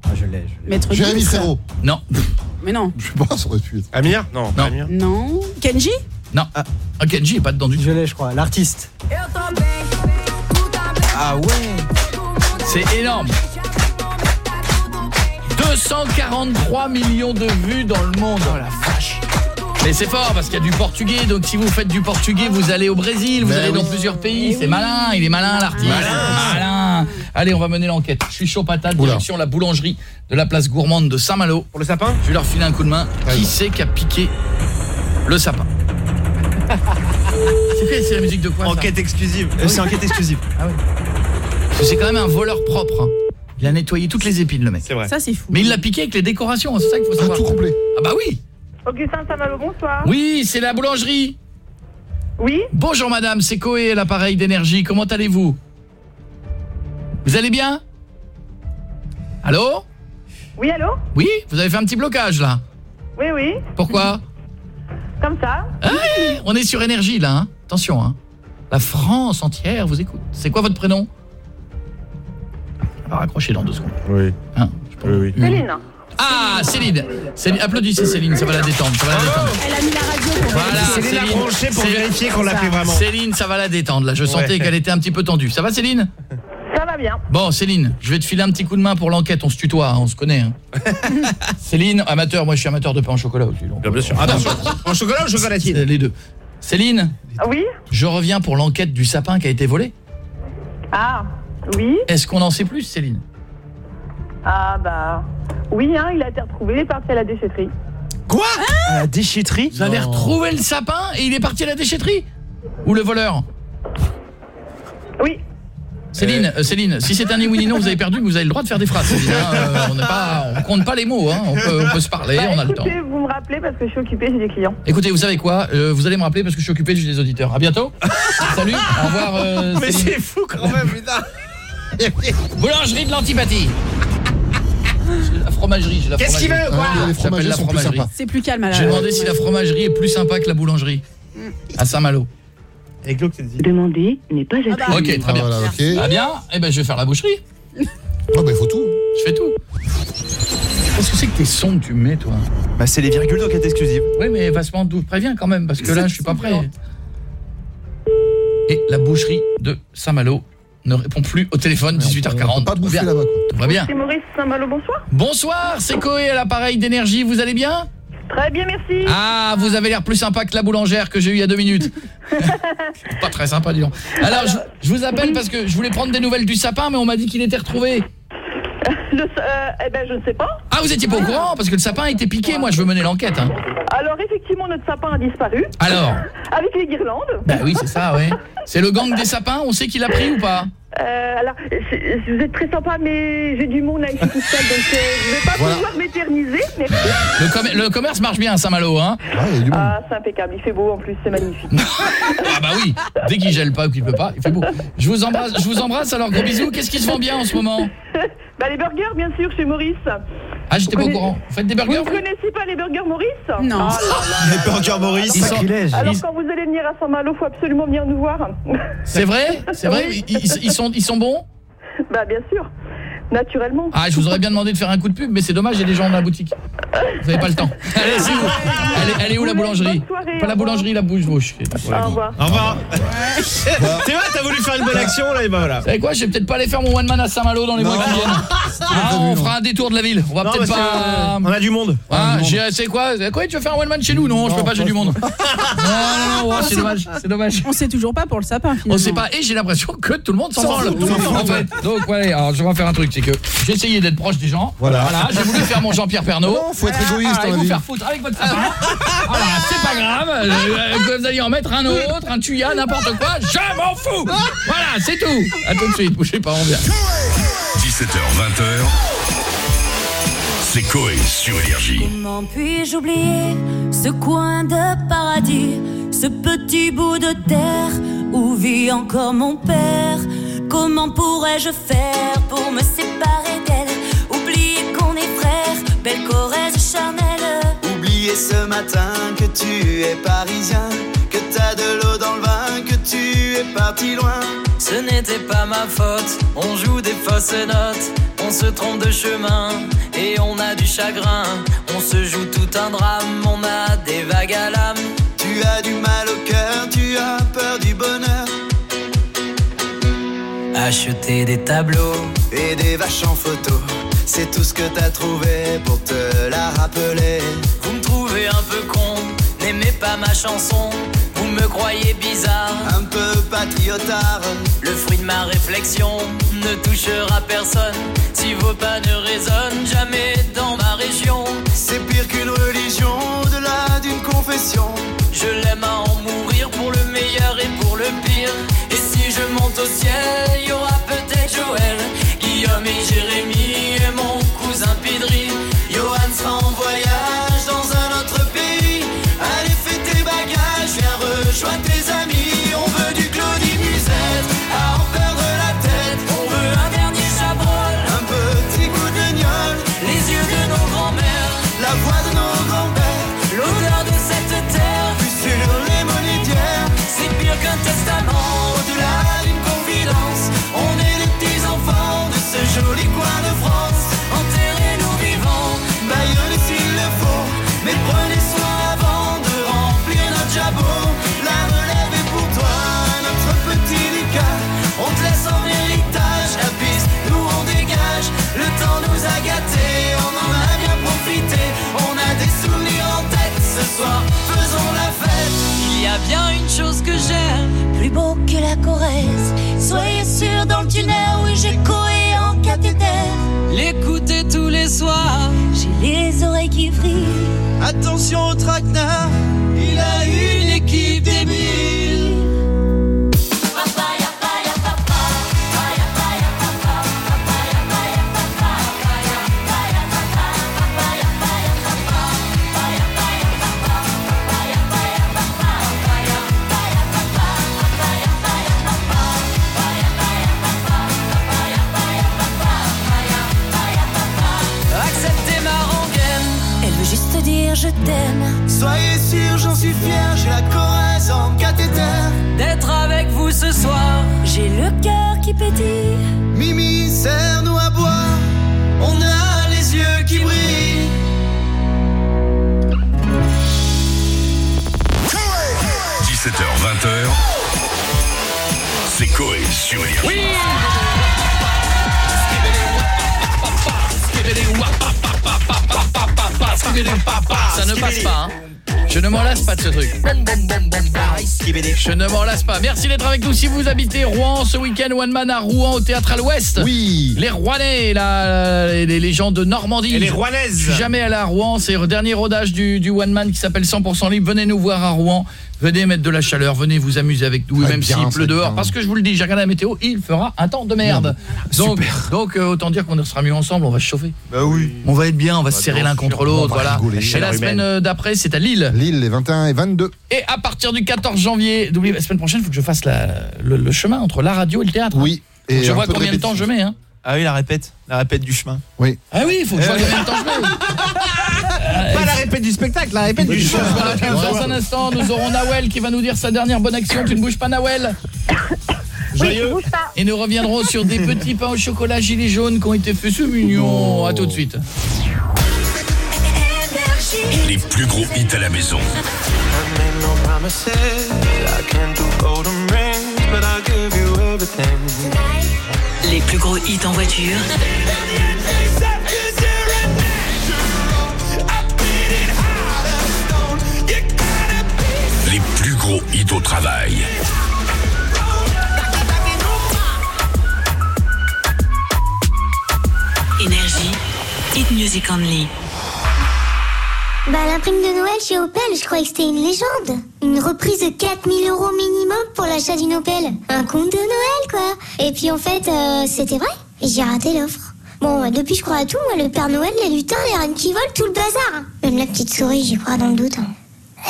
Ah, je l'ai, je l'ai. Maître Jérémy. Frérot. non, [LAUGHS] Mais non. Je sais pas, ça aurait pu être. Amir Non, Non. Amir. Non. Kenji non. Ah, Kenji est pas dedans du tout. Je l'ai, je crois. L'artiste. Ah ouais. C'est énorme. 243 millions de vues dans le monde. Oh la vache. Mais c'est fort parce qu'il y a du portugais, donc si vous faites du portugais, vous allez au Brésil, vous Ben allez dans oui. plusieurs pays. C'est malin, il est malin l'artiste. Malin. Allez, on va mener l'enquête. Je suis chaud patate, Oula. direction la boulangerie de la place gourmande de Saint-Malo. Pour le sapin Je vais leur filer un coup de main. Qui c'est qui a piqué le sapin [LAUGHS] C'est quoi C'est la musique de quoi ça Enquête exclusive. Euh, C'est enquête exclusive. Parce que c'est quand même un voleur propre. hein. Il a nettoyé toutes les épines, le mec. C'est vrai. Ça, c'est fou. Mais il l'a piqué avec les décorations, c'est ça qu'il faut Ah, savoir. tout complet. Ah bah oui Augustin Saint-Malo, bonsoir. Oui, c'est la boulangerie Oui Bonjour madame, c'est Coé, l'appareil d'énergie, comment allez-vous? Vous allez bien? Allô? Oui, allô? Oui, vous avez fait un petit blocage là. Oui, oui. Pourquoi? Comme ça. Ouais, on est sur énergie là, hein. attention. Hein. La France entière vous écoute. C'est quoi votre prénom? On va raccrocher dans deux secondes. Oui. Hein, oui, oui. Céline. Ah, Céline. Céline. Applaudissez Céline, ça va la détendre. Ça va la détendre. Elle a mis la radio pour Voilà, Céline a branché pour Céline- vérifier qu'on l'a ça. fait vraiment. Céline, ça va la détendre là. Je sentais Ouais. qu'elle était un petit peu tendue. Ça va Céline? Ça va bien. Bon, Céline, je vais te filer un petit coup de main pour l'enquête. On se tutoie, hein, on se connaît. hein. [LAUGHS] Céline, amateur, moi je suis amateur de pain au chocolat aussi. donc, Bien, bien sûr. Attention. En chocolat ou chocolatine euh, Les deux. Céline, Oui je reviens pour l'enquête du sapin qui a été volé. Ah, oui. Est-ce qu'on en sait plus, Céline? Ah, bah. Oui, hein, il a été retrouvé, il est parti à la déchetterie. Quoi À la déchetterie Vous avez retrouvé le sapin et il est parti à la déchetterie Ou le voleur Oui. Céline, euh, Céline, si c'est un ni oui ni non, vous avez perdu, mais vous avez le droit de faire des phrases. Céline, hein. Euh, on on compte pas les mots, hein. on, peut, on peut se parler, Bah, on a le temps. écoutez, vous me rappelez parce que je suis occupée, j'ai des clients. Écoutez, vous savez quoi Euh, Vous allez me rappeler parce que je suis occupé, j'ai des auditeurs. À bientôt. Salut, au revoir. euh, Mais c'est fou quand même, putain. Boulangerie de l'antipathie. La fromagerie, j'ai la Qu'est-ce qu'il veut, quoi Ah, les J'appelle fromagers la sont plus fromagerie. sympas. C'est plus calme à la J'ai demandé si la fromagerie est plus sympa que la boulangerie. À Saint-Malo. Et Glauque, c'est dit. Demander n'est pas Ah bah, Ok, très Ah, bien. voilà, ok. Ah bien Eh ben, je vais faire la boucherie. [LAUGHS] Oh, bah, il faut tout. Je fais tout. Qu'est-ce que c'est que tes sons que tu mets, toi Bah c'est les virgules d'enquête exclusive. Oui, mais Vassement d'où préviens quand même, parce que là, je suis pas prêt. Et la boucherie de Saint-Malo ne répond plus au téléphone, 18h40. Pas bouffer bien. là-bas. Tout va bien. C'est Maurice Saint-Malo, bonsoir. Bonsoir, c'est Coé à l'appareil d'énergie, vous allez bien? Très bien, merci. Ah, vous avez l'air plus sympa que la boulangère que j'ai eue il y a deux minutes. [LAUGHS] pas très sympa, dis donc. Alors, je, je vous appelle parce que je voulais prendre des nouvelles du sapin, mais on m'a dit qu'il était retrouvé. Le, euh, eh ben, je ne sais pas. Ah, vous étiez pas au courant Parce que le sapin a été piqué, moi je veux mener l'enquête. hein. Alors, effectivement, notre sapin a disparu. Alors [LAUGHS] Avec les guirlandes. Bah oui, c'est ça, ouais. C'est le gang des sapins, on sait qui l'a pris ou pas Euh, alors, vous êtes très sympa, mais j'ai du monde à ici tout seul, donc euh, je vais pas Voilà. pouvoir m'éterniser. Merci. le, commer- le commerce marche bien à Saint-Malo, hein Ah, c'est impeccable. Il fait beau en plus, c'est magnifique. [LAUGHS] Ah bah oui, dès qu'il gèle pas ou qu'il peut pas, il fait beau. Je vous embrasse, je vous embrasse alors gros bisous. Qu'est-ce qui se vend bien en ce moment? [LAUGHS] Bah, les burgers, bien sûr, chez Maurice. Ah, j'étais pas au courant. Vous faites des burgers Vous ne connaissez pas les burgers Maurice? Non. Ah là là. Les burgers Maurice. Ils sont- Alors, ils- quand vous allez venir à Saint-Malo, faut absolument venir nous voir. C'est vrai? C'est vrai? Oui. ils, ils- ils sont, ils sont bons? Bah, bien sûr. Naturellement. Ah, je vous aurais bien demandé de faire un coup de pub, mais c'est dommage, il y a des gens dans la boutique. Vous avez pas le temps. [LAUGHS] Allez, c'est où elle est, elle est où la boulangerie soirée, Pas la boulangerie, la bouche bouche. Au revoir. Au revoir. [LAUGHS] C'est vrai, t'as voulu faire une belle action là et ben voilà. Vous savez quoi, je vais peut-être pas aller faire mon one man à Saint-Malo dans les mois qui viennent. [LAUGHS] Ah, on fera un détour de la ville. On va Non, peut-être pas... On a du monde. Ah, c'est quoi Quoi tu veux faire un one man chez nous Non, je peux pas, j'ai du monde. Non, non, non, oh, c'est dommage, c'est dommage. On sait toujours pas pour le sapin finalement. On sait pas et j'ai l'impression que tout le monde s'en branle. En fait. Donc ouais, alors je vais faire un truc, c'est que j'ai essayé d'être proche des gens. Voilà. j'ai voulu faire mon Jean-Pierre Pernaut. Non, faut être égoïste Voilà, la vous vie. faire foutre avec votre sapin. voilà, c'est pas grave. euh, que vous allez en mettre un autre, un tuya, n'importe quoi, je m'en fous. Voilà, c'est tout. À tout de suite, bougez pas, on vient. 17h, 20h. C'est Coé sur Énergie. Comment puis-je oublier ce coin de paradis, ce petit bout de terre où vit encore mon père? Comment pourrais-je faire pour me séparer d'elle? Oublier qu'on est frères, belle Corrèze charnelle Oublier ce matin que tu es parisien, que t'as de l'eau dans le vin, que tu es parti loin. Ce n'était pas ma faute, on joue des fausses notes, on se trompe de chemin et on a du chagrin. On se joue tout un drame, on a des vagues à l'âme. Tu as du mal au cœur, tu as peur du bonheur. Acheter des tableaux et des vaches en photo. C'est tout ce que t'as trouvé pour te la rappeler. Vous me trouvez un peu con, n'aimez pas ma chanson. Vous me croyez bizarre, un peu patriotard. Le fruit de ma réflexion ne touchera personne. Si vos pas ne résonnent jamais dans ma région, c'est pire qu'une religion, au-delà d'une confession. Je l'aime à en mourir je monte au ciel, il y aura peut-être Joël, Guillaume et Jérémy et mon Soyez sûr dans le tunnel, oui j'ai coé en cathéter. L'écouter tous les soirs. J'ai les oreilles qui vrillent. Attention au traquenard, il a une équipe débile. Dire je t'aime. Soyez sûr, j'en suis fier, j'ai la Corrèze en cathéter. D'être avec vous ce soir. J'ai le cœur qui pétille. Mimi, serre-nous à boire. On a les yeux qui brillent. – 17h, 20h, c'est Coé sur Énergie. Oui Ça ne passe pas, hein. Je ne m'en lasse pas de ce truc. Je ne m'en lasse pas. Merci d'être avec nous. Si vous habitez Rouen ce week-end, One Man à Rouen au Théâtre à l'Ouest. Oui. Les Rouennais, les gens de Normandie. Et les Rouennaises. Je suis jamais allé à Rouen. C'est le dernier rodage du, du One Man qui s'appelle 100% libre. Venez nous voir à Rouen. Venez mettre de la chaleur. Venez vous amuser avec nous, même s'il pleut dehors. bien. Parce que je vous le dis, j'ai regardé la météo, il fera un temps de merde. Donc, donc euh, autant dire qu'on sera mieux ensemble. On va se chauffer. Bah oui. On va être bien. On va se serrer l'un contre l'autre. Voilà. rigoler. Et la semaine euh, d'après, c'est à Lille. Lille, les 21 et 22. Et à partir du 14 janvier, n'oubliez la semaine prochaine, il faut que je fasse la- le, le chemin entre la radio et le théâtre. Oui. Faut que je vois combien de temps je mets. Hein. Ah oui, la répète. La répète du chemin. Oui. Ah oui, il faut que je vois combien de temps je mets. [LAUGHS] Pas la répète du spectacle, la répète du show. Dans un instant, nous aurons Nawel qui va nous dire sa dernière bonne action. Tu ne bouges pas, Nawel [COUGHS] Joyeux. Et nous reviendrons sur des petits pains au chocolat gilets jaunes qui ont été faits. C'est mignon. À tout de suite. Les plus gros hits à la maison. Les plus gros hits en voiture. Gros hits au travail. Énergie. Hit Music Only. Bah la prime de Noël chez Opel, je croyais que c'était une légende. Une reprise de 4000 euros minimum pour l'achat d'une Opel. Un compte de Noël quoi. Et puis en fait, euh, c'était vrai. Et j'ai raté l'offre. Bon, depuis je crois à tout, moi, le Père Noël, les lutins, les reines qui volent, tout le bazar. hein. Même la petite souris, j'y crois dans le doute. hein.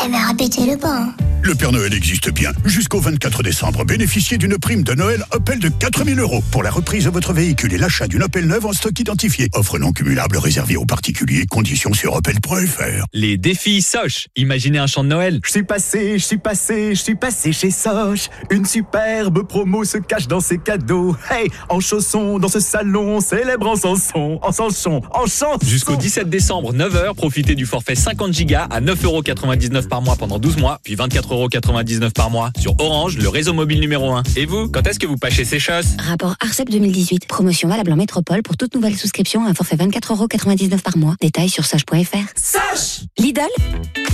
Eh mais répétez-le pas. hein. Le Père Noël existe bien. Jusqu'au 24 décembre, bénéficiez d'une prime de Noël Opel de 4000 euros pour la reprise de votre véhicule et l'achat d'une Opel neuve en stock identifié. Offre non cumulable réservée aux particuliers. Conditions sur opel.fr. Les défis Soch. Imaginez un chant de Noël. Je suis passé, je suis passé, je suis passé chez Soch. Une superbe promo se cache dans ses cadeaux. Hey, en chaussons dans ce salon, célèbre en chanson, en chanson, en chanson. Jusqu'au 17 décembre, 9h, profitez du forfait 50 Go à 9,99€ par mois pendant 12 mois, puis 24,99€ par mois sur Orange, le réseau mobile numéro 1. Et vous, quand est-ce que vous pâchez ces choses Rapport ARCEP 2018. Promotion valable en métropole pour toute nouvelle souscription à un forfait 24,99€ par mois. Détails sur sage.fr. Sage Lidl,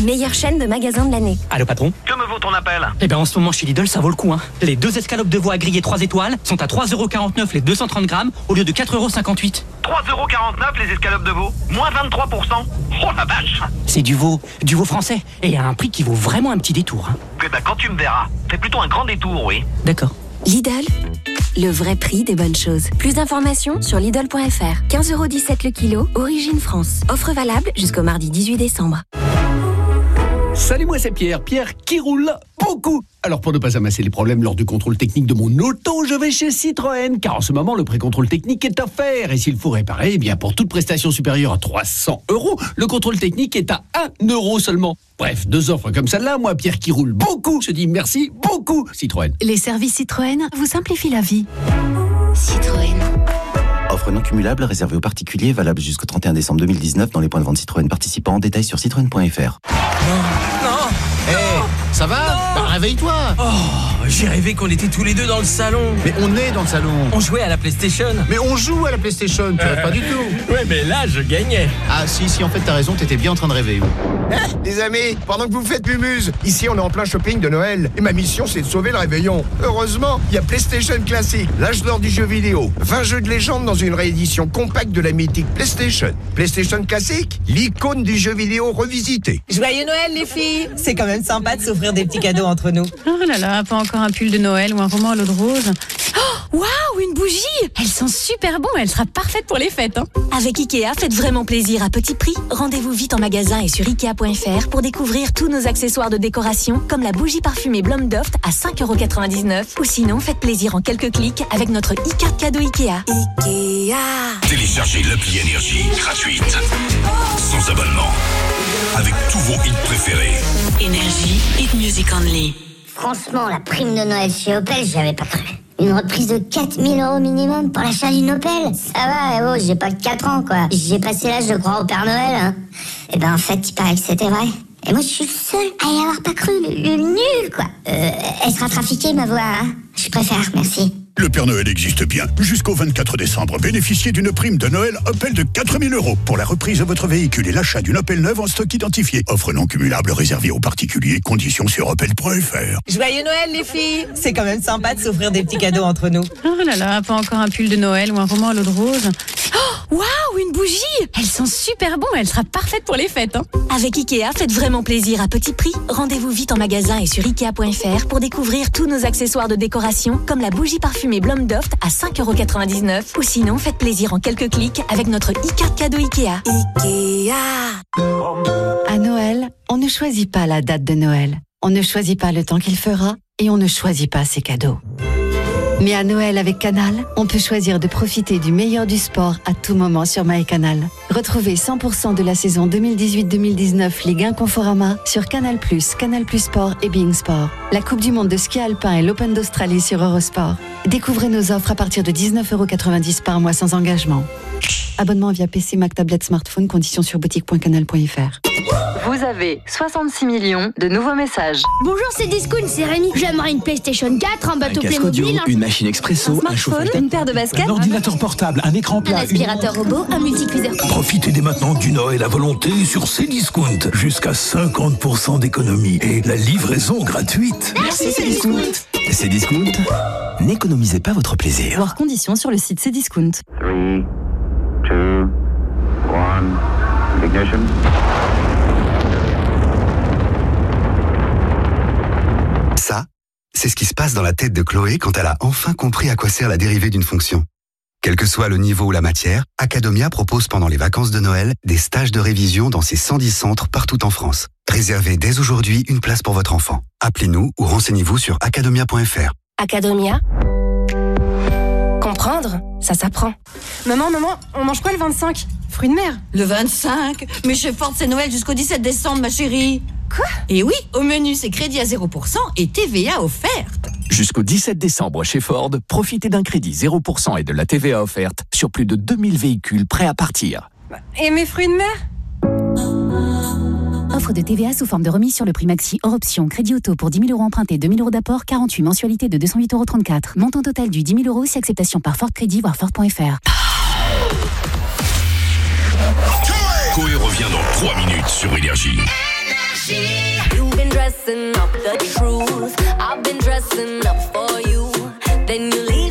meilleure chaîne de magasins de l'année. Allô patron? Que me vaut ton appel? Eh ben en ce moment chez Lidl ça vaut le coup hein. Les deux escalopes de veau à griller 3 étoiles sont à 3,49€ les 230 grammes au lieu de 4,58€. 3,49€ les escalopes de veau, moins 23%. Oh la vache C'est du veau, du veau français et à un prix qui vaut vraiment un petit détour. hein. Eh ben quand tu me verras, fais plutôt un grand détour, oui. D'accord. Lidl, le vrai prix des bonnes choses. Plus d'informations sur Lidl.fr. 15,17€ le kilo, origine France. Offre valable jusqu'au mardi 18 décembre. Salut, moi c'est Pierre. Pierre qui roule beaucoup. Alors pour ne pas amasser les problèmes lors du contrôle technique de mon auto, je vais chez Citroën, car en ce moment le pré-contrôle technique est offert. Et s'il faut réparer, eh bien pour toute prestation supérieure à 300 euros, le contrôle technique est à 1 euro seulement. Bref, deux offres comme celle-là, moi Pierre qui roule beaucoup, je dis merci beaucoup Citroën. Les services Citroën vous simplifient la vie. Citroën. Offre non cumulable réservée aux particuliers, valable jusqu'au 31 décembre 2019 dans les points de vente Citroën participants. Détails sur citroën.fr. Non. Eh, ça va? Bah, Réveille-toi. Oh, j'ai rêvé qu'on était tous les deux dans le salon. Mais on est dans le salon. On jouait à la PlayStation. Mais on joue à la PlayStation, tu rêves pas du tout. [LAUGHS] Ouais, mais là, je gagnais. Ah si, si, en fait t'as raison, t'étais bien en train de rêver. Eh, les amis, pendant que vous faites mumuse, ici on est en plein shopping de Noël et ma mission c'est de sauver le réveillon. Heureusement, il y a PlayStation Classic, l'âge d'or du jeu vidéo. 20 jeux de légende dans une réédition compacte de la mythique PlayStation. PlayStation Classic, l'icône du jeu vidéo revisité. Joyeux Noël les filles C'est quand même sympa de s'offrir des petits cadeaux entre nous. Oh là là, pas encore un pull de Noël ou un roman à l'eau de rose. Oh, waouh, une bougie Elle sent super bon, elle sera parfaite pour les fêtes. Hein. Avec Ikea, faites vraiment plaisir à petit prix. Rendez-vous vite en magasin et sur Ikea.fr pour découvrir tous nos accessoires de décoration, comme la bougie parfumée Blomdoft à 5,99€. Ou sinon, faites plaisir en quelques clics avec notre e-carte cadeau Ikea. Ikea Téléchargez l'appli Énergie gratuite. Sans abonnement. Avec tous vos hits préférés. Énergie, hit music only. Franchement, la prime de Noël chez Opel, j'y avais pas cru. Une reprise de 4000 euros minimum pour l'achat d'une Opel Ça va, eh oh, j'ai pas que 4 ans, quoi. J'ai passé l'âge de croire au Père Noël, hein. Et ben, en fait, il paraît que c'était vrai. Et moi, je suis le seul à y avoir pas cru, le, le nul, quoi. Euh, elle sera trafiquée, ma voix, hein. Je préfère, merci. Le Père Noël existe bien. Jusqu'au 24 décembre, bénéficiez d'une prime de Noël Opel de 4000 euros pour la reprise de votre véhicule et l'achat d'une Opel neuve en stock identifié. Offre non cumulable réservée aux particuliers. Conditions sur opel.fr. Joyeux Noël les filles C'est quand même sympa de s'offrir des petits cadeaux entre nous. Oh là là, pas encore un pull de Noël ou un roman à l'eau de rose. Oh, waouh, une bougie Elle sent super bon, elle sera parfaite pour les fêtes. Hein. Avec Ikea, faites vraiment plaisir à petit prix. Rendez-vous vite en magasin et sur Ikea.fr pour découvrir tous nos accessoires de décoration, comme la bougie parfumée Blomdoft à 5,99€. Ou sinon, faites plaisir en quelques clics avec notre e-carte cadeau Ikea. Ikea À Noël, on ne choisit pas la date de Noël. On ne choisit pas le temps qu'il fera et on ne choisit pas ses cadeaux. Mais à Noël avec Canal, on peut choisir de profiter du meilleur du sport à tout moment sur MyCanal. Retrouvez 100% de la saison 2018-2019 Ligue 1 Conforama sur Canal+, Canal Sport et Being Sport. La Coupe du Monde de ski alpin et l'Open d'Australie sur Eurosport. Découvrez nos offres à partir de 19,90€ par mois sans engagement. Abonnement via PC, Mac, tablette, smartphone, conditions sur boutique.canal.fr. Vous avez 66 millions de nouveaux messages. Bonjour, c'est Discount, c'est Rémi. J'aimerais une PlayStation 4, un bateau casque audio, un, une machine expresso, un, chauffage une paire de baskets, un ordinateur portable, un écran un plat, une... aspirateur robot, un multicuiseur. Profitez dès maintenant du Noël à volonté sur Cdiscount. Jusqu'à 50% d'économie et la livraison gratuite. Merci, Cdiscount. Cdiscount, n'économisez pas votre plaisir. Voir conditions sur le site Cdiscount. 3, 2, 1, ignition. Ça, c'est ce qui se passe dans la tête de Chloé quand elle a enfin compris à quoi sert la dérivée d'une fonction. Quel que soit le niveau ou la matière, Academia propose pendant les vacances de Noël des stages de révision dans ses 110 centres partout en France. Réservez dès aujourd'hui une place pour votre enfant. Appelez-nous ou renseignez-vous sur academia.fr. Academia. Comprendre, ça s'apprend. Maman, maman, on mange quoi le 25 Fruits de mer Le 25 Mais chez Ford, c'est Noël jusqu'au 17 décembre, ma chérie. Quoi Et oui, au menu, c'est crédit à 0% et TVA offerte. Jusqu'au 17 décembre chez Ford, profitez d'un crédit 0% et de la TVA offerte sur plus de 2000 véhicules prêts à partir. Et mes fruits de mer Offre de TVA sous forme de remise sur le prix maxi hors option. Crédit auto pour 10 000 euros empruntés, 2 000 euros d'apport, 48 mensualités de 208,34 euros. Montant total du 10 000 euros si acceptation par Ford Crédit, voire Ford.fr. Coé revient dans 3 minutes sur Énergie. You've been dressing up the truth. I've been dressing up for you. Then you leave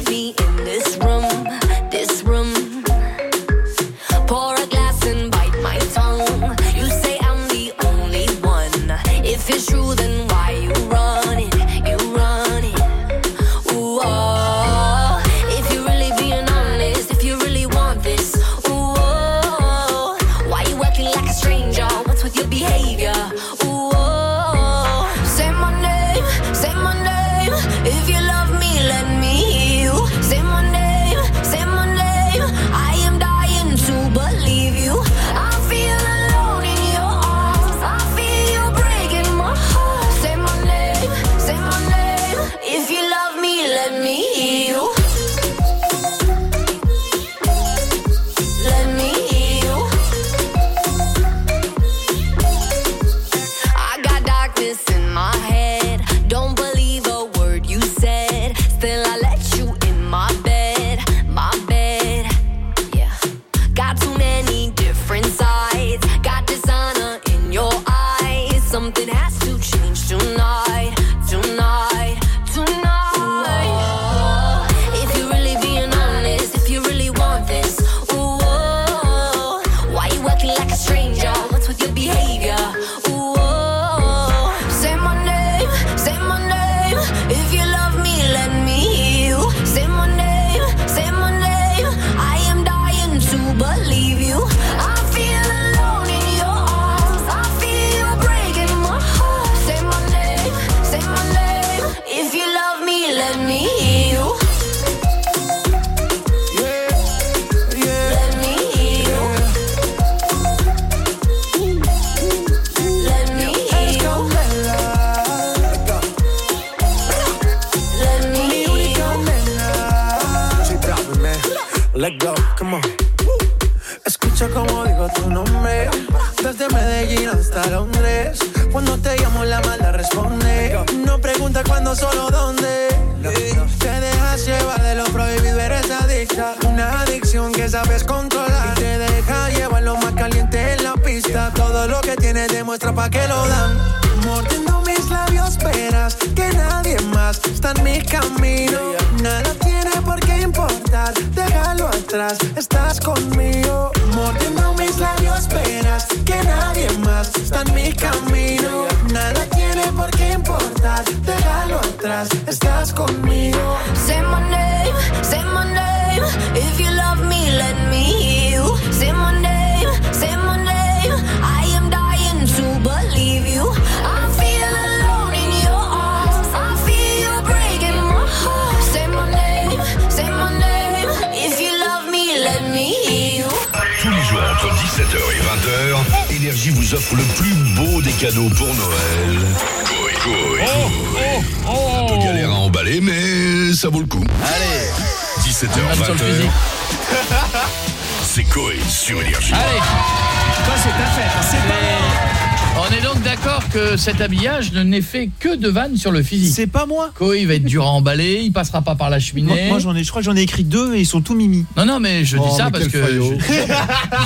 habillage ne n'est fait que de vannes sur le physique. C'est pas moi. Coé, il va être dur à emballer, il passera pas par la cheminée. moi, j'en ai, je crois que j'en ai écrit deux et ils sont tout mimi. Non, non, mais je dis Oh, ça mais parce quel que... je- je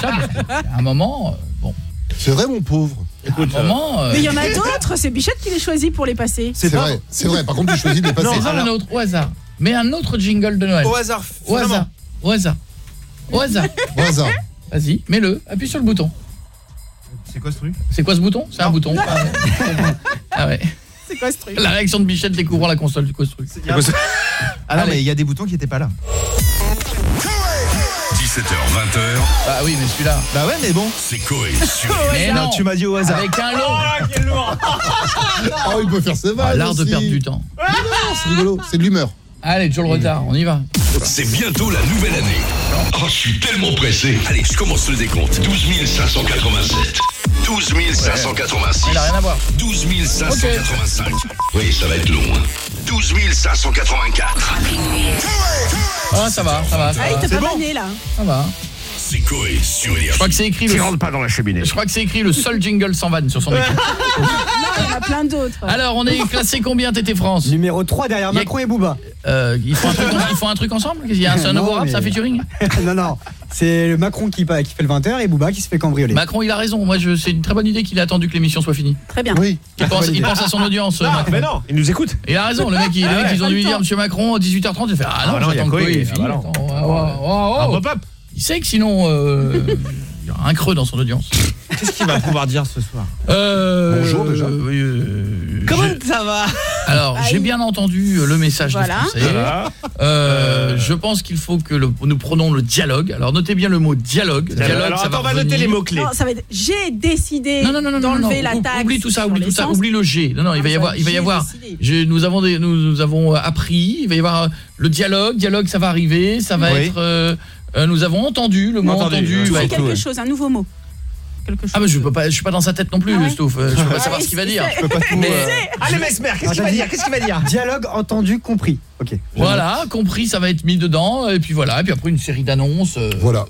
ça à un moment, euh, bon... C'est vrai, mon pauvre. Écoute, à un moment... euh, Mais il y en a d'autres, c'est Bichette qui les choisit pour les passer. C'est vrai, c'est vrai. Par contre, tu choisis de les passer. Non, un autre, au hasard. Mais un autre jingle de Noël. Au hasard, Au hasard. Au hasard. Au hasard. Au hasard. Vas-y, mets-le. Appuie sur le bouton. C'est quoi ce truc? C'est quoi ce bouton? C'est un bouton. Ah. [LAUGHS] Ah ouais. [LAUGHS] C'est quoi ce truc La réaction de Bichette découvrant la console du truc. Ah non, Allez. mais il y a des boutons qui étaient pas là. 17h, 20h. Bah oui, mais celui-là. Bah ouais, mais bon. C'est Coé sur [LAUGHS] Mais non, non, tu m'as dit au hasard. Avec un long. Oh, [LAUGHS] il peut faire ses Ah, vannes L'art de perdre du temps. Mais non, c'est rigolo. C'est de l'humeur. Allez, toujours le retard, on y va. C'est bientôt la nouvelle année. Oh, je suis tellement pressé. Allez, je commence le décompte. 12 587. 12 586. Il a rien à voir. 12 585. Oui, ça va être long. hein. 12 584. Ah, ça va, ça va. Ça Ah, il va. t'a C'est pas bon. là. Ça va. C'est Coé sur Je crois que c'est écrit le... pas dans la cheminée. Je crois que c'est écrit le seul jingle sans vanne sur son écran. [LAUGHS] Non, il y en a plein d'autres. Alors, on est classé combien Tété France? Numéro 3 derrière a- Macron et Booba. euh, ils, font un truc, ils font un truc ensemble? Il y a un, ça featuring [LAUGHS] non, non. C'est le Macron qui, fait le 20h et Booba qui se fait cambrioler. Macron, il a raison. Moi, je, c'est une très bonne idée qu'il ait attendu que l'émission soit finie. Très bien. Oui. Il pense, il pense à son audience, Non, Macron. mais non, il nous écoute. Il a raison, le mec, il, Ah mec, ils ont dû lui dire, monsieur Macron, 18h30, il fait, ah non, Ah non, a j'attends que il ah bah oh, oh, oh, oh. pop-up. Il sait que sinon, euh, il y aura un creux dans son audience. Qu'est-ce qu'il va pouvoir dire ce soir? Euh, Bonjour, déjà. euh, Comment j'ai- ça va? Alors, j'ai bien entendu euh, le message Voilà. des Français. Euh, je pense qu'il faut que le- nous prenons le dialogue. Alors, notez bien le mot dialogue. Dialogue, Alors ça attends, on va va noter les mots-clés. Va j'ai décidé d'enlever la taxe. Oublie tout ça, oublie tout ça, oublie le G. Non, non, il Ah, va y ça avoir, va il va y avoir. nous avons des, nous, nous avons euh, appris. Il va y avoir le dialogue. Dialogue, ça va arriver. Ça va Oui. être. euh, nous avons entendu le mot Entendu, entendu. va quelque chose, un nouveau mot. Quelque chose. Ah, mais je peux pas, je suis pas dans sa tête non plus, Ah ouais Stouff. Je peux pas Ah savoir ce qu'il va c'est- dire. Je peux pas tout, Mais- euh, Allez, Mesmer, qu'est-ce qu'il va dire? Qu'est-ce qu'il va dire? Dialogue entendu, compris. Ok. Voilà, compris, ça va être mis dedans. Et puis voilà, et puis après une série d'annonces. euh, Voilà.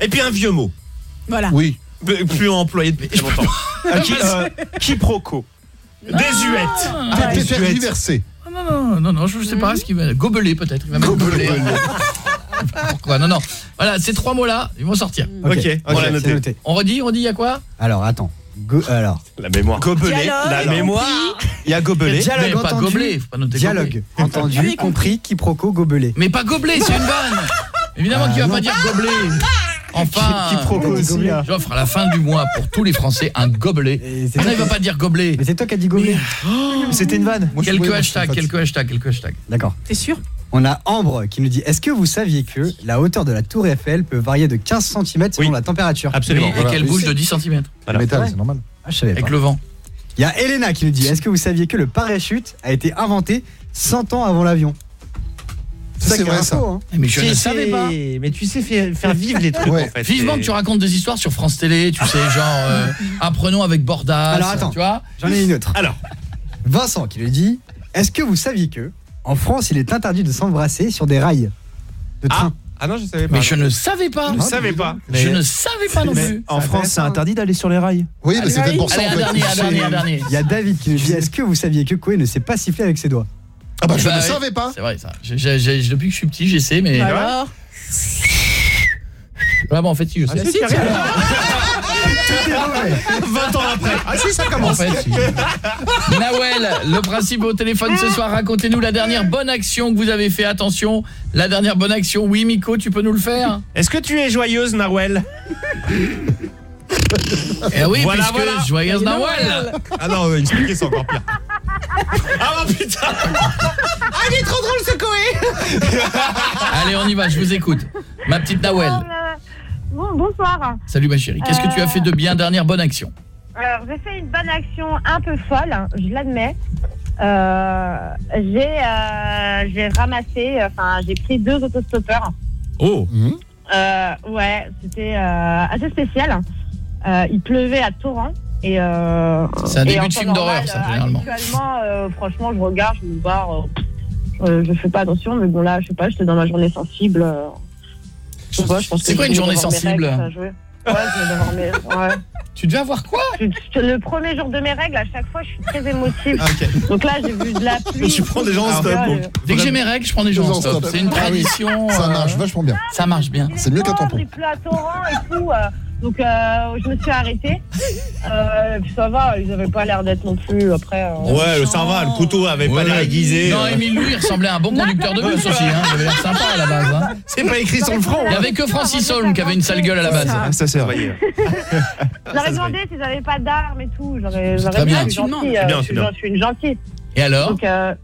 Et puis un vieux mot. Voilà. Oui. Plus employé depuis très longtemps. [LAUGHS] Euh, Quiproquo. Désuète. Ah, T'es tergiversé. Non, non, non, non, je sais pas ce qu'il va. Gobelet peut-être. Il va gobelet. [LAUGHS] [LAUGHS] Pourquoi Non, non. Voilà, ces trois mots-là, ils vont sortir. Ok, Ok, on l'a c'est noté. noté. On redit, on dit, il y a quoi Alors, attends. Go- alors, La mémoire. Gobelet. Dialogue, La mémoire. Il y a gobelet. dialogue Mais pas entendu, gobelet, faut pas noter dialogue gobelet. entendu, Oui, compris, quiproquo, gobelet. Mais pas gobelet, c'est une vanne. Évidemment qu'il va non. pas dire gobelet. Enfin, Quiproquo aussi, j'offre à la fin du mois pour tous les Français un gobelet. Non, il va pas dire gobelet. Mais c'est toi qui as dit gobelet. C'était une vanne. Moi, Quelques trouvais- hashtags, quelques hashtags, quelques hashtags. D'accord. T'es sûr? On a Ambre qui nous dit Est-ce que vous saviez que la hauteur de la tour Eiffel peut varier de 15 cm selon Oui. la température? Absolument. Oui, et Voilà. qu'elle bouge de 10 cm Le métal, c'est normal. Ah, je savais avec pas. le vent. Il y a Elena qui nous dit Est-ce que vous saviez que le parachute a été inventé 100 ans avant l'avion? Ça, c'est qui est vrai, info, ça. hein. Mais je Tu ne sais- savais pas. Mais tu sais faire, faire vivre les trucs Ouais. en fait. Vivement que tu racontes des histoires sur France Télé, tu [LAUGHS] sais, genre euh, apprenons avec Bordas, Alors, attends. tu vois J'en ai une autre. Alors, Vincent qui nous dit Est-ce que vous saviez que en France il est interdit de s'embrasser sur des rails de train ah non, je savais pas. Mais je ne savais pas. Je ne savais pas. Je ne savais pas non plus. en France, c'est interdit d'aller sur les rails. Oui, mais c'est peut-être pour ça. Il y a David qui nous dit Est-ce que vous saviez que Koé ne sait pas siffler avec ses doigts Ah bah je Bah ne oui, savais pas. C'est vrai ça. Depuis que je suis petit, j'essaie mais Bah alors Ah bon, en fait si je [LAUGHS] sais. si, c'est rien. 20 ans après. Ah si, ça En commence. fait, si. Nawel, le principe au téléphone ce soir, racontez-nous la dernière bonne action que vous avez fait. Attention, la dernière bonne action. Oui, Miko, tu peux nous le faire Est-ce que tu es joyeuse, Nawel Eh oui, Voilà, puisque voilà. joyeuse Nawel. Ah non, euh, expliquer, c'est encore pire. Ah oh, putain Ah, il est trop drôle ce Koé Allez, on y va, je vous écoute. Ma petite Nawel. Bon, bonsoir. Salut ma chérie. Qu'est-ce que tu as fait de bien dernière bonne action Alors, j'ai fait une bonne action un peu folle, je l'admets. Euh, j'ai euh, j'ai ramassé, enfin, j'ai pris deux autostoppeurs. Oh Euh, ouais, c'était euh, assez spécial. Euh, il pleuvait à torrent. Et, euh, C'est un début de film d'horreur, ça, euh, généralement. Habituellement, euh, franchement, je regarde, je me barre. euh, euh, je fais pas attention, mais bon, là, je sais pas, j'étais dans ma journée sensible. Euh, je sais pas, je pense C'est quoi une journée sensible règles. Ouais, je mes. Ouais. [LAUGHS] Tu devais avoir quoi? Le premier jour de mes règles, à chaque fois, je suis très émotive. Ah. Donc là, j'ai vu de la [LAUGHS] pluie. Tu prends des gens en Ah, stop, euh, Dès que j'ai mes règles, je prends des gens en stop. C'est une Ah tradition. Ça euh, marche vachement bien. Ça marche bien. C'est mieux qu'un tampon. Il pleut à torrent et tout. Donc euh, je me suis arrêtée. [LAUGHS] Euh, puis ça va, ils avaient pas l'air d'être non plus après. euh, Ouais, le ça va, le couteau avait pas l'air aiguisé. Non, euh. Émile Louis, il ressemblait à un bon [LAUGHS] conducteur de bus aussi. Hein. Il avait l'air sympa à la base. Hein. [LAUGHS] C'est pas écrit sur le front. Il y avait que Francis Holm qui avait une sale gueule à la base. Ah, ça c'est vrai. J'aurais demandé s'ils avaient pas d'armes et tout. J'aurais bien. je suis euh, une gentille. Et alors Donc, euh,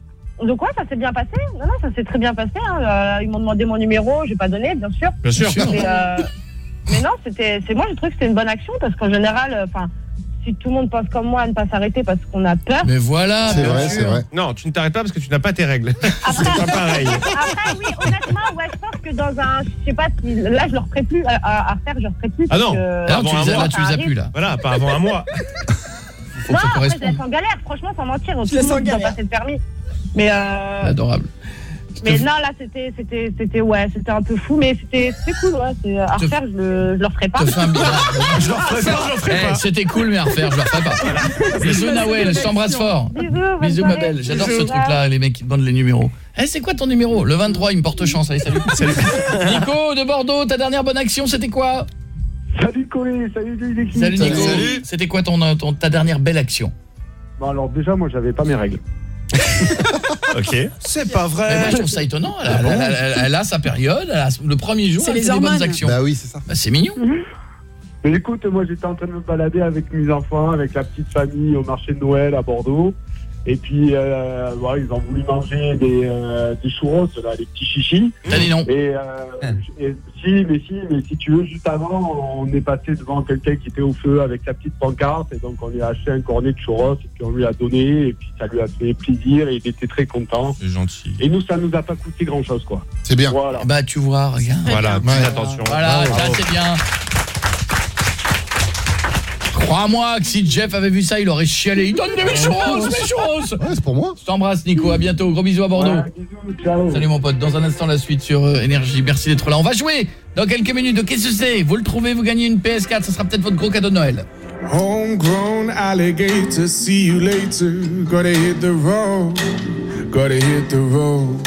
ouais, ça s'est bien passé. Non, non, ça s'est très bien passé. hein. Ils m'ont demandé mon numéro, j'ai pas donné, bien sûr. Bien sûr. Mais, euh, mais non, c'était, c'est moi, je trouve que c'était une bonne action parce qu'en général, euh, enfin, si tout le monde pense comme moi à ne pas s'arrêter parce qu'on a peur. Mais voilà, C'est vrai, sûr. c'est vrai. Non, tu ne t'arrêtes pas parce que tu n'as pas tes règles. [LAUGHS] Après, C'est pas pareil. après, oui, honnêtement, ouais, je pense que dans un, je sais pas, si, là, je le referai plus à, à, à refaire, je le referai plus. Ah non. que- Avant tu un les mois, là, tu les as plus là. Voilà, pas avant un mois. Faut non, que ça après, je laisse en galère, franchement, sans mentir. Tout laisses le en monde galère. passer le permis. Mais, euh, Adorable. Mais non, là, c'était, c'était, c'était, ouais, c'était un peu fou, mais c'était, cool, ouais. C'est, à refaire, je le, je le referai pas. [LAUGHS] Je le referai pas, je le referai Eh, pas. C'était cool, mais à refaire, je le referai pas. [LAUGHS] Bisous, Nawel, je t'embrasse fort. Bisous, ma belle. J'adore ce truc-là, les mecs qui demandent les numéros. Eh, c'est quoi ton numéro? Le 23, il me porte chance. Allez, salut. [LAUGHS] Salut. Nico de Bordeaux, ta dernière bonne action, c'était quoi? Salut Colé, salut les équipes. Salut Nico. C'était quoi ton, euh, ton- ta dernière belle action? Bon alors déjà moi j'avais pas mes règles. Ok. C'est pas Mais moi, vrai. je trouve ça étonnant. Elle, a- elle a- elle- elle a sa période, elle a- le premier jour, C'est elle les fait des bonnes actions. Bah oui, c'est ça. Bah, c'est mignon. Mais écoute, moi j'étais en train de me balader avec mes enfants, avec la petite famille au marché de Noël à Bordeaux. Et puis euh, voilà, ils ont voulu manger des, euh, des churros, là, les petits chichis. T'as dit non. Et, euh, et- si, mais si, mais si tu veux, juste avant, on est passé devant quelqu'un qui était au feu avec sa petite pancarte, et donc on lui a acheté un cornet de churros, et puis on lui a donné, et puis ça lui a fait plaisir, et il était très content. C'est gentil. Et nous, ça nous a pas coûté grand chose, quoi. C'est bien. Voilà. Bah, tu vois, regarde. Voilà, attention. Voilà, Bravo. ça c'est bien. Crois-moi que si Jeff avait vu ça, il aurait chialé. Il donne des churros, des churros. Ouais, c'est pour moi. Je t'embrasse Nico, à bientôt. Gros bisous à Bordeaux. Ouais, bisous, ciao. Salut mon pote, dans un instant la suite sur euh, Énergie. Merci d'être là. On va jouer dans quelques minutes. Donc, Qu'est-ce que c'est? Vous le trouvez, vous gagnez une PS4. Ça sera peut-être votre gros cadeau de Noël. Homegrown alligator, see you later. Gotta hit the road, gotta hit the road.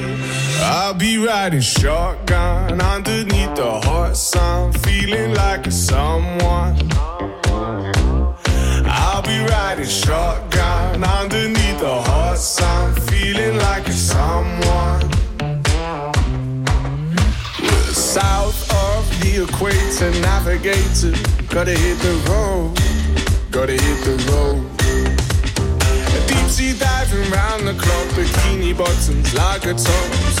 I'll be riding shotgun underneath the hot sun, feeling like a someone. I'll be riding shotgun underneath the hot sun, feeling like a someone. South of the equator, navigator. Gotta hit the road, gotta hit the road. Deep sea diving round the clock, bikini bottoms, lager tops.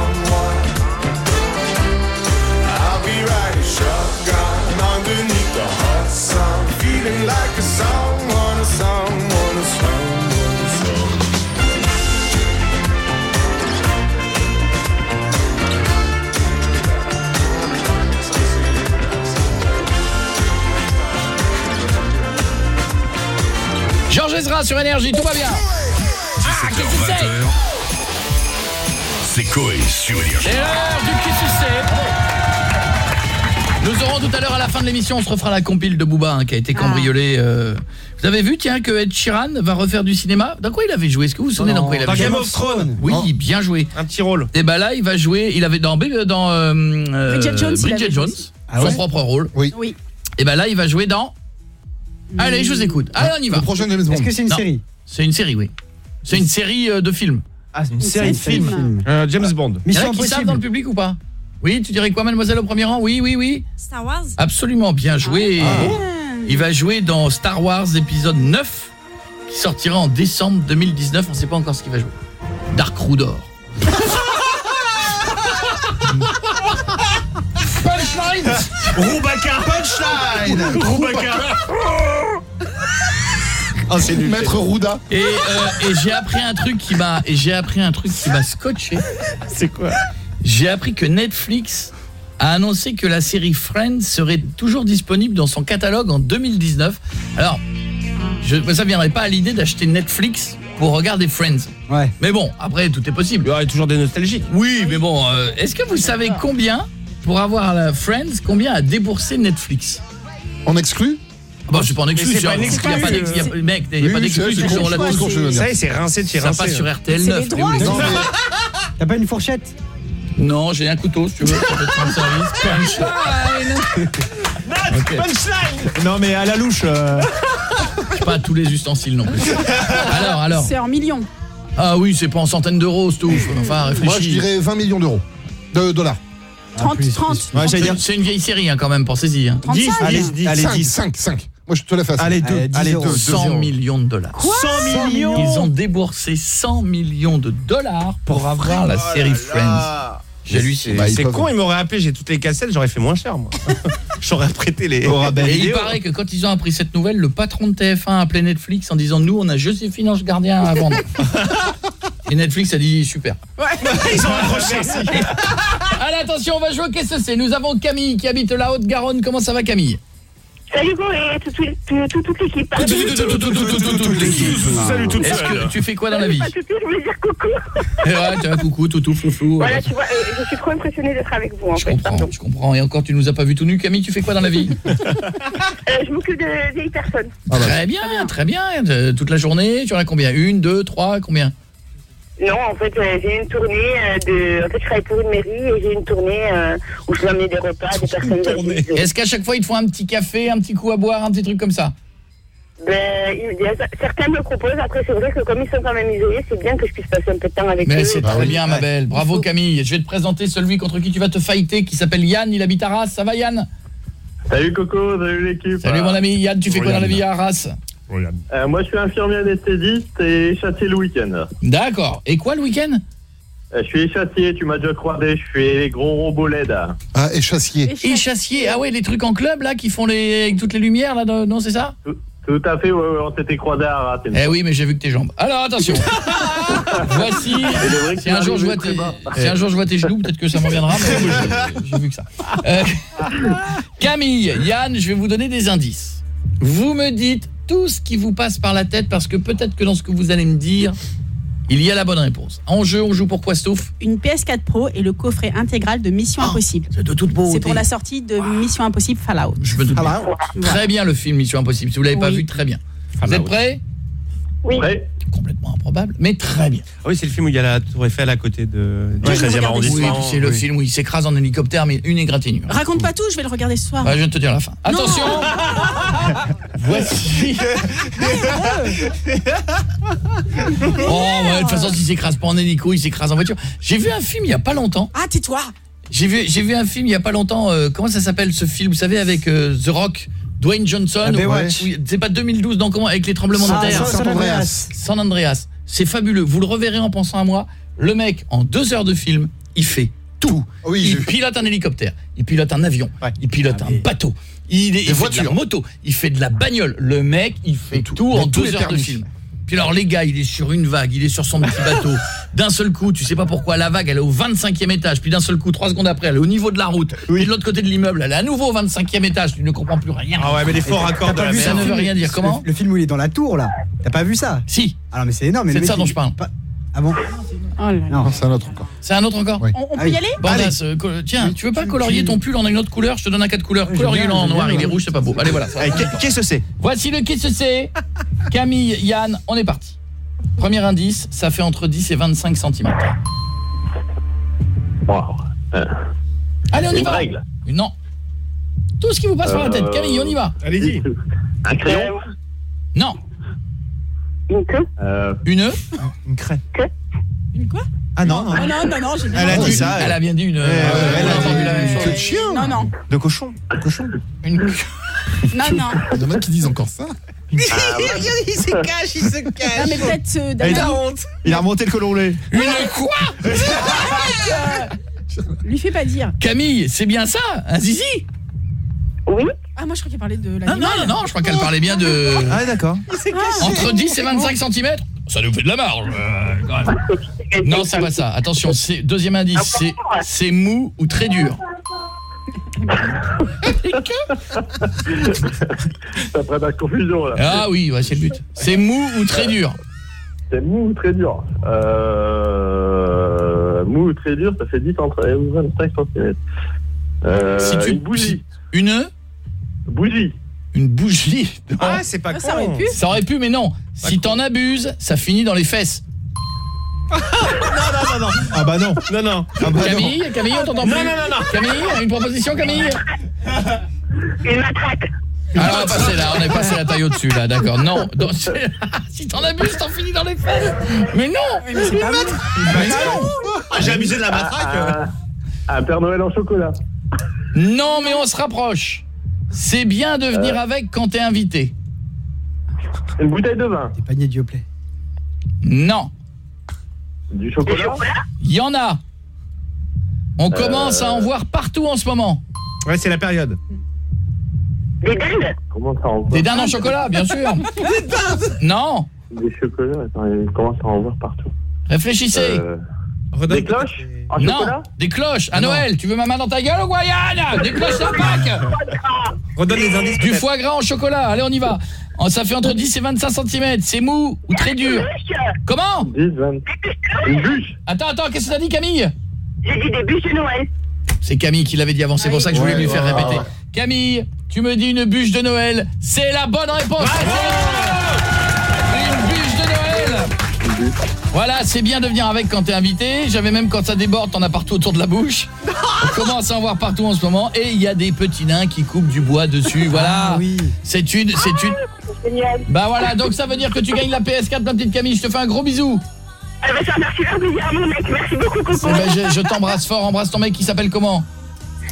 Shotgun underneath the hot sun, feeling like a someone, a someone, a someone, a someone. Georges Ezra sur Énergie, tout va bien. Ah, qu'est-ce que c'est? 20h, c'est Coé sur Énergie? C'est l'heure du qui. Nous aurons tout à l'heure à la fin de l'émission, on se refera la compile de Booba hein, qui a été cambriolée. euh. Vous avez vu tiens que Ed Sheeran va refaire du cinéma? Dans quoi il avait joué? Est-ce que vous vous souvenez dans quoi il avait Dans joué? Game of Thrones. Oui, Oh. bien joué. Un petit rôle. Et bah là, il va jouer, il avait dans dans euh, euh, Bridget Jones, Bridget Jones, joué. son propre rôle. Oui. Oui. Et bah là, il va jouer dans Allez, je vous écoute. Allez, on y va. Le prochain James Bond. Est-ce que c'est une Non. série? C'est une série, oui. C'est une série de films. Ah, c'est une série de films. Euh, James Bond. Il y en a Mission qui savent Impossible. dans le public ou pas? Oui, tu dirais quoi, mademoiselle au premier rang? Oui, oui, oui. Star Wars? Absolument, bien joué. Il va jouer dans Star Wars épisode 9 qui sortira en décembre 2019. On ne sait pas encore ce qu'il va jouer. Dark Rudor. Punchline? Roubaka Punchline Roubaka Oh, c'est nul. Maître Rouda. Et, euh, et j'ai appris un truc qui m'a et j'ai appris un truc qui m'a scotché. C'est quoi? J'ai appris que Netflix a annoncé que la série Friends serait toujours disponible dans son catalogue en 2019. Alors, je ça viendrait pas à l'idée d'acheter Netflix pour regarder Friends. Ouais. Mais bon, après tout est possible. Il y aurait toujours des nostalgiques. Oui, mais bon, euh, est-ce que vous savez combien pour avoir la Friends, combien a déboursé Netflix? On exclut Bon, je suis pas en exclu, c'est genre, pas une il y a pas exclu, d'ex- il y a- euh. mec, il y a Oui, pas d'exclus, c'est-. Ça c'est rincé de chez Ça rincé. passe sur RTL C'est 9. les droits, Léo. Non, mais [LAUGHS] T'as pas une fourchette? Non, j'ai un couteau, si tu veux, service. [LAUGHS] Punchline. Ok. Punchline Non, mais à la louche. euh, [LAUGHS] pas tous les ustensiles non plus. Alors, alors. C'est en millions. Ah oui, c'est pas en centaines d'euros, Stouff. Enfin, réfléchis. moi, je dirais 20 millions d'euros. De dollars. 30, plus, 30. Ouais, j'allais dire. C'est une vieille série hein, quand même, pensez-y. Hein. 10, 35. allez, 10. Allez, 5, 10. 5, 5. Moi, je te la fasse. Allez, 2. Allez, 10 Allez, 2. euros. 100 millions de dollars. 100 millions Ils ont déboursé 100 millions de dollars pour avoir la série Friends. J'hallucine. Ils C'est peuvent. con, il m'aurait appelé, j'ai toutes les cassettes, j'aurais fait moins cher, moi. [LAUGHS] J'aurais prêté les. Et il paraît que quand ils ont appris cette nouvelle, le patron de TF1 a appelé Netflix en disant nous on a Joséphine Ange Gardien à vendre. [LAUGHS] Et Netflix a dit super. Ils ont accroché. Allez attention, on va jouer au qu'est-ce que c'est? Nous avons Camille qui habite la Haute-Garonne. Comment ça va Camille? Salut Go et toute, toute, toute, toute l'équipe. Salut toute Est-ce que tu fais quoi dans la vie tout je voulais dire coucou. [LAUGHS] Eh ouais, tu as coucou, toutou, flouflou. Voilà, tu vois, euh, je suis trop impressionnée d'être avec vous en Je fait. comprends, Pardon. je comprends. Et encore, tu nous as pas vu tout nu. Camille, tu fais quoi dans la vie [LAUGHS] Euh, je m'occupe de vieilles personnes. Très bien, très bien. Euh, Toute la journée, tu en as combien? Une, deux, trois, combien? Non, en fait, euh, j'ai une tournée euh, de. En fait, je travaille pour une mairie et j'ai une tournée euh, où je vais amener des repas à des personnes âgées. Est-ce qu'à chaque fois, ils te font un petit café, un petit coup à boire, un petit truc comme ça? Ben, il y a- certains me le proposent. Après, c'est vrai que comme ils sont quand même isolés, c'est bien que je puisse passer un peu de temps avec Mais eux. c'est très bien, ma belle. Bravo, Camille. Je vais te présenter celui contre qui tu vas te fighter, qui s'appelle Yann. Il habite à Arras. Ça va, Yann? Salut Coco, salut l'équipe. Salut, mon ami. Yann, tu fais quoi dans la vie à Arras? Euh, moi, je suis infirmier anesthésiste et châtier le week-end. D'accord. Et quoi le week-end? Euh, Je suis échassier, tu m'as déjà croisé, je suis les gros robots LED. Ah, échassier. Échassier. Ah ouais, les trucs en club là qui font les avec toutes les lumières là, de- non c'est ça? Tout à fait, ouais, ouais, on s'était croisés à Arras. Eh oui, mais j'ai vu que tes jambes. Alors attention. [LAUGHS] Voici. Si un jour je vois tes, si un jour je vois tes genoux, peut-être que ça m'en viendra, mais j'ai vu que ça. Euh, Camille, Yann, je vais vous donner des indices. Vous me dites tout ce qui vous passe par la tête parce que peut-être que dans ce que vous allez me dire, il y a la bonne réponse. En jeu, on joue pour quoi, Stouff? Une PS4 Pro et le coffret intégral de Mission Impossible. C'est de toute beauté. C'est pour la sortie de Mission Impossible Fallout. Je me doute. Très bien le film Mission Impossible. Si vous l'avez pas Oui. vu, très bien. Vous êtes prêts Oui. Complètement improbable, mais très bien. Ah oui, c'est le film où il y a la Tour Eiffel à côté de, du Ouais, 13e Oui, arrondissement. puis c'est le Oui. film où il s'écrase en hélicoptère, mais une égratignure. Raconte pas tout, je vais le regarder ce soir. Ah, je viens de te dire la fin. Non. Attention [LAUGHS] [LAUGHS] Voici Oh, ouais, de toute façon, s'il s'écrase pas en hélico, il s'écrase en voiture. J'ai vu un film il y a pas longtemps. Ah, tais-toi J'ai vu j'ai vu un film il y a pas longtemps euh, comment ça s'appelle ce film, vous savez avec euh, The Rock Dwayne Johnson Ah, où- c'est pas 2012 dans comment avec les tremblements Ah, de terre San- San Andreas. San Andreas. C'est fabuleux. Vous le reverrez en pensant à moi. Le mec en deux heures de film, il fait tout. il pilote un hélicoptère, il pilote un avion, il pilote un bateau, il, est, il fait de la moto, il fait de la bagnole. Le mec, il fait tout, en deux heures de film. Puis alors les gars, il est sur une vague, il est sur son petit [LAUGHS] bateau. D'un seul coup, tu sais pas pourquoi la vague elle est au 25e étage, puis d'un seul coup 3 secondes après, elle est au niveau de la route. Puis de l'autre côté de l'immeuble, elle est à nouveau au 25e étage, tu ne comprends plus rien. Ah ouais, mais les forts T'as raccords de pas la. Ça ne veut rien dire. Le- Comment Le film où il est dans la tour là. T'as pas vu ça Si. Ah non mais c'est énorme. mais C'est ça dont je parle. pas- Ah bon Oh là là. Non. C'est un autre encore. C'est un autre encore On, on peut y aller Bandas, euh, co- tiens, tu veux pas colorier ton pull en une autre couleur? Je te donne un cas de couleur. Colorie-le en noir, il est rouge, c'est pas beau. Allez voilà. qu'est- Qu'est-ce que c'est? Voici le qui ce c'est? Camille, Yann, on est parti. Premier indice, ça fait entre 10 et 25 cm. Wow. Euh, Allez, on y une va. règle. Non. Tout ce qui vous passe par la tête. Euh, Camille, on y va. Allez-y. Un crayon Non. Une queue euh, Une Une craie. Une quoi Ah non, non. Oh non, non, non, j'ai bien Elle a dit ça. Elle a bien dit une. euh, elle a entendu dit la même une chose. queue de chien Non, non, De cochon. Cochon. Une [LAUGHS] non, non. Il y en a qui disent encore ça. [LAUGHS] il se cache, il se Non, cache. mais peut-être euh, Damien, a honte. Il a remonté le colon lait. Une quoi [LAUGHS] lui fait pas dire. Camille, c'est bien ça Un zizi? Oui. Ah, moi je crois qu'il parlait de Non, l'animal. non, non, je crois qu'elle parlait bien de... Ah d'accord. Entre 10 et 25 cm Ça nous fait de la marge, euh, quand même. Non, c'est pas ça. Attention, c'est deuxième indice, c'est c'est mou ou très dur. Ça prête à la confusion là. Ah oui, ouais, c'est le but. C'est mou ou très dur C'est mou ou très dur euh... Mou ou très dur, ça fait 10 entre et 25 cm. Euh, Si tu- une bougie. Une Bougie. Une bougie Non. Ah, c'est pas Ah, ça aurait pu. Ça aurait pu, mais non. Si t'en abuses, ça finit dans les fesses. Non, non, non, non. Ah bah non. Non, non. Ah bah non. Camille, Camille, on t'entend plus Non, non, non, non. Camille, une proposition, Camille Une matraque. Alors on est passé là, on est passé la taille au-dessus là, d'accord. Non, donc, [LAUGHS] si t'en abuses, t'en finis dans les fesses. Mais non mais c'est pas Ah, J'ai abusé de la matraque. Un, un Père Noël en chocolat. Non, mais on se rapproche. C'est bien de venir avec quand t'es invité. Une bouteille de vin. Des paniers Dioplay. Non, Du chocolat. il y en a. On commence à en voir partout en ce moment. Ouais, c'est la période. Des dindes. Comment ça en Des dindes en chocolat, bien sûr. [LAUGHS] Non, Des chocolats, attends, il commence à en voir partout. réfléchissez. Euh, des cloches En non, chocolat des cloches. À Noël, tu veux ma main dans ta gueule ou quoi, Yann Des cloches à Pâques Redonne les indices. Du foie gras en chocolat. Allez, on y va. Oh, Ça fait entre 10 et 25 cm. C'est mou ou très dur Comment 10, 20. Une bûche Attends, attends, qu'est-ce que t'as dit, Camille J'ai dit des bûches de Noël. C'est Camille qui l'avait dit avant, c'est pour ça que je voulais Ouais, lui faire répéter. ouais. Camille, tu me dis une bûche de Noël. C'est la bonne réponse. Voilà, c'est bien de venir avec quand t'es invité. J'avais même quand ça déborde, t'en as partout autour de la bouche. On commence à en voir partout en ce moment. Et il y a des petits nains qui coupent du bois dessus. Voilà. Ah oui. C'est une, c'est une. Génial. Bah voilà, donc ça veut dire que tu gagnes la PS4, ma petite Camille. Je te fais un gros bisou. Ah bah ça plaisir à mon mec. Merci beaucoup, Coco. Eh ben, je je t'embrasse fort. Embrasse ton mec qui s'appelle comment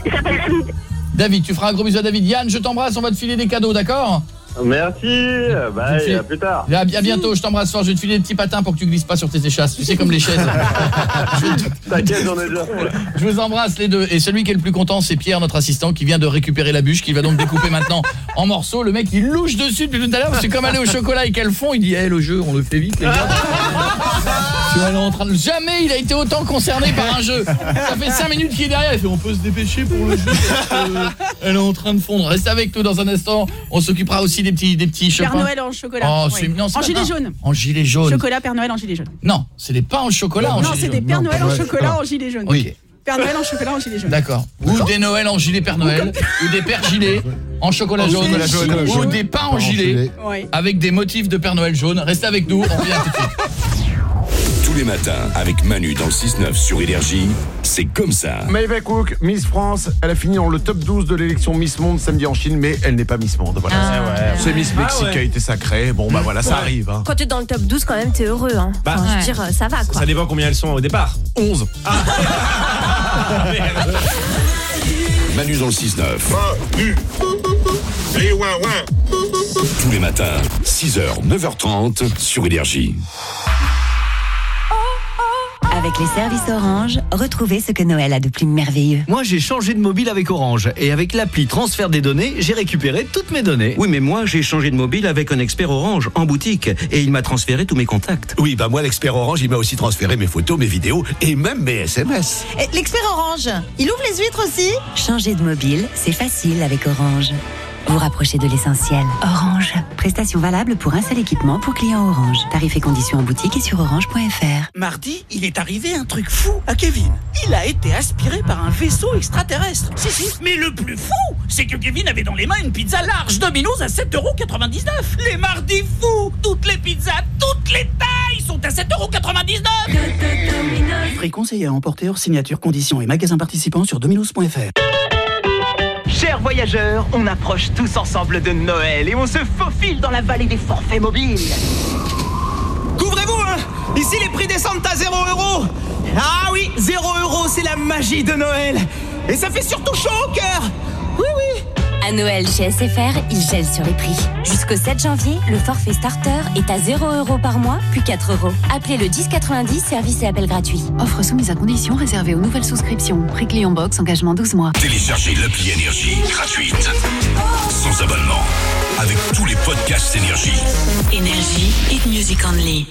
Il s'appelle David. David, tu feras un gros bisou à David. Yann, je t'embrasse, on va te filer des cadeaux, d'accord Merci, et à plus tard. À, à bientôt, je t'embrasse fort. Je vais te filer des petits patins pour que tu glisses pas sur tes échasses. Tu sais, comme les chaises. [LAUGHS] T'inquiète, j'en ai déjà. Je vous embrasse les deux. Et celui qui est le plus content, c'est Pierre, notre assistant, qui vient de récupérer la bûche, qu'il va donc découper maintenant en morceaux. Le mec, il louche dessus depuis tout à l'heure. C'est comme aller au chocolat et qu'elles font. Il dit, eh, le jeu, on le fait vite, les gars. Tu vois, en train de... Jamais il a été autant concerné par un jeu. Ça fait 5 minutes qu'il est derrière. Il fait, on peut se dépêcher pour le jeu. parce que Elle est en train de fondre. Reste avec nous dans un instant. On s'occupera aussi des petits, des petits Père chopins. Noël en chocolat. Oh, Ouais. c'est- non, c'est en gilet non. jaune. En gilet jaune. Chocolat Père Noël en gilet jaune. Non, c'est des pains au chocolat en non, gilet c'est des jaune. Père Non, Noël en chocolat non. en gilet jaune. Oui. Père Noël en chocolat en gilet jaune. D'accord. Ou des Noëls en gilet Père Noël, ou des Pères gilets [LAUGHS] en chocolat En jaune, jaune, ou jaune. des pains en gilet gilet. Ouais. avec des motifs de Père Noël jaune. Restez avec nous, on revient tout de suite. Tous les matins, avec Manu dans le 6-9 sur Énergie, c'est comme ça. Maëva Cook, Miss France, elle a fini dans le top 12 de l'élection Miss Monde samedi en Chine, mais elle n'est pas Miss Monde. Voilà. Ah. C'est Miss Ah Mexique ouais. qui a été sacrée. Bon, bah voilà, ça arrive. hein. Quand t'es dans le top 12, quand même, t'es heureux. Hein. Bah, Enfin, je veux dire, ça va quoi. Ça dépend combien elles sont au départ. 11. [LAUGHS] Manu dans le 6-9. Tous les matins, 6h, 9h30 sur Énergie. Avec les services Orange, retrouvez ce que Noël a de plus merveilleux. Moi, j'ai changé de mobile avec Orange et avec l'appli transfert des données, j'ai récupéré toutes mes données. Oui, mais moi, j'ai changé de mobile avec un expert Orange en boutique et il m'a transféré tous mes contacts. Oui, bah moi, l'expert Orange, il m'a aussi transféré mes photos, mes vidéos et même mes SMS. L'expert Orange, il ouvre les huîtres aussi? Changer de mobile, c'est facile avec Orange. Vous rapprochez de l'essentiel. Orange. Prestation valable pour un seul équipement pour clients Orange. Tarifs et conditions en boutique et sur orange.fr. Mardi, il est arrivé un truc fou à Kevin. Il a été aspiré par un vaisseau extraterrestre. Si, si. Mais le plus fou, c'est que Kevin avait dans les mains une pizza large Domino's à 7,99€. Les mardis fous, toutes les pizzas, toutes les tailles sont à 7,99€. Prix conseillé à emporter hors signature, conditions et magasins participants sur dominos.fr. Voyageurs, on approche tous ensemble de Noël et on se faufile dans la vallée des forfaits mobiles. Couvrez-vous, hein. Ici, les prix descendent à 0 euros Ah oui, 0 euros, c'est la magie de Noël. Et ça fait surtout chaud au cœur À Noël chez SFR, ils gèlent sur les prix. Jusqu'au 7 janvier, le forfait starter est à 0 euros par mois, puis 4 euros. Appelez le 1090, service et appel gratuit. Offre soumise à conditions réservée aux nouvelles souscriptions. Prix client box, engagement 12 mois. Téléchargez l'appli Énergie gratuite, sans abonnement, avec tous les podcasts Énergie. Énergie, hit music only.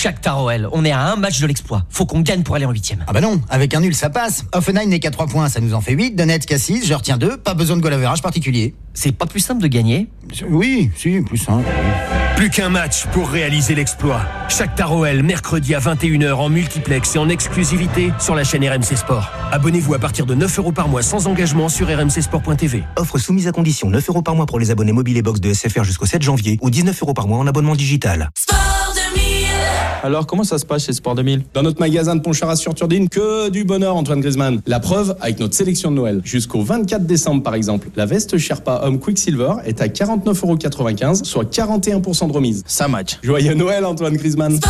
Chaque Taroel, on est à un match de l'exploit. Faut qu'on gagne pour aller en huitième. Ah bah non, avec un nul ça passe. Offenheim n'est qu'à 3 points, ça nous en fait 8. Donetsk à 6, je retiens 2. Pas besoin de goal average particulier. C'est pas plus simple de gagner Oui, si, plus simple. Plus qu'un match pour réaliser l'exploit. Chaque Taroel, mercredi à 21h en multiplex et en exclusivité sur la chaîne RMC Sport. Abonnez-vous à partir de 9 euros par mois sans engagement sur rmcsport.tv. Offre soumise à condition 9 euros par mois pour les abonnés mobiles et box de SFR jusqu'au 7 janvier ou 19 euros par mois en abonnement digital. Alors, comment ça se passe chez Sport 2000 Dans notre magasin de Pontcharrat sur Turdine, que du bonheur, Antoine Griezmann. La preuve avec notre sélection de Noël. Jusqu'au 24 décembre, par exemple, la veste Sherpa Homme Quicksilver est à 49,95€, soit 41% de remise. Ça match. Joyeux Noël, Antoine Griezmann.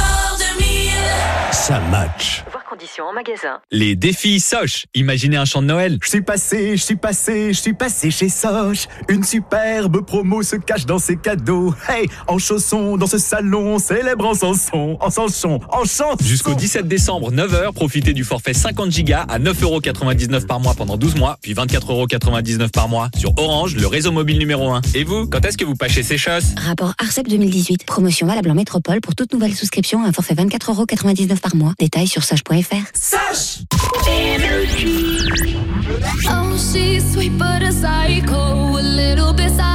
Ça match. Conditions en magasin. Les défis Soch. Imaginez un chant de Noël. Je suis passé, je suis passé, je suis passé chez Soch. Une superbe promo se cache dans ses cadeaux. Hey, en chaussons, dans ce salon, célèbre en chanson, en chanson, en chanson. Jusqu'au 17 décembre, 9h, profitez du forfait 50 Go à 9,99€ par mois pendant 12 mois, puis 24,99€ par mois sur Orange, le réseau mobile numéro 1. Et vous, quand est-ce que vous pâchez ces choses Rapport ARCEP 2018. Promotion valable en métropole pour toute nouvelle souscription à un forfait 24,99€ par mois. Détails sur sage.fr. Energy. Oh, she's sweet but a psycho, a little bit psycho.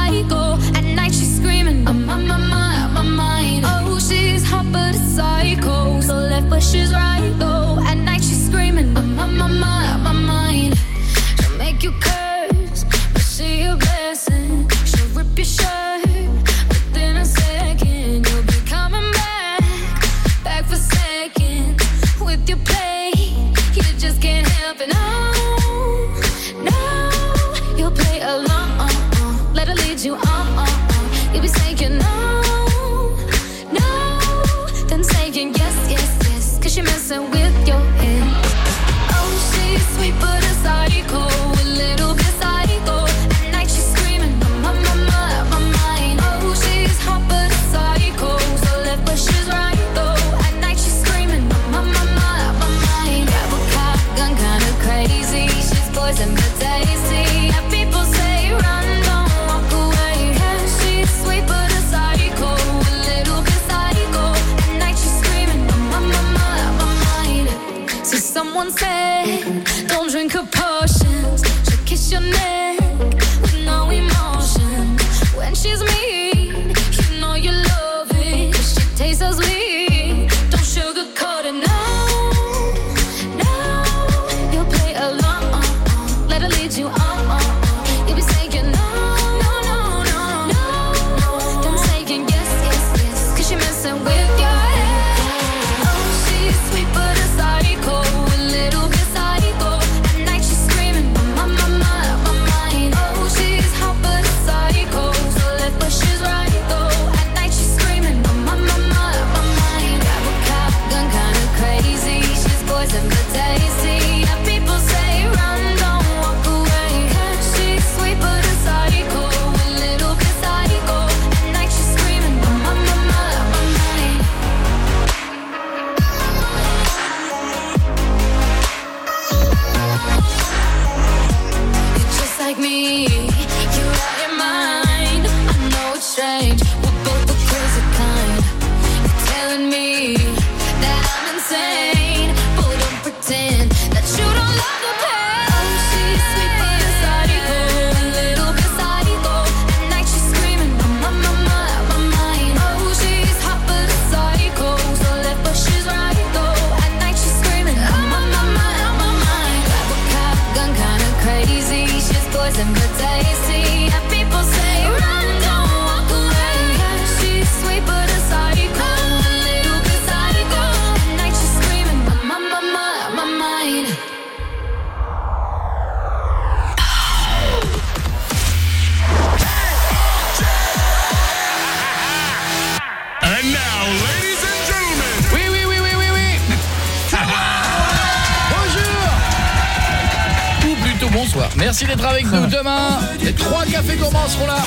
Merci d'être avec nous. Demain, les trois cafés gourmands seront là.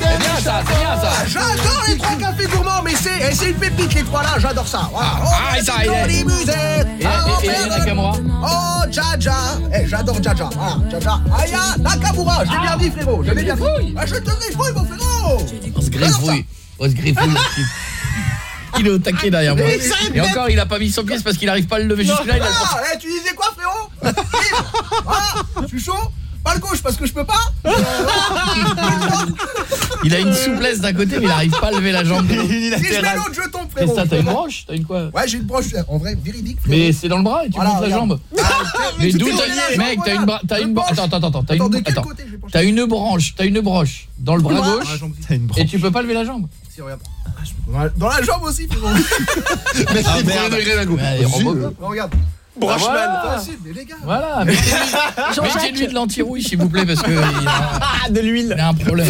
C'est bien ça, c'est bien ça. J'adore les trois cafés gourmands, mais c'est c'est une pépite les trois là, j'adore ça. Voilà. Ah, Oh, ah, et ça, c'est il est- dans les musettes. Et- et- Ah, et- et merde. Nakamura Oh, Jaja. Eh, j'adore Jaja. Voilà, Jaja. Aya Nakamura, je l'ai bien dit frérot, je l'ai bien dit. Ah, je te griffouille mon frérot. On se griffouille. On se griffouille. Il est au taquet derrière moi. Et encore, il a pas mis son pied c'est parce qu'il arrive pas à le lever jusque là. Il a le Ah, tu disais quoi frérot. Voilà, je suis chaud. Pas le gauche parce que je peux pas. [LAUGHS] Il a une souplesse d'un côté, mais il arrive pas à lever la jambe l'autre. Si je mets l'autre, je tombe Et frérot. ça, t'as une broche T'as une quoi Ouais, j'ai une broche en vrai véridique. frérot. Mais c'est dans le bras et tu Voilà, montes la jambe. Ah, Mais d'où t'as mec, t'as une bra- t'as une attends attends attends, une attends. T'as une branche, t'as une broche dans le bras gauche Ah, et tu peux pas lever la jambe. Si, regarde. Ah, dans la- jambe aussi, frérot. [LAUGHS] Mais Ah, c'est merde. degré Robocop. Non, regarde. Brocheman. Voilà. Facile, mais les gars. Voilà, [LAUGHS] mettez-lui de l'anti-rouille s'il vous plaît parce que il a, de l'huile. il a un problème.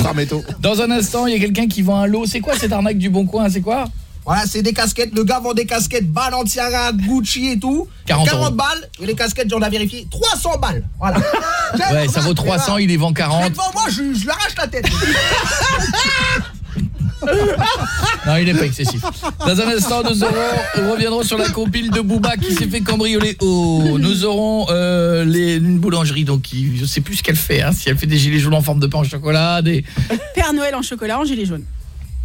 Dans un instant, il y a quelqu'un qui vend un lot. C'est quoi cette arnaque du bon coin? C'est quoi? Voilà, c'est des casquettes. Le gars vend des casquettes Balenciaga, Gucci et tout. 40 euros. balles. Et les casquettes, j'en ai vérifié, 300 balles. Voilà. Ouais, ça vaut 300, il les vend Je 40. vais devant moi, je, je lui arrache la tête. [LAUGHS] Non, il n'est pas excessif. Dans un instant, nous reviendrons sur la compile de Booba qui s'est fait cambrioler. Oh, nous aurons euh, une boulangerie, donc qui, je sais plus ce qu'elle fait, hein, si elle fait des gilets jaunes en forme de pain au chocolat, des... Père Noël en chocolat en gilet jaune.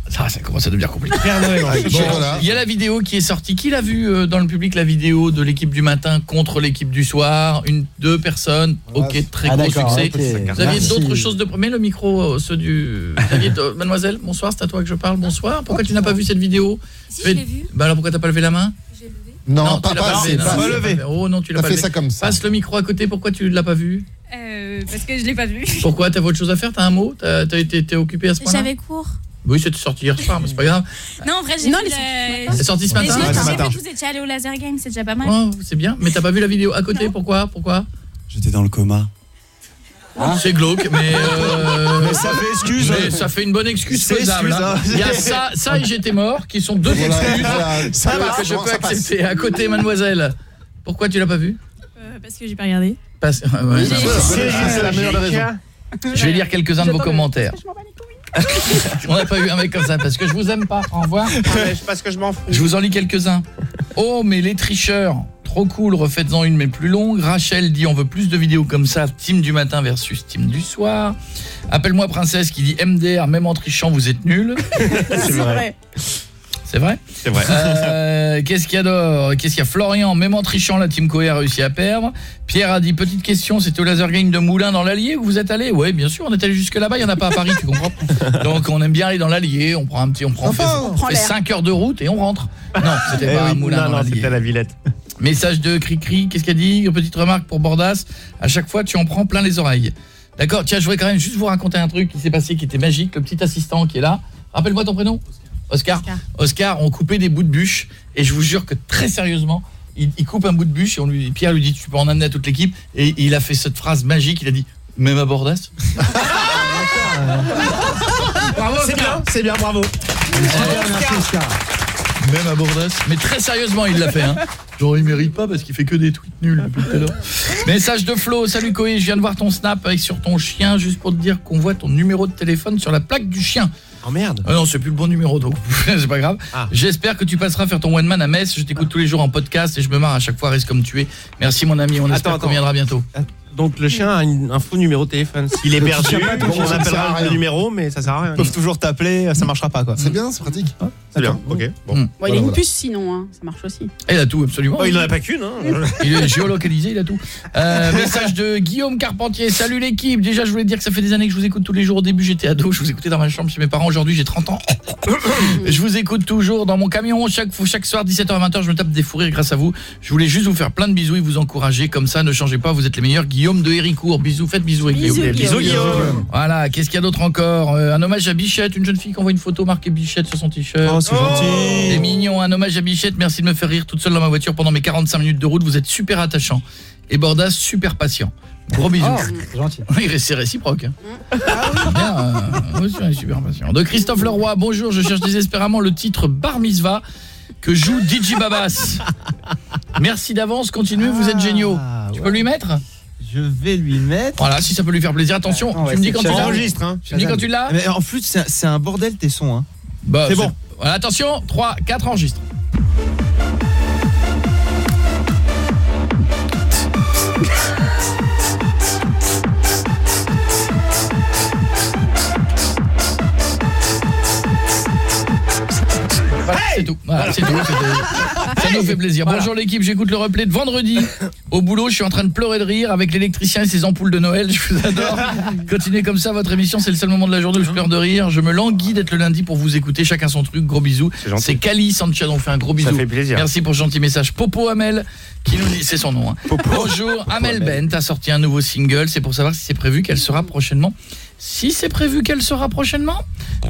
Ça, ça commence à devenir compliqué. Père Noël, ouais. Bon, Chocolat. Il y a la vidéo qui est sortie. Qui l'a vu euh, dans le public, la vidéo de l'équipe du matin contre l'équipe du soir? Une, deux personnes. Ok, très Ah, gros succès. ok. Vous aviez d'autres choses de... Mets le micro, euh, ceux du... Vous aviez de- Mademoiselle, bonsoir, c'est à toi que je parle. Bonsoir. Pourquoi tu n'as pas vu cette vidéo? Si, Fais- je l'ai vue. Bah alors pourquoi t'as pas levé la main? Non, tu pas- l'as pas levé, assez, non, pas tu l'as assez. pas levé. Oh non, tu l'as pas fait levé. ça comme ça. Passe le micro à côté, pourquoi tu l'as pas vu? Euh, parce que je l'ai pas vu. Pourquoi? T'as autre chose à faire? T'as un mot? T'as été t'es occupé à ce point-là? J'avais cours. Oui, c'était sorti hier soir, mais c'est pas grave. Non, en vrai, j'ai Non, vu elle est le- C'est sorti ce Mais matin j'ai- Ouais, ce J'ai matin. vu que vous étiez allé au laser game, c'est déjà pas mal. Oh, c'est bien, mais t'as pas vu la vidéo à côté, pourquoi Pourquoi? J'étais dans le coma. C'est glauque, mais euh, Mais ça fait excuse. mais ça fait une bonne excuse C'est faisable. excuse, hein. hein. Il y a ça, ça et j'étais mort, qui sont deux Voilà, excuses voilà, ça que- passe, que je bon, peux ça passe. accepter. À côté, mademoiselle, pourquoi tu l'as pas vu? Euh, parce que j'ai pas regardé. Parce- ouais, C'est la meilleure des raisons. Je vais lire quelques-uns de vos commentaires. [LAUGHS] On n'a pas eu un mec comme ça parce que je vous aime pas. Au revoir. Parce que je m'en fous. Je vous en lis quelques-uns. Oh, mais les tricheurs. Trop cool, refaites-en une mais plus longue. Rachel dit on veut plus de vidéos comme ça, team du matin versus team du soir. Appelle-moi princesse qui dit MDR, même en trichant vous êtes nuls. [LAUGHS] C'est vrai. C'est vrai C'est vrai. Euh, Qu'est-ce qu'il y a d'autre Qu'est-ce qu'il y a? Florian, même en trichant, la team Coé a réussi à perdre. Pierre a dit, petite question, c'était au laser game de Moulin dans l'Allier où vous êtes allé? Oui, bien sûr, on est allé jusque là-bas, il n'y en a pas à Paris, tu comprends [LAUGHS] Donc on aime bien aller dans l'Allier, on prend un petit, on prend, Enfin, on on fait, prend l'air. 5 heures de route et on rentre. Non, c'était Eh pas à oui, Moulin non, dans non, c'était à la Villette. Message de Cricri, qu'est-ce qu'elle dit? Une petite remarque pour Bordas, à chaque fois tu en prends plein les oreilles. D'accord, tiens, je voudrais quand même juste vous raconter un truc qui s'est passé qui était magique, le petit assistant qui est là. Rappelle-moi ton prénom Oscar. Oscar, on coupait des bouts de bûche et je vous jure que très sérieusement, il, il coupe un bout de bûche et on lui Pierre lui dit tu peux en amener à toute l'équipe et il a fait cette phrase magique, il a dit même à Bordas. [LAUGHS] bravo C'est bien, c'est bien, bravo. Même à Bordas. Mais très sérieusement, il l'a fait. Hein. Genre, il mérite pas parce qu'il fait que des tweets nuls depuis tout à l'heure. Message de Flo. Salut Koé, je viens de voir ton snap avec sur ton chien, juste pour te dire qu'on voit ton numéro de téléphone sur la plaque du chien. Oh merde. Ah non, c'est plus le bon numéro, donc [LAUGHS] c'est pas grave. J'espère que tu passeras faire ton one man à Metz. Je t'écoute tous les jours en podcast et je me marre à chaque fois, reste comme tu es. Merci mon ami, on espère qu'on viendra bientôt. Donc le chien a une- un faux numéro de téléphone. S'il est perdu, bon, on ça sert à appellera rien. le numéro, mais ça sert à rien. Ils peuvent toujours t'appeler, ça marchera pas quoi. C'est bien, c'est pratique. C'est bien, ok. Bon. Hmm. Bon, il a une puce sinon, hein. ça marche aussi. Il a tout, absolument. Oh, il n'en a pas qu'une. Hein. [LAUGHS] Il est géolocalisé, il a tout. Euh, message de Guillaume Carpentier. Salut l'équipe. Déjà, je voulais dire que ça fait des années que je vous écoute tous les jours. Au début, j'étais ado, je vous écoutais dans ma chambre chez mes parents. Aujourd'hui, j'ai 30 ans. [COUGHS] je vous écoute toujours dans mon camion chaque chaque soir 17h à 20h, je me tape des fous rires grâce à vous. Je voulais juste vous faire plein de bisous et vous encourager comme ça, ne changez pas, vous êtes les meilleurs. Guillaume de Héricourt. Bisous, faites bisous avec Bisous, Guillaume. Guillaume. Bisous, Guillaume. Voilà, qu'est-ce qu'il y a d'autre encore Euh, Un hommage à Bichette, une jeune fille qui envoie une photo marquée Bichette sur son t-shirt. Oh, c'est gentil. C'est mignon, un hommage à Bichette, merci de me faire rire toute seule dans ma voiture pendant mes 45 minutes de route, vous êtes super attachant. Et Bordas, super patient. Gros bisous. Oh, c'est gentil. Oui, c'est réciproque. hein. Bien, euh, moi aussi, on est super patient. De Christophe Leroy, bonjour, je cherche désespérément le titre Bar Mitzvah que joue DJ Babas. Merci d'avance, continuez, vous êtes géniaux. Tu peux lui mettre? Je vais lui mettre. Voilà, si ça peut lui faire plaisir. Attention, Attends, tu me dis quand tu. Enregistre, hein. Tu me dis quand tu l'as Mais en plus, c'est un- c'est un bordel tes sons. Hein. Bah, C'est bon. Voilà, attention, 3, 4, enregistre. C'est tout. Voilà, c'est tout. [LAUGHS] Ça nous fait plaisir. Bonjour l'équipe, j'écoute le replay de vendredi. [LAUGHS] Au boulot, je suis en train de pleurer de rire avec l'électricien et ses ampoules de Noël. Je vous adore. [LAUGHS] Continuez comme ça, votre émission, c'est le seul moment de la journée où je pleure de rire. Je me languis d'être le lundi pour vous écouter. Chacun son truc. Gros bisous. gentil. C'est Kali Sanchez, on fait un gros bisou. fait plaisir. Merci pour ce gentil message. Popo Amel qui nous dit, c'est son nom. hein. Bonjour, Amel Bent a sorti un nouveau single. C'est pour savoir si c'est prévu qu'elle sera prochainement. Si c'est prévu qu'elle sera prochainement. [LAUGHS]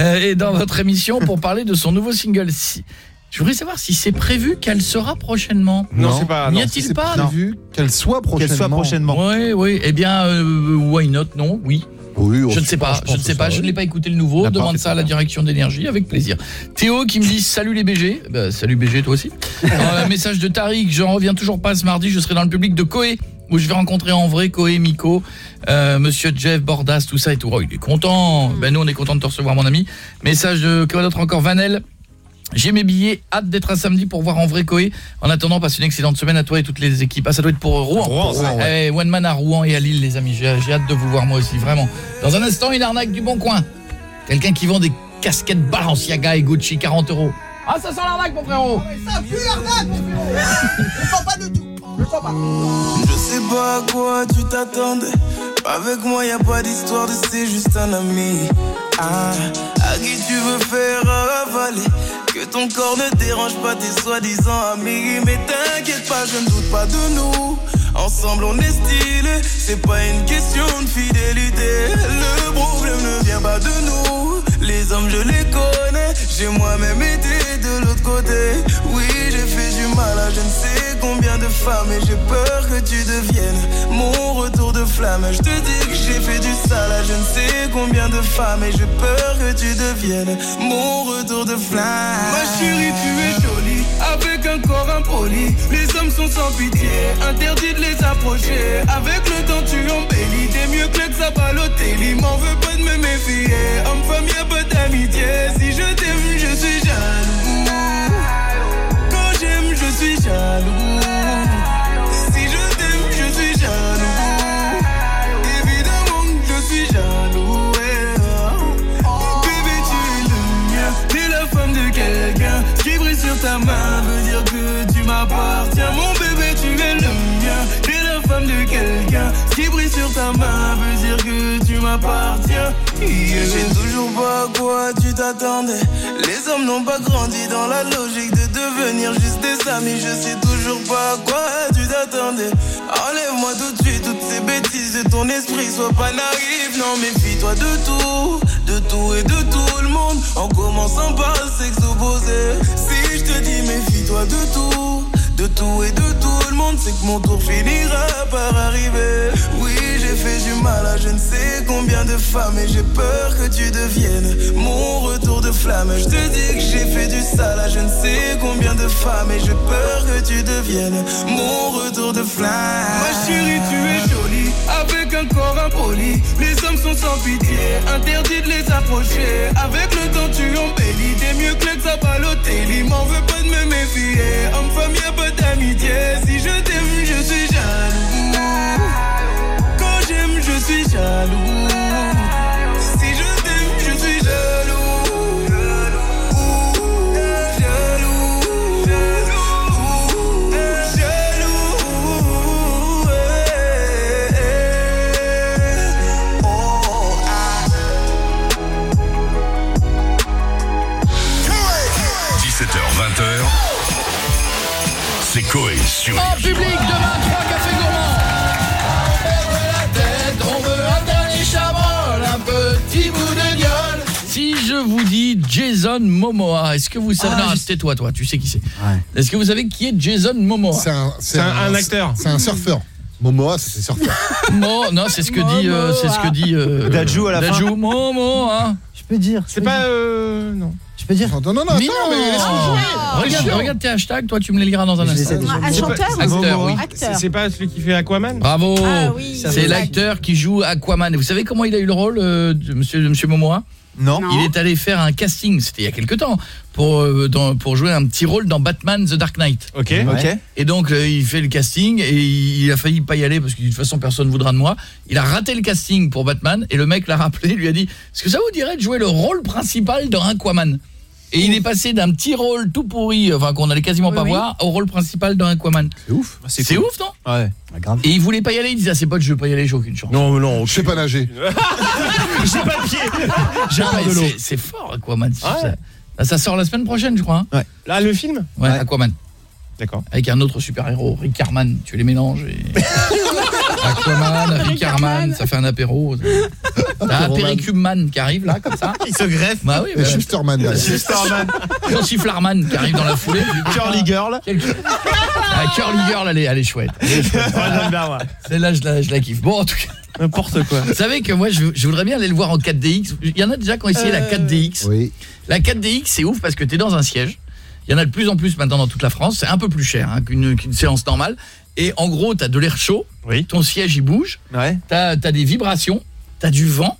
Euh, et dans votre émission pour parler de son nouveau single. Si, je voudrais savoir si c'est prévu qu'elle sera prochainement. Non, c'est pas- N'y a-t-il pas prévu qu'elle soit prochainement. Qu'elle soit prochainement. Oui, oui. Eh bien, euh, why not? Non, oui. Oui, Je ne sais pas, je ne sais pas, je ne l'ai pas écouté le nouveau, demande ça à la direction d'énergie avec plaisir. Théo qui me dit salut les BG, bah, salut BG toi aussi. [LAUGHS] Euh, message de Tariq, j'en reviens toujours pas ce mardi, je serai dans le public de Koé où je vais rencontrer en vrai Koé, Miko, euh, monsieur Jeff Bordas, tout ça et tout. Oh, il est content. Ben nous on est content de te recevoir mon ami. Message de quoi d'autre encore Vanel j'ai mes billets, hâte d'être à samedi pour voir en vrai Koé. En attendant, passe une excellente semaine à toi et toutes les équipes. Ah, ça doit être pour Rouen. Rouen, Pour- Eh, One Man à Rouen et à Lille, les amis. J'ai hâte de vous voir moi aussi, vraiment. Dans un instant, une arnaque du bon coin. Quelqu'un qui vend des casquettes Balenciaga et Gucci, 40 euros. Ah, ça sent l'arnaque, mon frérot Ça pue l'arnaque, mon [LAUGHS] frérot Je sens pas du tout Je sais pas à quoi tu t'attendais. Avec moi, y a pas d'histoire de c'est juste un ami. Ah, à qui tu veux faire avaler. Que ton corps ne dérange pas tes soi-disant amis. Mais t'inquiète pas, je ne doute pas de nous. Ensemble, on est stylé. C'est pas une question de fidélité. Le problème ne vient pas de nous. Les hommes, je les connais. J'ai moi-même été de l'autre côté. Oui, j'ai fait du mal à je ne sais combien de femmes. Et j'ai peur que tu deviennes mon retour de flamme. Je te dis que j'ai fait du sale à je ne sais combien de femmes. Et j'ai peur que tu deviennes mon retour de flamme. Ma chérie, tu es jolie. Avec un corps impoli. Les hommes sont sans pitié. Interdit de les approcher. Avec le temps, tu embellis. T'es mieux que ça Balotelli. M'en veux pas de me méfier. Homme-femme, y'a pas d'amitié. Si je t'aime, je suis jaloux. Quand j'aime, je suis jaloux. M'appartient. Mon bébé, tu es le mien. T'es la femme de quelqu'un. Ce qui brille sur ta main veut dire que tu m'appartiens. Yeah. Je sais toujours pas à quoi tu t'attendais. Les hommes n'ont pas grandi dans la logique de devenir juste des amis. Je sais toujours pas à quoi tu t'attendais. Enlève-moi tout de suite toutes ces bêtises de ton esprit. Sois pas naïf, non, méfie-toi de tout. De tout et de tout le monde. En commençant par. Si je te dis méfie-toi de tout. De tout et de tout le monde, c'est que mon tour finira par arriver. Oui, j'ai fait du mal à je ne sais combien de femmes et j'ai peur que tu deviennes mon retour de flamme. Je te dis que j'ai fait du sale à je ne sais combien de femmes et j'ai peur que tu deviennes mon retour de flamme. Ma chérie, tu es jolie avec un corps impoli. Les hommes sont sans pitié, interdit de les approcher. Avec le temps, tu embellis, t'es mieux que ça Balotelli. M'en veux pas de me méfier, homme-femme, y'a pas d'amitié. Si je t'aime, je suis jaloux. Quand j'aime, je suis jaloux. Sur En public demain, trois cafés gourmands. On perd la tête, on veut un dernier chabrol, un petit bout de gueule. Si je vous dis Jason Momoa, est-ce que vous savez Ah, Non, c'était toi toi, tu sais qui c'est. Est-ce que vous savez qui est Jason Momoa? C'est un, c'est C'est un surfeur. Momoa, c'est surfeur. Non, [LAUGHS] non, c'est ce que dit euh, c'est ce que dit euh, Dajou à la fin. Dajou Momoa. Je peux dire. C'est pas euh non. Je peux dire. Non, non, non, Mais attends, non mais laisse-moi jouer. Regarde, chiant. regarde tes hashtags, toi tu me les liras dans un instant. Un chanteur Acteur, oui. C'est Acteur. c'est pas celui qui fait Aquaman Bravo Ah oui. C'est l'acteur qui joue Aquaman. Et vous savez comment il a eu le rôle, euh, de monsieur, de monsieur Momoa? Non. Non. Il est allé faire un casting, c'était il y a quelque temps, pour, euh, dans- pour jouer un petit rôle dans Batman The Dark Knight. OK. Ok. Et donc euh, il fait le casting et il, il a failli pas y aller parce que de toute façon personne voudra de moi. Il a raté le casting pour Batman et le mec l'a rappelé, lui a dit "Est-ce que ça vous dirait de jouer le rôle principal dans Aquaman? Et il est passé d'un petit rôle tout pourri, enfin qu'on allait quasiment Oui, pas oui. voir, au rôle principal dans Aquaman. C'est ouf. C'est ouf, non Ouais. Et il voulait pas y aller, il disait à ses potes "Je veux pas y aller, j'ai aucune chance." Non, mais non, Je sais pas nager. [LAUGHS] j'ai pas de pied. J'ai peur de l'eau. c'est- fort Aquaman. Ouais. Ça, là, ça sort la semaine prochaine, je crois. hein. Là le film ouais, Aquaman. D'accord. Avec un autre super-héros, Rick Carman. Tu les mélanges et... [LAUGHS] Aquaman, Rick Carman, ça fait un apéro. T'as un Péricube-man qui arrive là, comme ça. Il se greffe. Bah oui, bah, Flarman qui arrive dans la foulée. Curly Girl. Ah, Curly Girl, elle est, elle est chouette. Celle-là, je la, je la kiffe. Bon, en tout cas, N'importe quoi. vous savez que moi, je, je voudrais bien aller le voir en 4DX. Il y en a déjà qui ont essayé la 4DX. Oui. La 4DX, c'est ouf parce que tu es dans un siège. Il y en a de plus en plus maintenant dans toute la France. C'est un peu plus cher hein, qu'une qu'une séance normale. Et en gros, tu as de l'air chaud. Oui. Ton siège, il bouge. Ouais. Tu as, des vibrations. Tu as du vent.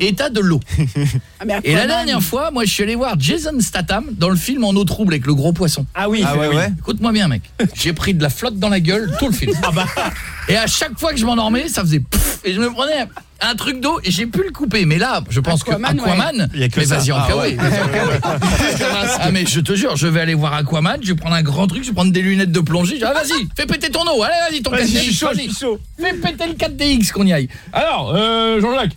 Et tu as de l'eau. [LAUGHS] Ah, Et la dernière fois, moi, je suis allé voir Jason Statham dans le film En eau trouble avec le gros poisson. Ah oui, Ah ouais, oui. ouais. Écoute-moi bien, mec. J'ai pris de la flotte dans la gueule tout le film. Ah bah Et à chaque fois que je m'endormais, ça faisait pouf, et je me prenais un truc d'eau et j'ai pu le couper. Mais là, je pense Aquaman, que Aquaman, Il y a que mais vas-y en Ah. [LAUGHS] Ah mais je te jure, je vais aller voir Aquaman, je vais prendre un grand truc, je vais prendre des lunettes de plongée. Ah, vas-y, fais péter ton eau. Allez, vas-y, ton Vas-y, je 4DX. suis chaud, je vas-y. suis chaud. Fais péter le 4DX qu'on y aille. Alors, euh, Jean-Jacques.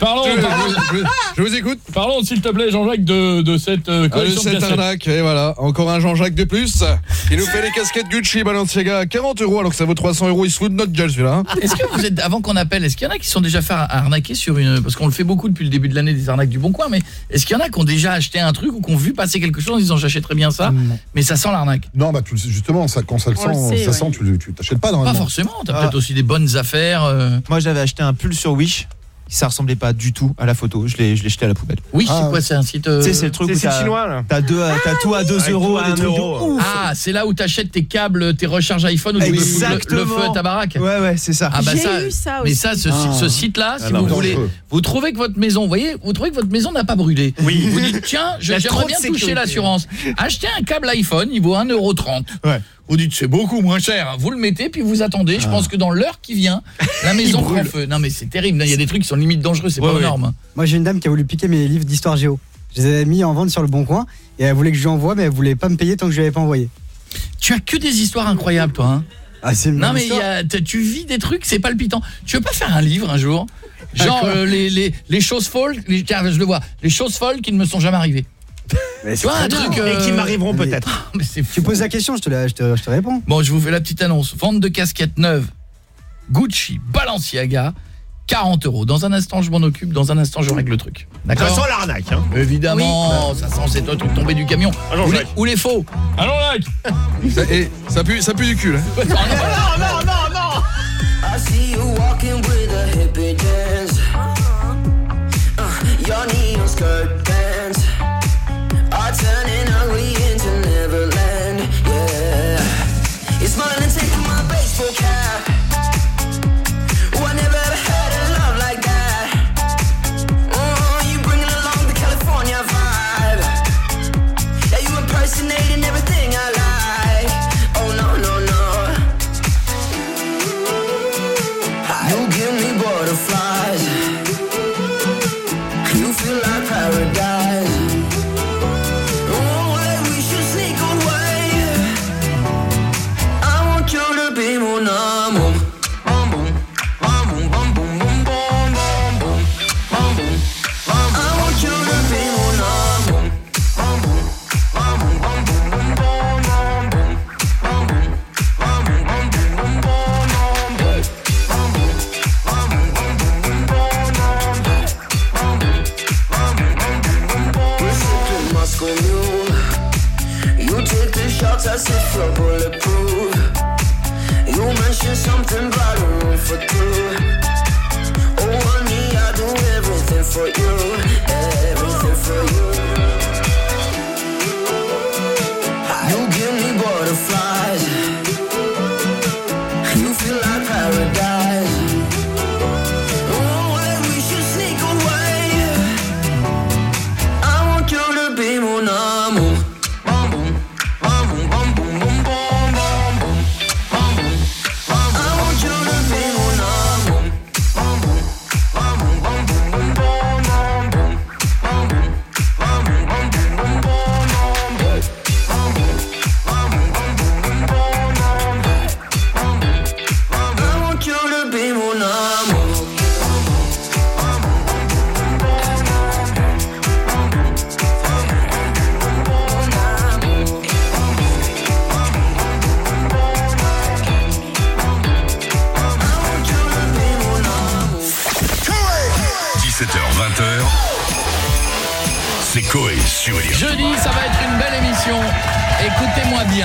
Parlons, Je, je- je vous écoute. parlons s'il te plaît, Jean-Jacques, de, de cette euh, collection de cette arnaque, et voilà, encore un Jean-Jacques de plus. Il nous fait les casquettes Gucci Balenciaga à 40 euros alors que ça vaut 300 euros. Il se fout de notre gueule celui-là. hein. Est-ce que vous êtes, avant qu'on appelle, est-ce qu'il y en a qui sont déjà fait arnaquer sur une... Parce qu'on le fait beaucoup depuis le début de l'année, des arnaques du Bon Coin, mais est-ce qu'il y en a qui ont déjà acheté un truc ou qui ont vu passer quelque chose en disant j'achèterais bien ça, mais ça sent l'arnaque? Non, bah tu justement, ça, quand ça le On le sent, sait, ça ouais. sent, tu, tu t'achètes pas Pas normalement. forcément, t'as Ah. peut-être aussi des bonnes affaires. euh. Moi, j'avais acheté un pull sur Wish. Ça ressemblait pas du tout à la photo. Je l'ai je l'ai jeté à la poubelle. Oui, Ah, c'est quoi, c'est un site... euh, Tu sais, c'est le truc où t'as chinois là. t'as deux, à- t'as tout à 2 Avec euros, à des un trucs de euro. ouf. Ah, c'est là où t'achètes tes câbles, tes recharges iPhone, où tu peux foutre le, feu à ta baraque. Ouais, ouais, c'est ça. Ah bah J'ai ça, eu ça mais aussi. ça, ce, Ah. ce site-là, si vous voulez, vous trouvez que votre maison, vous voyez, vous trouvez que votre maison n'a pas brûlé. Oui. Vous dites, tiens, j'aimerais bien toucher l'assurance. Achetez un câble iPhone, il vaut 1,30€. Ouais. Vous dites, c'est beaucoup moins cher. Vous le mettez, puis vous attendez. Ah. Je pense que dans l'heure qui vient, la [LAUGHS] maison prend feu. Non, mais c'est terrible. Il y a des trucs qui sont limite dangereux, c'est Ouais, pas ouais. énorme. Moi, j'ai une dame qui a voulu piquer mes livres d'histoire géo. Je les avais mis en vente sur le bon coin et elle voulait que je lui envoie, mais elle voulait pas me payer tant que je lui avais pas envoyé. Tu as que des histoires incroyables toi hein. Ah, Non mais y a- tu vis des trucs, c'est palpitant. Tu veux pas faire un livre un jour? Genre D'accord. euh, les, les, les choses folles, les, tiens, je le vois, les choses folles qui ne me sont jamais arrivées. Mais Tu c'est vois un truc euh, Et qui m'arriveront peut-être. c'est Tu poses la question, je te, la- je te, je te réponds. Bon, je vous fais la petite annonce. Vente de casquettes neuves, Gucci, Balenciaga, 40 euros. Dans un instant, je m'en occupe. Dans un instant, je règle le truc. Ça sent l'arnaque. Hein. Évidemment, ça sent c'est un truc tombé du camion. Allons, ou, les, ou les faux. Allons, Jacques. Ça, et ça pue, ça pue du cul. Là. [LAUGHS] Non, non, non, non. I see you walking with a hippie dance. Uh, your neon skirt You something about a room for two. Oh, honey, I do everything for you,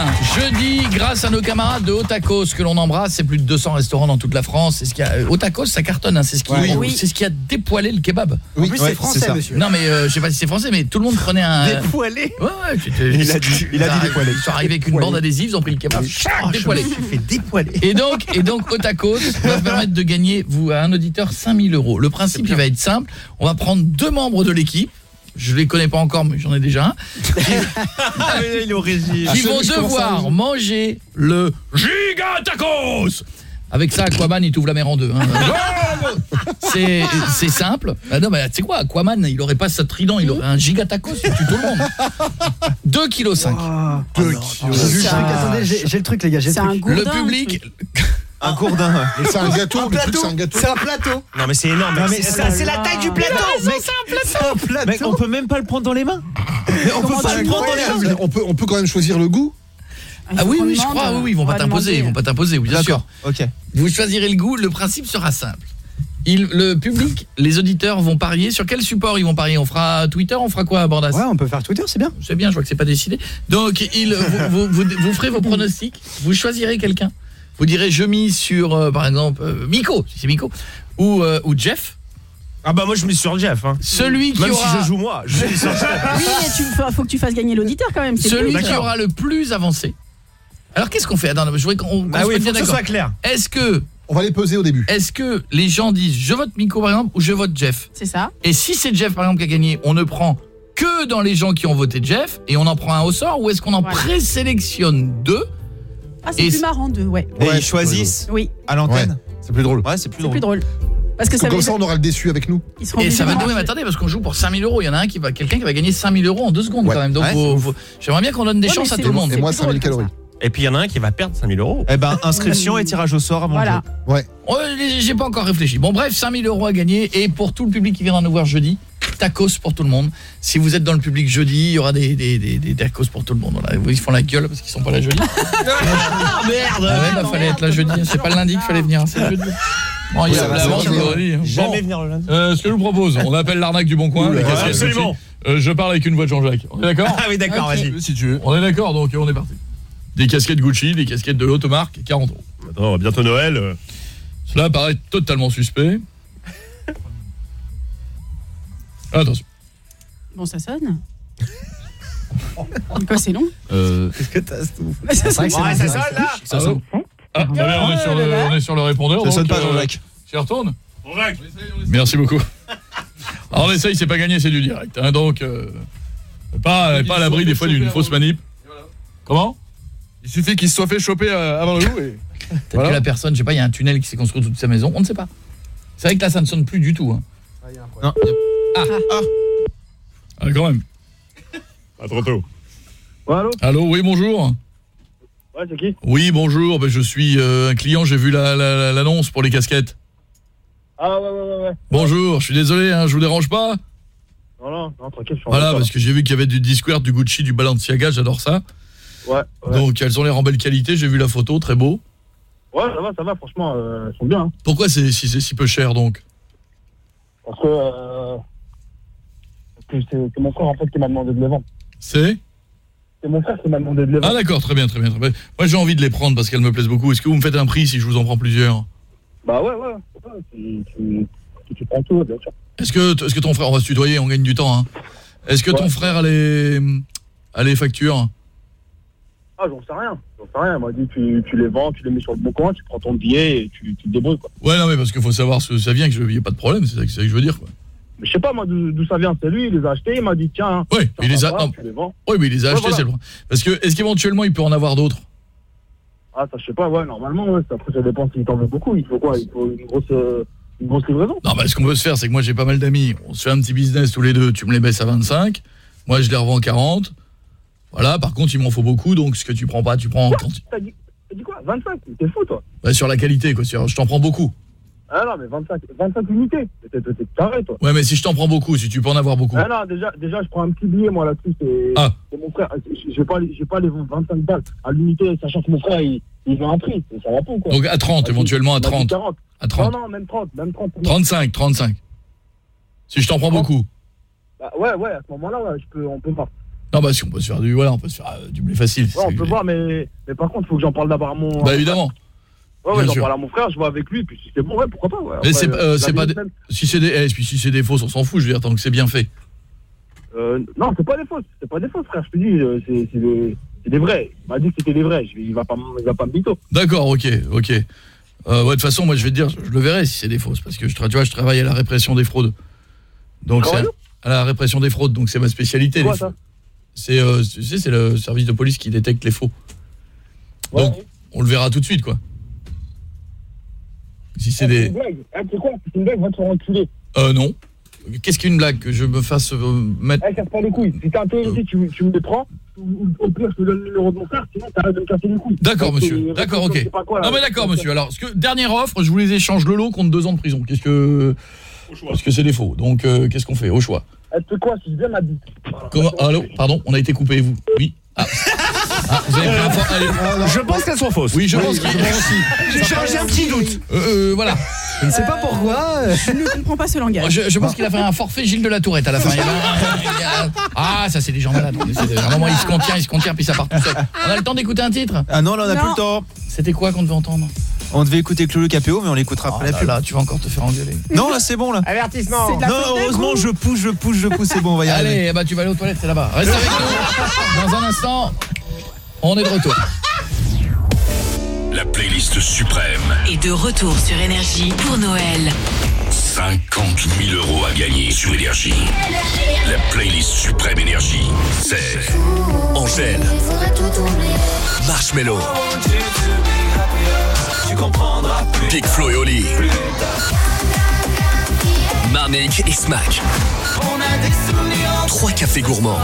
bien. Jeudi, grâce à nos camarades de Otakos que l'on embrasse, c'est plus de 200 restaurants dans toute la France. C'est ce qui a Otakos, ça cartonne, hein, c'est ce qui Oui. Oui. c'est ce qui a dépoilé le kebab. En plus, Ouais, c'est français, monsieur. Non mais euh, je sais pas si c'est français mais tout le monde prenait un Dépoilé. Ouais ouais, Il a dit- il a dit dépoilé. Ils sont arrivés avec une bande adhésive, ils ont pris le kebab, chac, dépoilé. Je me suis fait dépoiler. Et donc, et donc Otakos va vous [LAUGHS] permettre de gagner, vous, à un auditeur, 5000 euros. Le principe, il va être simple. On va prendre deux membres de l'équipe. Je les connais pas encore, mais j'en ai déjà un. [LAUGHS] Ah, mais il est au régie. Qui vont devoir manger le Giga Tacos avec ça, Aquaman, il t'ouvre la mer en deux. hein. [LAUGHS] C'est c'est simple. Ah non, mais tu sais quoi, Aquaman, il aurait pas sa trident, il aurait un giga tacos, il tue tout le monde. 2 kg 5. Ah, Deux non, kilos. j'ai le C'est truc. les gars, j'ai le truc. gourdin. Le public Un gourdin. ouais. C'est un gâteau, le truc c'est un gâteau. C'est un plateau. Non mais c'est énorme. Mais c'est ça, c'est la taille du plateau. Mec, C'est un plateau. Mec, on peut même pas le prendre dans les mains. on peut pas le prendre dans les mains. Incroyable. On peut, on peut quand même choisir le goût Ah oui, faut oui, qu'on je crois, oui, oui, ils vont On pas t'imposer, ils vont pas t'imposer, oui, bien sûr. Ok. Vous choisirez le goût, le principe sera simple. Il, le public, les auditeurs vont parier. Sur quel support ils vont parier On fera Twitter, on fera quoi, Bordas Ouais, on peut faire Twitter, c'est bien. C'est bien, je vois que c'est pas décidé. Donc, il, vous, vous, vous, vous ferez vos pronostics, vous choisirez quelqu'un. Vous direz, je mise sur, euh, par exemple, euh, Miko, si c'est Miko, ou, euh, ou Jeff. Ah bah moi je mets sur Jeff. Hein. Celui qui Même aura... si je joue moi, je mets sur Jeff. Oui, mais tu faut, faut que tu fasses gagner l'auditeur quand même. c'est Celui plus. qui aura le plus avancé. Alors, qu'est-ce qu'on fait? Attends, je voudrais qu'on qu'on Bah se oui, mette faut que ce d'accord. soit clair. Est-ce que, On va les peser au début. est-ce que les gens disent, je vote Miko, par exemple, ou je vote Jeff? C'est ça. Et si c'est Jeff par exemple qui a gagné, on ne prend que dans les gens qui ont voté Jeff et on en prend un au sort ou est-ce qu'on en présélectionne deux Ah, c'est Et plus marrant de ouais. Et Ouais, ils choisissent Oui, à l'antenne. C'est plus drôle. Ouais, c'est plus c'est drôle. plus drôle. Parce que ça Comme veut ça, on aura le déçu avec nous. seront Et ça va de- mais attendez parce qu'on joue pour 5000 euros, il y en a un qui va quelqu'un qui va gagner 5000 euros en deux secondes Ouais. quand même. Donc Ouais, faut- faut- j'aimerais bien qu'on donne des Ouais, chances mais à c'est tout le bon, monde. Et c'est moi, plus 5000 drôle comme calories. Et puis il y en a un qui va perdre 5000 euros. Eh ben, inscription et tirage au sort avant Voilà. le jeu. Ouais. Ouais, J'ai pas encore réfléchi. Bon bref, 5000 euros à gagner et pour tout le public qui viendra nous voir jeudi, tacos pour tout le monde. Si vous êtes dans le public jeudi, il y aura des, des, des, des tacos pour tout le monde. Voilà. Ils font la gueule parce qu'ils sont pas là jeudi. [LAUGHS] Ah merde Ah ouais, bah, fallait être là jeudi. C'est pas le lundi qu'il fallait venir, c'est le jeudi. Bon, il y a la vente, hein. Jamais Bon. venir le lundi. Euh, ce que je vous propose, on appelle l'arnaque du bon coin. Oula, absolument. Euh, je parle avec une voix de Jean-Jacques. On est d'accord Ah oui, d'accord, vas-y. Si tu veux. On est d'accord, donc on est parti. Des casquettes Gucci, des casquettes de haute marque, 40 euros. Attends, bientôt Noël. euh. Cela paraît totalement suspect. Attention. Bon, ça sonne. Quoi, c'est long Euh, Qu'est-ce que t'as Bah, ça sonne. Ouais, ça sonne là Ça sonne. Ah, on, est sur le, on est sur le répondeur. Ça donc, sonne pas, euh, Jean-Jacques. Tu y retournes Merci beaucoup. Alors on essaye, c'est pas gagné, c'est du direct. hein, donc, euh, pas, pas à l'abri des fois d'une fausse manip. Comment? Il suffit qu'il se soit fait choper euh, avant le loup et... Peut-être Voilà. que la personne, je sais pas, il y a un tunnel qui s'est construit toute sa maison, on ne sait pas. C'est vrai que là, ça ne sonne plus du tout. hein. Non, y a- Ah, ah. Ah, quand même. Pas trop tôt. Ouais, allô? Allô, oui, bonjour. Ouais, c'est qui? Oui, bonjour, ben, je suis euh, un client, j'ai vu la- la- la- l'annonce pour les casquettes. Ah, ouais, ouais, ouais, ouais. Bonjour, je suis désolé, hein, je vous dérange pas? Non, non, non, tranquille, je suis en Voilà, parce que j'ai vu qu'il y avait du Discord, du Gucci, du Balenciaga, j'adore ça. Ouais, ouais. Donc elles ont l'air en belle qualité, j'ai vu la photo, très beau. Ouais, ça va, ça va, franchement, euh, elles sont bien. hein. Pourquoi c'est si, peu cher donc? Parce que, euh, que c'est mon frère, en fait, qui m'a demandé de les vendre. C'est? C'est mon frère qui m'a demandé de les Ah vendre. d'accord, très bien, très bien, très bien. Moi j'ai envie de les prendre parce qu'elles me plaisent beaucoup. Est-ce que vous me faites un prix si je vous en prends plusieurs? Bah ouais, ouais. ouais, Tu, tu, tu, tu prends tout, bien sûr. Est-ce que, est que ton frère, on va se tutoyer, on gagne du temps. Hein. Est-ce que ton frère a les, a les factures? Ah, j'en sais rien. J'en sais rien. M'a dit, tu, tu les vends, tu les mets sur le bon coin, tu prends ton billet et tu, tu te débrouilles, quoi. Ouais, non, mais parce qu'il faut savoir ce que ça vient, que je n'y a pas de problème, c'est ça, que- c'est ça que je veux dire. Quoi. Mais je sais pas, moi, d'où ça vient. C'est lui, il les a achetés, il m'a dit, tiens. Oui, ça il les a. pas, les vends. Oui, mais il les a Ouais, achetés, voilà. c'est le problème. Parce que, est-ce qu'éventuellement il peut en avoir d'autres? Ah, ça, je sais pas, ouais, normalement, ouais. Après, ça dépend s'il t'en veut beaucoup. Il faut quoi Il faut une grosse, euh, une grosse livraison. Non, mais ce qu'on peut se faire, c'est que moi j'ai pas mal d'amis. On se fait un petit business tous les deux. Tu me les baisses à 25. Moi, je les revends 40. Voilà, par contre, il m'en faut beaucoup. Donc, ce que tu prends pas, tu prends en quantité. T'as dit, quoi? 25 T'es fou, toi Bah, sur la qualité, quoi. Sur- Je t'en prends beaucoup. Ah non, mais 25, 25 unités. T'es carré, toi. Ouais, mais si je t'en prends beaucoup, si tu peux en avoir beaucoup. Ah non, déjà, déjà, je prends un petit billet, moi, là-dessus. C'est Ah. mon frère. Je je vais pas, je vais pas les vendre 25 balles à l'unité, sachant que mon frère, il, il veut un prix. Ça va pas, quoi Donc, à 30, Vas-y, éventuellement à vas-y, 30. 40. À 30. Non, non, même 30, même 30. pour moi. 35, 35. Si je t'en prends beaucoup. Bah, ouais, ouais, à ce moment-là, ouais, je peux, on peut voir. Non, bah, si on peut se faire du, voilà, on peut se faire euh, du blé facile. Ouais, on peut voir, mais, mais par contre, il faut que j'en parle d'abord à mon. Bah, évidemment. Ouais, ouais, j'en parle à mon frère, je vois avec lui, puis si c'est bon, ouais, pourquoi pas. Ouais. Mais c'est euh, euh, c'est pas des, si c'est des eh, puis si c'est des fausses, on s'en fout, je veux dire tant que c'est bien fait. Euh, non, c'est pas des fausses, c'est pas des fausses, frère. Je te dis, c'est des, c'est des vrais. Il m'a dit que c'était des vrais. Je il va pas, il va pas me bito. D'accord, OK, OK. Euh, ouais, de toute façon, moi je vais te dire, je, le verrai si c'est des fausses parce que je tu vois, je travaille à la répression des fraudes. Donc c'est Travaille à la répression des fraudes, donc c'est ma spécialité quoi les ça? C'est euh, tu sais c'est le service de police qui détecte les faux. Donc on le verra tout de suite quoi. Si c'est Ah, des. Ah, c'est quoi C'est une blague, va te faire enculer. euh non. Qu'est-ce qu'une blague que je me fasse euh, mettre Eh, casse pas les couilles. Si t'es intéressé, tu, tu me les prends. Au pire, je te donne le numéro de mon frère, sinon t'arrêtes de me casser les couilles. D'accord, monsieur. euh, D'accord, ok. quoi, là. non, mais d'accord, monsieur. Alors, ce que, dernière offre, je vous les échange le lot contre deux ans de prison. Qu'est-ce que. Parce que c'est des faux. Donc, euh, qu'est-ce qu'on fait? Au choix. Eh, c'est quoi Si je viens ma bite. Comment Allô Pardon, on a été coupé, vous Oui ah. Ah, vous avez pris un fort- allez. Je pense qu'elles sont fausses. Oui, je pense qu'il. [LAUGHS] J'ai- j'ai un petit doute. Euh, euh, voilà. Je ne sais pas pourquoi. euh, Je ne comprends pas ce langage. Je, je pense qu'il a fait un forfait Gilles de la Tourette à la fin. Il il a- Ah, ça, c'est des gens malades. À un moment, il se contient, il se contient, puis ça part tout seul. On a le temps d'écouter un titre? Ah non, là on a Non. plus le temps. C'était quoi qu'on devait entendre? On devait écouter Clolo Capéo, mais on l'écoutera Oh après la pub. là, tu vas encore te faire engueuler. [LAUGHS] Non, là c'est bon là. Avertissement. Non, heureusement, je pousse, je pousse, je pousse, c'est bon, on va y arriver. Allez, bah tu vas aller aux toilettes, c'est là-bas. Reste avec nous. Dans un instant, on est de retour. La playlist suprême. Et de retour sur Énergie pour Noël. 50 000 euros à gagner sur Énergie. La playlist suprême Énergie, c'est Angèle, Marshmello, Big Flo et Oli, Marnik et Smack, Trois cafés gourmands,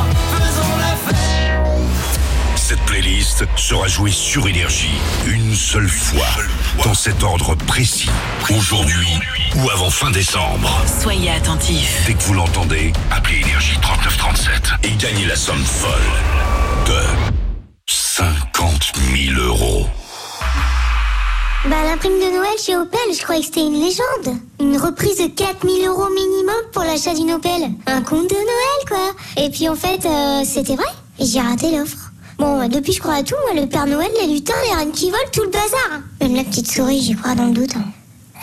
Cette playlist sera jouée sur Énergie une seule fois, dans cet ordre précis. Aujourd'hui ou avant fin décembre. Soyez attentifs. Dès que vous l'entendez, appelez Énergie 3937 et gagnez la somme folle de 50 000 euros. Bah, la prime de Noël chez Opel, je croyais que c'était une légende. Une reprise de 4000 euros minimum pour l'achat d'une Opel. Un compte de Noël, quoi. Et puis en fait, euh, c'était vrai. Et j'ai raté l'offre. Bon, bah, depuis, je crois à tout. Moi, le Père Noël, les lutins, les reines qui volent, tout le bazar. hein. Même la petite souris, j'y crois dans le doute. hein.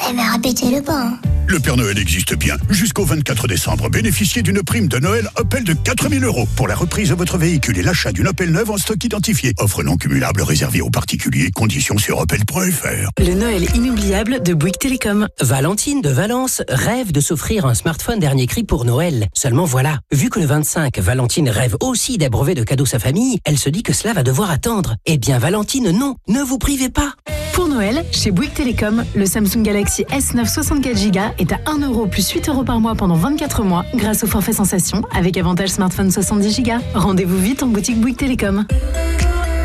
Eh ben, répétez-le pas. hein. Le Père Noël existe bien. Jusqu'au 24 décembre, bénéficiez d'une prime de Noël Opel de 4000 euros pour la reprise de votre véhicule et l'achat d'une Opel neuve en stock identifié. Offre non cumulable réservée aux particuliers. Conditions sur opel.fr. Le Noël inoubliable de Bouygues Télécom. Valentine de Valence rêve de s'offrir un smartphone dernier cri pour Noël. Seulement voilà, vu que le 25, Valentine rêve aussi d'abreuver de cadeaux sa famille, elle se dit que cela va devoir attendre. Eh bien Valentine, non, ne vous privez pas. Pour Noël, chez Bouygues Télécom, le Samsung Galaxy S9 64 Go est à 1 euro plus 8 euros par mois pendant 24 mois grâce au forfait sensation avec avantage smartphone 70 Go. Rendez-vous vite en boutique Bouygues Télécom.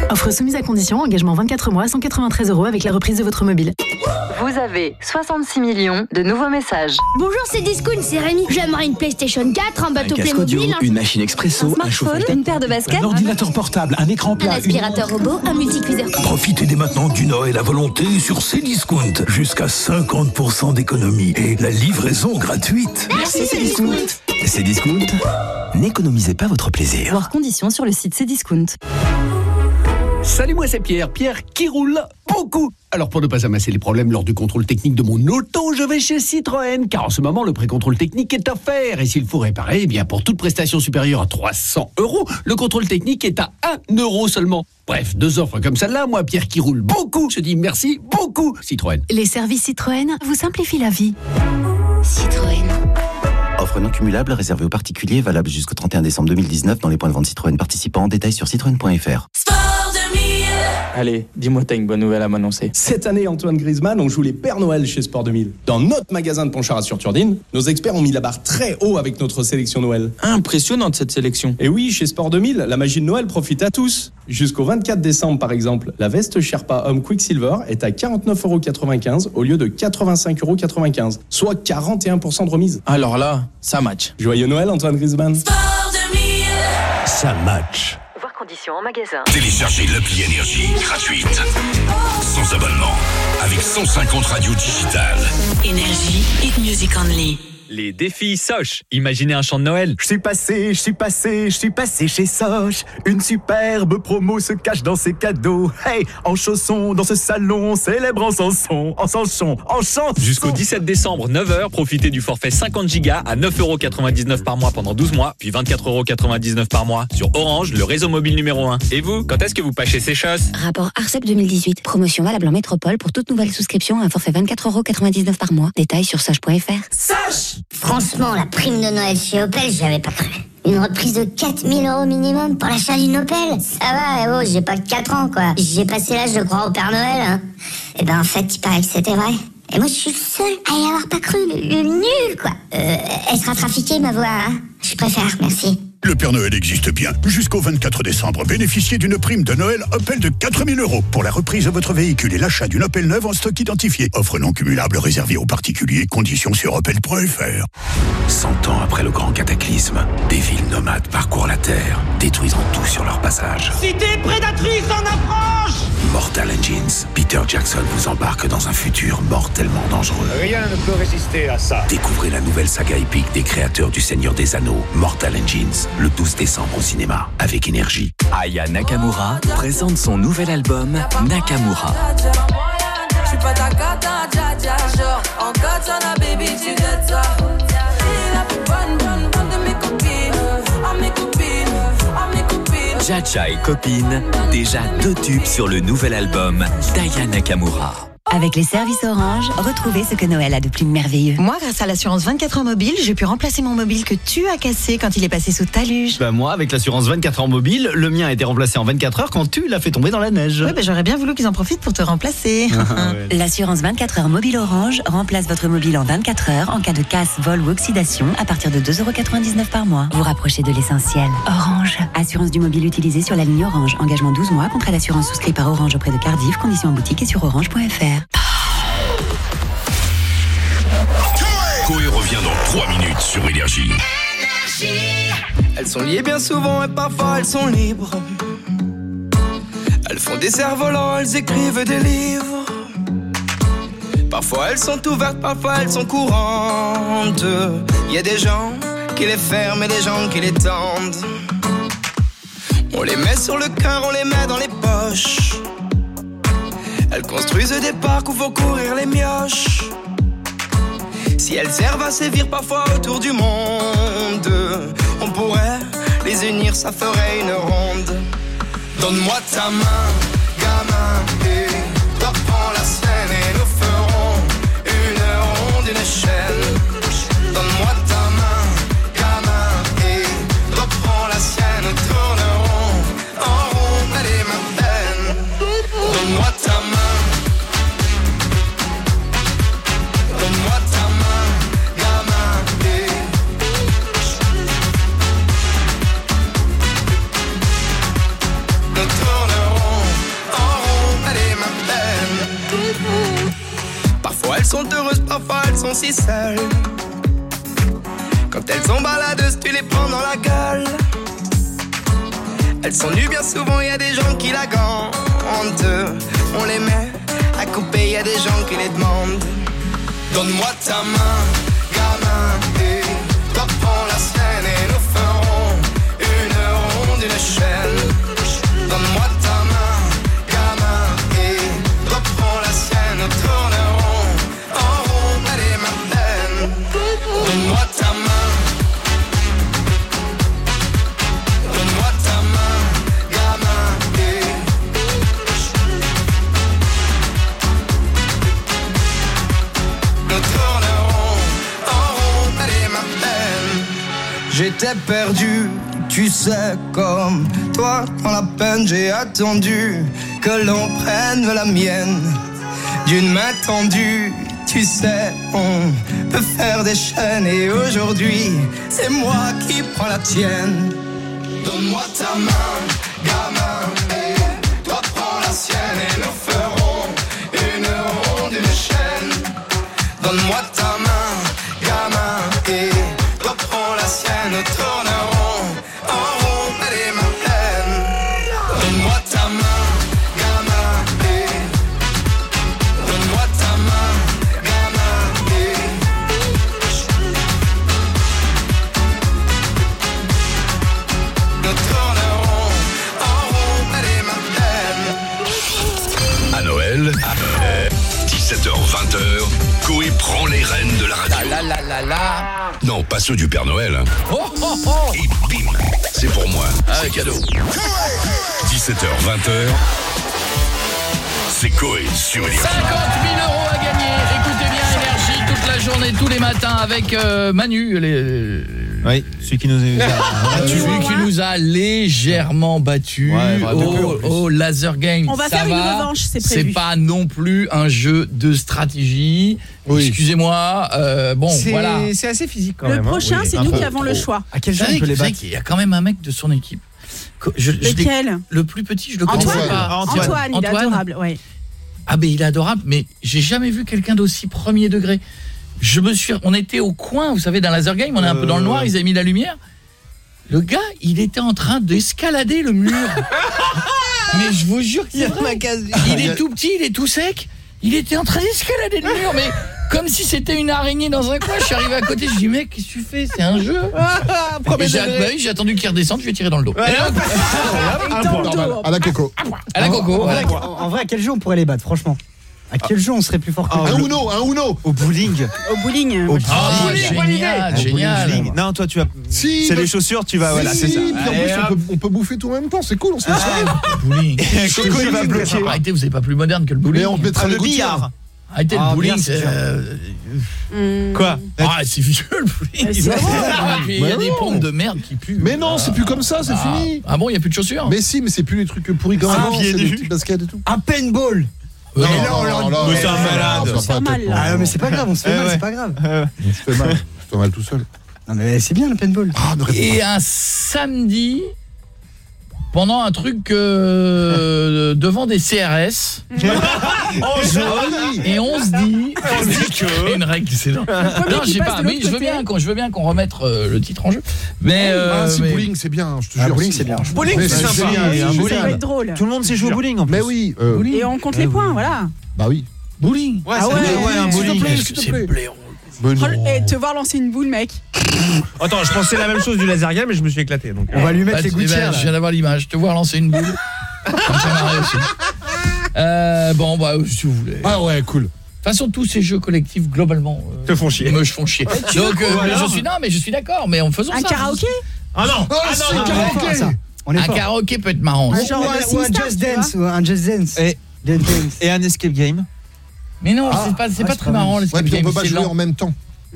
Offre soumise à condition, engagement 24 mois, 193 euros avec la reprise de votre mobile. Vous avez 66 millions de nouveaux messages. Bonjour, c'est Discount, c'est Rémi. J'aimerais une PlayStation 4, un bateau casque audio, Playmobil, un- une machine expresso, un, chauffage, une paire de baskets, un ordinateur portable, un écran un plat, une... aspirateur robot, un multicuiseur. Profitez dès maintenant du Noël à volonté sur Cdiscount. Jusqu'à 50% d'économie et la livraison gratuite. Merci, Cdiscount. Cdiscount, n'économisez pas votre plaisir. Voir conditions sur le site Cdiscount. Salut, moi c'est Pierre. Pierre qui roule beaucoup. Alors pour ne pas amasser les problèmes lors du contrôle technique de mon auto, je vais chez Citroën, car en ce moment le pré-contrôle technique est offert. Et s'il faut réparer, eh bien pour toute prestation supérieure à 300 euros, le contrôle technique est à 1 euro seulement. Bref, deux offres comme celle-là, moi Pierre qui roule beaucoup, je dis merci beaucoup Citroën. Les services Citroën vous simplifient la vie. Citroën. Offre non cumulable réservée aux particuliers, valable jusqu'au 31 décembre 2019 dans les points de vente Citroën participants. Détails sur citroën.fr. Allez, dis-moi, t'as une bonne nouvelle à m'annoncer. Cette année, Antoine Griezmann, on joue les Pères Noël chez Sport 2000. Dans notre magasin de Pontcharrat-sur-Turdine, nos experts ont mis la barre très haut avec notre sélection Noël. Impressionnante cette sélection. Et oui, chez Sport 2000, la magie de Noël profite à tous. Jusqu'au 24 décembre, par exemple, la veste Sherpa Homme Quicksilver est à 49,95€ au lieu de 85,95€, soit 41% de remise. Alors là, ça match. Joyeux Noël, Antoine Griezmann. Ça match. Voir conditions en magasin. Téléchargez l'appli Énergie gratuite. Sans abonnement. Avec 150 radios digitales. Énergie, hit music only. Les défis Soch. Imaginez un chant de Noël. Je suis passé, je suis passé, je suis passé chez Soch. Une superbe promo se cache dans ses cadeaux. Hey, en chaussons dans ce salon, célèbre en chanson, en chanson, en chanson. Jusqu'au 17 décembre, 9h, profitez du forfait 50 Go à 9,99€ par mois pendant 12 mois, puis 24,99€ par mois sur Orange, le réseau mobile numéro 1. Et vous, quand est-ce que vous pâchez ces choses Rapport ARCEP 2018. Promotion valable en métropole pour toute nouvelle souscription à un forfait 24,99€ par mois. Détails sur sage.fr. Sage Franchement, la prime de Noël chez Opel, j'y avais pas cru. Une reprise de 4000 euros minimum pour l'achat d'une Opel Ça va, eh oh, j'ai pas que 4 ans, quoi. J'ai passé l'âge de croire au Père Noël, hein. Et ben, en fait, il paraît que c'était vrai. Et moi, je suis le seul à y avoir pas cru. Le nul, quoi. Euh, elle sera trafiquée, ma voix, hein. Je préfère, merci. Le Père Noël existe bien. Jusqu'au 24 décembre, bénéficiez d'une prime de Noël Opel de 4000 euros pour la reprise de votre véhicule et l'achat d'une Opel neuve en stock identifié. Offre non cumulable réservée aux particuliers. Conditions sur opel.fr. Cent ans après le grand cataclysme, des villes nomades parcourent la Terre, détruisant tout sur leur passage. Cité prédatrice en approche Mortal Engines, Peter Jackson vous embarque dans un futur mortellement dangereux. Rien ne peut résister à ça. Découvrez la nouvelle saga épique des créateurs du Seigneur des Anneaux, Mortal Engines, le 12 décembre au cinéma, avec énergie. Aya Nakamura présente son nouvel album Nakamura. Je suis pas ta cata, dja dja, genre En katana, baby, tu dettes ça Jaja et copine, déjà deux tubes sur le nouvel album d'Aya Nakamura. Avec les services Orange, retrouvez ce que Noël a de plus merveilleux. Moi, grâce à l'assurance 24 heures mobile, j'ai pu remplacer mon mobile que tu as cassé quand il est passé sous ta luge. Bah moi, avec l'assurance 24 heures mobile, le mien a été remplacé en 24 heures quand tu l'as fait tomber dans la neige. Oui, bah, j'aurais bien voulu qu'ils en profitent pour te remplacer. [LAUGHS] L'assurance 24 heures mobile Orange remplace votre mobile en 24 heures en cas de casse, vol ou oxydation à partir de 2,99€ par mois. Vous rapprochez de l'essentiel. Orange. Assurance du mobile utilisé sur la ligne Orange. Engagement 12 mois. Contrat d'assurance souscrit par Orange auprès de Cardiff. Conditions en boutique et sur orange.fr. revient dans 3 minutes sur Énergie. Elles sont liées bien souvent et parfois elles sont libres. Elles font des cerfs-volants, elles écrivent des livres. Parfois elles sont ouvertes, parfois elles sont courantes. Il y a des gens qui les ferment et des gens qui les tendent. On les met sur le cœur, on les met dans les poches. Elles construisent des parcs où faut courir les mioches. Si elles servent à sévir parfois autour du monde, on pourrait les unir, ça ferait une ronde. Donne-moi ta main, gamin, et toi prends la scène et nous ferons une ronde, une chaîne. Sont heureuses, parfois elles sont si seules. Quand elles sont baladeuses, tu les prends dans la gueule. Elles sont nues bien souvent, y a des gens qui la gantent. On les met à couper, y a des gens qui les demandent. Donne-moi ta main, gamin, et toi prends la scène et nous ferons une ronde, une chaîne. Donne-moi ta Perdu, tu sais, comme toi, dans la peine, j'ai attendu que l'on prenne la mienne d'une main tendue. Tu sais, on peut faire des chaînes et aujourd'hui, c'est moi qui prends la tienne. Donne-moi ta main, gamin, et toi prends la sienne et nous ferons une ronde, une chaîne. Donne-moi ta pas ceux du Père Noël. hein. Oh oh oh. Et bim, c'est pour moi. c'est cadeau. 17h-20h, c'est Coé sur Énergie. 50 000 euros à gagner. Journée, tous les matins avec euh, Manu. Les... Oui, celui qui nous a Battu. [LAUGHS] Celui qui nous a légèrement battu Ouais, bah, au, laser game. On va Ça faire une va, revanche, c'est prévu. pas non plus un jeu de stratégie. Excusez-moi. euh, bon, C'est- voilà. c'est assez physique quand Le même. hein. prochain, c'est nous qui avons le trop. choix. À quel jeu on savez peut les battre qu'il y a quand même un mec de son équipe. Je- je Lequel Le plus petit, je le connais Antoine. pas. Antoine, il est adorable, ouais. Ah ben il est adorable, mais j'ai jamais vu quelqu'un d'aussi premier degré. Je me suis, on était au coin, vous savez, d'un laser game, on est un peu dans le noir, ils avaient mis la lumière. Le gars, il était en train d'escalader le mur. [LAUGHS] mais je vous jure qu'il Il est tout petit, il est tout sec. Il était en train d'escalader le mur, mais comme si c'était une araignée dans un coin. Je suis arrivé à côté, je dis mec, qu'est-ce que tu fais? C'est un jeu. j'ai degré. bah j'ai attendu qu'il redescende, je lui ai tiré dans le dos. À la coco. à la coco. En voilà. vrai, en vrai, à quel jeu on pourrait les battre, franchement? À quel jeu on serait plus fort que Un le- Uno, un Uno Au bowling. Au bowling. Au Ah, bowling. génial, génial. Non, toi tu vas. Si, C'est bah- les chaussures, tu vas. Voilà, Si, c'est ça. Puis en Allez, plus, on peut, bouffer tout en même temps, c'est cool, on se fait Bowling. [LAUGHS] Coco, il va bloquer. Arrêtez, vous n'êtes pas plus moderne que le bowling. Mais on mettra Ah, le billard. Arrêtez Ah, le bowling, c'est... euh. Quoi Ah, c'est vieux le bowling. [LAUGHS] Ah, Il y a Mais des pompes de merde qui puent. Mais non, c'est plus comme ça, c'est Ah. fini. Ah bon, il n'y a plus de chaussures Mais si, mais c'est plus les trucs pourris comme Ah, avant, c'est des baskets et tout. Un paintball. Euh, Non, non, non, non, non, Mais c'est un non, malade. non, On se fait mal, là. Ah, mais c'est pas grave, on se fait Eh mal, c'est pas grave. On se fait mal, on se fait mal tout seul. Non, mais c'est bien le paintball. Ah, ne réponds Et un samedi, pendant un truc euh, devant des CRS, [LAUGHS] Oh, joli et on se dit... C'est une règle, c'est non. Non, je sais pas, mais je veux bien qu'on je veux bien qu'on remette euh, le titre en jeu. Mais, euh, Ah, si, mais- bowling, c'est bien, je te Ah, jure. bowling, c'est bien. Bowling, c'est sympa. Ça va génial. être drôle. Tout le monde sait jouer au bowling en plus. Mais oui, euh, Et on compte les Eh points, voilà. bah oui. Bowling Ouais, Ah ouais. ouais, un S'il te bowling. plaît, s'il que te c'est plaît. Mais non. Et te voir lancer une boule, mec. [COUGHS] Attends, je pensais la même chose du laser game, mais je me suis éclaté. Donc, On va lui mettre Bah, les tu- eh ben, gouttières. Je viens d'avoir l'image. Te voir lancer une boule. Ça aussi. Euh, bon, bah, si vous voulez. De Ah ouais, cool. toute façon, tous ces jeux collectifs, globalement, euh, te font chier. me font chier. Donc, euh, je suis non, mais je suis d'accord. Mais en faisant Un ça, karaoké Ah non Ah, Ah non, non, karaoké. ça. On est un fort. karaoké peut être marrant. Un genre Ou de un- ou un SingStar, Just vois. Dance, ou un Just Dance. Et, Just Dance. et un escape game. Mais non, Ah, c'est pas, c'est ouais, pas c'est très pas mal. marrant Ouais, l'escape puis on game. peut pas jouer en même temps.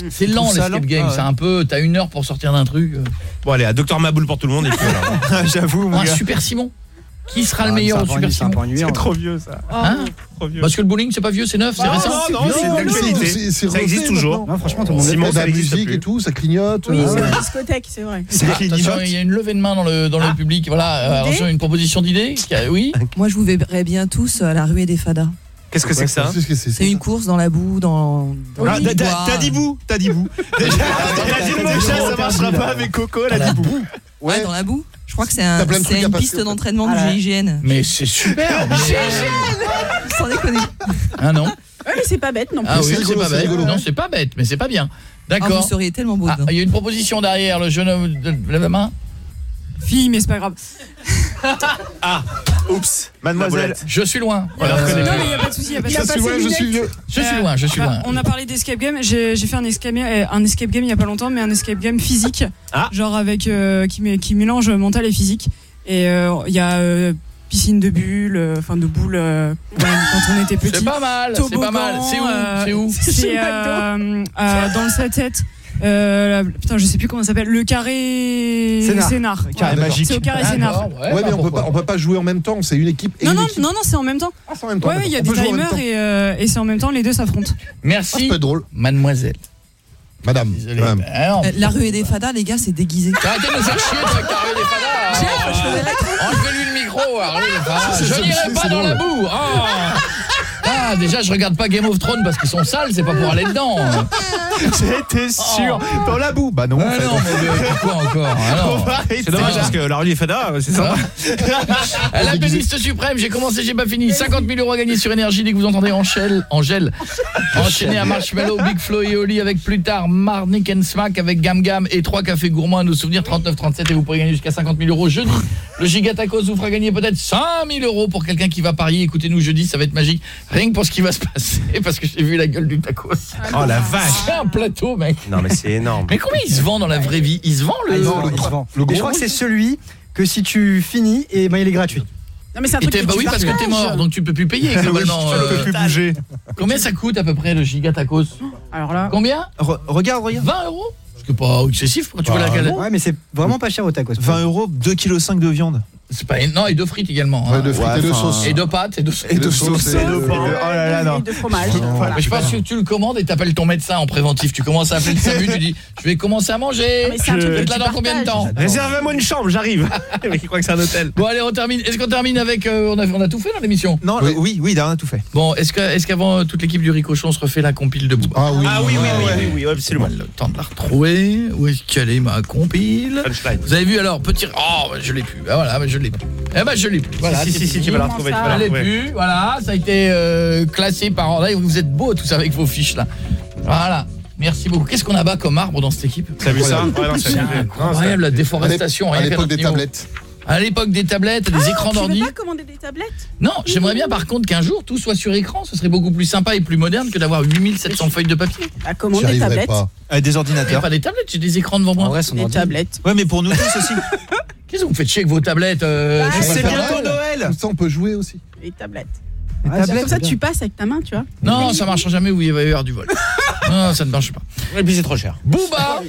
C'est Tu lent l'escape game. Ah, C'est un peu. T'as une heure pour sortir d'un truc. Bon, allez, à Docteur Maboule pour tout le monde. Et puis voilà. [LAUGHS] J'avoue, mon Un gars. Super Simon. Qui sera le Ah, meilleur c'est au Super c'est Simon. C'est trop vieux, ça. Hein Trop vieux. Parce que le bowling, c'est pas vieux, c'est neuf, c'est récent. non, non, c'est d'actualité. c'est- c'est Ça existe toujours. Non, franchement, tout le monde la musique et tout, ça clignote. Oui, euh, c'est la discothèque, c'est vrai. Il y a une levée de main dans le, dans le public. Voilà, euh, une proposition d'idée. Oui. [LAUGHS] Moi, je vous verrais bien tous à la ruée des fadas. Qu'est-ce que c'est que ça c'est une course dans la boue, dans. dans Ah, t'as- dit vous [LAUGHS] T'as dit vous Déjà, t'as dit le mot chat, ça marchera pas avec Coco, elle a dit vous. Ouais, dans la boue. Je crois que c'est un- T'as plein de trucs c'est à une passer, piste en fait. d'entraînement Ah du là. GIGN. Mais c'est super. [LAUGHS] mais- Sans déconner. Ah non. Ouais, mais c'est pas bête non plus. Ah c'est oui, rigolo, c'est pas c'est bête. rigolo. Non, c'est pas bête, mais c'est pas bien. Ah, D'accord. vous seriez tellement beau Ah, dedans. il y a une proposition derrière, le jeune homme de lève la main. Fille, mais c'est pas grave. [LAUGHS] Ah, oups, mademoiselle. Je suis loin. Voilà, Euh, Non, mais il n'y a pas de souci. y a pas de Je souci. suis loin, je suis vieux. Je suis loin, je suis loin. On a parlé d'escape game. J'ai fait un escape, game, euh, un escape game il y a pas longtemps, mais un escape game physique, Ah. genre avec euh, qui, mé- qui mélange mental et physique. Et euh, il y a euh, piscine de bulles, euh, enfin de boules euh, quand on était [LAUGHS] petit. C'est pas mal, c'est pas mal. C'est où? C'est où? C'est euh, euh, dans le 7-7. Euh, putain, je sais plus comment ça s'appelle. Le carré Scénar. scénar. Carré Voilà. magique. C'est au carré scénar. Ouais, mais on peut pas, on peut pas jouer en même temps, c'est une équipe et Non, une non, équipe. non, non, c'est en même temps. Ah, c'est en même temps. Ouais, il y a On des timers et, euh, et c'est en même temps, les deux s'affrontent. Merci. pas drôle. Mademoiselle. Madame. Madame. Ah, Euh, La ruée des fadas, les gars, c'est déguisé. Arrêtez de me faire chier avec ta rue des fadas. Enlevez-lui le micro. C'est- Je n'irai pas dans la boue. Ah. Ah, déjà, je regarde pas Game of Thrones parce qu'ils sont sales, c'est pas pour aller dedans. [LAUGHS] J'étais sûr. Dans la boue. Bah non. en Ah fait. non, mais pourquoi encore [LAUGHS] Ah. C'est dommage parce que la rue des Fada, c'est ça. [LAUGHS] La playlist suprême, j'ai commencé, j'ai pas fini. 50 000 euros à gagner sur énergie dès que vous entendez Angèle, Angèle enchaîner à Marshmallow, Big Flo et Oli avec plus tard Marnik and Smack avec Gam Gam et trois cafés gourmands à nos souvenirs 39-37 et vous pourrez gagner jusqu'à 50 000 euros jeudi. Le Gigatacos vous fera gagner peut-être 5 000 euros pour quelqu'un qui va parier. Écoutez-nous jeudi, ça va être magique. Rien que pour ce qui va se passer parce que j'ai vu la gueule du tacos. Oh la vache. C'est un plateau, mec. Non mais c'est énorme. Mais comment il se vend dans la vraie vie? Il se vend le... Ah, il se vend, il se vend. Et je crois que c'est celui que si tu finis, et ben il est gratuit. Non, mais c'est un Et truc bah oui parce que t'es mort donc tu peux plus payer [LAUGHS] Oui, globalement. tu peux euh, plus bouger. Combien ça coûte à peu près le gigatacos Alors là. Combien? Regarde, regarde. 20 euros? C'est pas excessif quand tu veux la calette. Ouais, mais c'est vraiment pas cher au tacos. 20 euros, 2,5 kg de viande. C'est pas non et de frites également. Ouais, hein. de frites et de sauce. Et de pâtes et de Et de sauce, et de pain. Oh là là, non. de fromage. Mais je sais pas si tu le commandes et t'appelles ton médecin en préventif. Tu commences à appeler le SAMU, tu dis je vais commencer à manger. mais c'est un truc vais que être là dans combien de temps? Réservez-moi une chambre, j'arrive. Mais [LAUGHS] il croit que c'est un hôtel. Bon allez on termine. Est-ce qu'on termine avec euh, on, a, on a tout fait dans l'émission? Non, oui, oui, oui, on a tout fait. Bon est-ce que est-ce qu'avant euh, toute l'équipe du Ricochon se refait la compile de Booba Ah oui. Ah oui, oui, oui, oui, oui, absolument. Le temps de la retrouver. Où est-ce qu'elle est ma compile? Vous avez vu alors petit oh je l'ai plus. Bah, voilà, je l'ai plus. Eh ben je l'ai plus. Voilà, si, tu vas la retrouver, tu vas la Je l'ai plus. Voilà, ça a été euh, classé par ordre. Vous êtes beaux tous avec vos fiches là. Voilà. Merci beaucoup. Qu'est-ce qu'on abat comme arbre dans cette équipe? T'as vu ça? C'est incroyable. la déforestation. À l'époque des tablettes. À l'époque des tablettes, des écrans Tu veux d'ordi. pas commander des tablettes? Non, j'aimerais bien par contre qu'un jour tout soit sur écran, ce serait beaucoup plus sympa et plus moderne que d'avoir 8700 feuilles de papier. À commander des tablettes? Avec des ordinateurs. pas des tablettes, j'ai des écrans devant moi. Des tablettes. Ouais, mais pour nous tous aussi. [LAUGHS] Qu'est-ce que vous faites chier avec vos tablettes euh, Ah, sais C'est bientôt Noël. Comme ça, on peut jouer aussi. Les tablettes. tablettes, Comme ça, tu passes avec ta main, tu vois. Non, ça marchera jamais où il va y avoir du vol. non, ça ne marche pas. Et puis c'est trop cher. Booba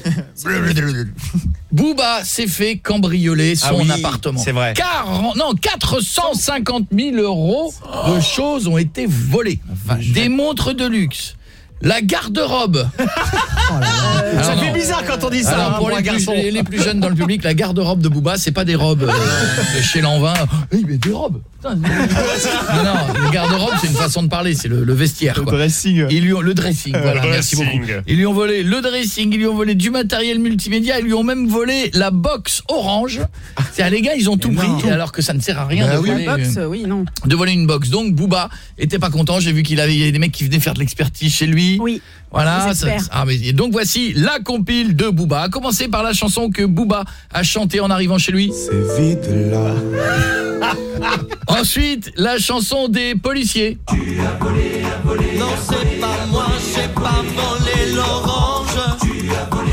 Booba s'est fait cambrioler son Ah oui, appartement. c'est vrai. 40 non, 450 000 euros de choses ont été volées. Des montres de luxe. La garde-robe. [LAUGHS] Alors Ça fait bizarre quand on dit ça, Alors, hein, pour les plus, garçon. les- les plus jeunes dans le public, la garde-robe de Booba, c'est pas des robes euh, de chez Lanvin. Eh, mais des robes. Putain, non, [LAUGHS] non, le garde-robe, c'est une façon de parler, c'est le, le vestiaire. Le quoi. dressing. Ils lui ont le dressing, voilà, merci dressing. beaucoup. Ils lui ont volé le dressing, ils lui ont volé du matériel multimédia, ils lui ont même volé la box orange. [LAUGHS] C'est les gars, ils ont tout pris alors que ça ne sert à rien Bah de oui. voler. Box, euh, oui, non. de voler une box. Donc Booba était pas content, j'ai vu qu'il avait il y avait des mecs qui venaient faire de l'expertise chez lui. Oui. Voilà, ça- ah, mais, et donc voici la compile de Booba, à commencer par la chanson que Booba a chantée en arrivant chez lui. C'est vide là. [LAUGHS] Ensuite, la chanson des policiers. Non, c'est pas moi, j'ai pas volé l'orange.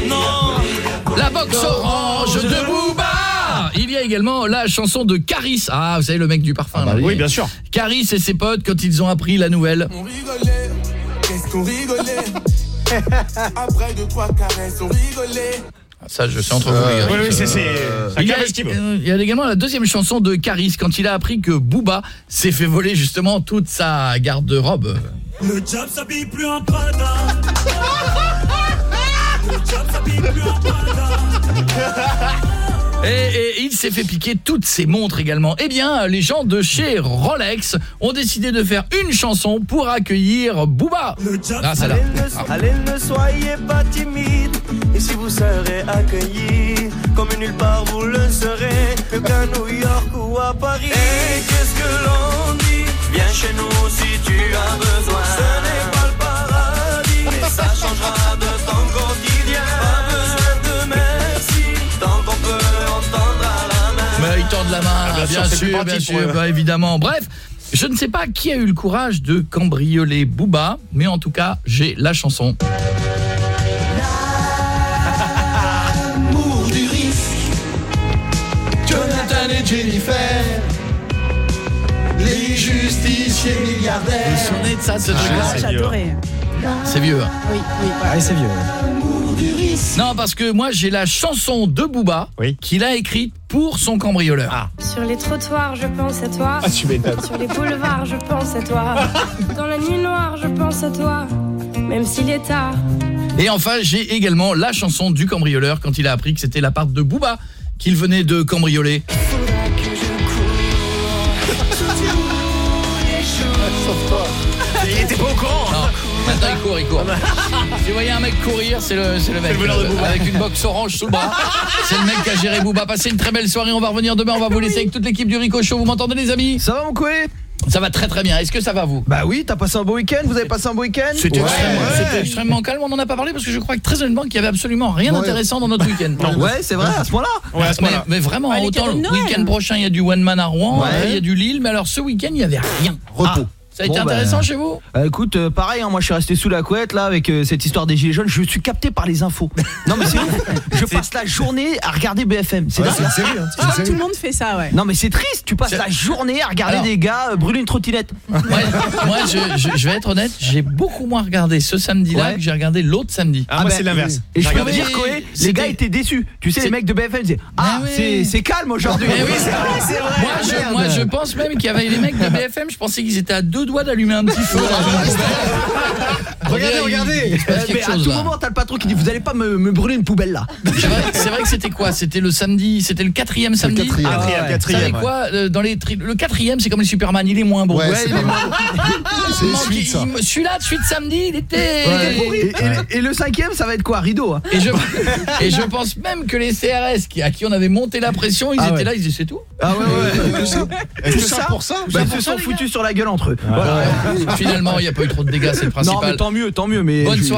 Non. La box orange de Booba Il y a également la chanson de Caris. Ah, vous savez le mec du parfum là. Oui, bien sûr. Caris et ses potes quand ils ont appris la nouvelle. On rigolait, qu'est-ce qu'on rigolait? [LAUGHS] Après deux, trois caresses, on rigolait. Ça, je sais entre vous les gars. Oui, oui, c'est ça Il y, a, euh, il y a également la deuxième chanson de Caris quand il a appris que Booba s'est fait voler justement toute sa garde-robe. Le job s'habille plus en Prada. Le job s'habille plus en Prada. Et, et il s'est fait piquer toutes ses montres également. Eh bien, les gens de chez Rolex ont décidé de faire une chanson pour accueillir Booba. Ah, celle-là. Ah. Allez, ne soyez pas timide. Et si vous serez accueillis, comme nulle part vous le serez, mieux qu'à New York ou à Paris. Et qu'est-ce que l'on dit? Viens chez nous si tu as besoin. Ce n'est pas le paradis, mais ça changera bien bien, sûr, bien sûr, bah, évidemment. Bref, je ne sais pas qui a eu le courage de cambrioler Booba, mais en tout cas, j'ai la chanson. L'amour du risque. Jonathan et Jennifer, Les justiciers vous vous milliardaires. souvenez de ça, ce Ah, truc-là J'adorais. C'est vieux. hein. Oui, oui. Ah, c'est vieux. Non, parce que moi, j'ai la chanson de Booba Oui. qu'il a écrite pour son cambrioleur. Ah. Sur les trottoirs, je pense à toi. Ah, tu m'étonnes. Sur les boulevards, je pense à toi. [LAUGHS] Dans la nuit noire, je pense à toi. Même s'il est tard. Et enfin, j'ai également la chanson du cambrioleur quand il a appris que c'était la part de Booba qu'il venait de cambrioler. Faudra que je Il était pas au courant. Maintenant il court, il court. [LAUGHS] Si vous voyez un mec courir, c'est le, c'est le mec. le de Booba. Avec une box orange sous le bras. [LAUGHS] C'est le mec qui a géré Booba. Passez une très belle soirée, on va revenir demain, on va vous laisser avec toute l'équipe du Rico Show. Vous m'entendez les amis? Ça va mon coué? Ça va très très bien. Est-ce que ça va vous? Bah oui, t'as passé un bon week-end, vous avez passé un bon week-end? C'était Ouais. extrêmement, Ouais. c'était extrêmement calme, on n'en a pas parlé parce que je crois que très honnêtement qu'il y avait absolument rien Ouais. d'intéressant dans notre week-end. [LAUGHS] Ouais, c'est vrai, à ce point-là Mais, moment-là. mais vraiment, autant le week-end prochain, il y a du One Man à Rouen, il y a du Lille, mais alors ce week-end, il n'y avait rien. Repos. Ça a été Bon, bah, intéressant chez vous? Euh, écoute, euh, pareil, hein, moi je suis resté sous la couette là avec euh, cette histoire des gilets jaunes. Je suis capté par les infos. [LAUGHS] Non mais c'est ouf. Je passe la journée à regarder BFM. C'est dingue. C'est une série, hein. Je crois que tout le monde fait ça, ouais. Non mais c'est triste. Tu passes la journée à regarder Alors- des gars euh, brûler une trottinette. Ouais, moi, je, je- je vais être honnête, j'ai beaucoup moins regardé ce samedi-là Ouais. que j'ai regardé l'autre samedi. Ah, moi, ben, c'est l'inverse. Et je peux regardé- vous dire Koé, les gars étaient déçus. Tu sais les mecs de BFM disaient "Ah, oui. c'est calme aujourd'hui." Mais oui, c'est vrai, c'est vrai. Moi je, Merde. moi, je pense même qu'il y avait les mecs de BFM, je pensais qu'ils étaient à deux doigts d'allumer un petit feu. [LAUGHS] Regardez, regardez. Euh, Mais à chose, tout là. moment, t'as le patron qui dit "Vous allez pas me, me brûler une poubelle là." C'est vrai, que c'était quoi? C'était le samedi, c'était le quatrième C'est le samedi? quatrième. Quatrième, Ah ouais. Vous quatrième. savez ouais. quoi euh, dans les tri- Le quatrième, c'est comme les Superman, il est moins bon. Ouais, Celui-là, de suite samedi, il était... Et, et- et- et le cinquième, ça va être quoi? Rideau hein Et je, [LAUGHS] et je pense même que les CRS qui, à qui on avait monté la pression, ils Ah étaient ouais. là, ils disaient c'est tout. Ah ouais ouais. [LAUGHS] Tout ça Tout ça pour ça? Bah, ils se sont foutus sur la gueule entre eux. Finalement, il n'y a pas eu trop de dégâts, c'est le Non principal. mais tant mieux, tant mieux mais Bonne soirée.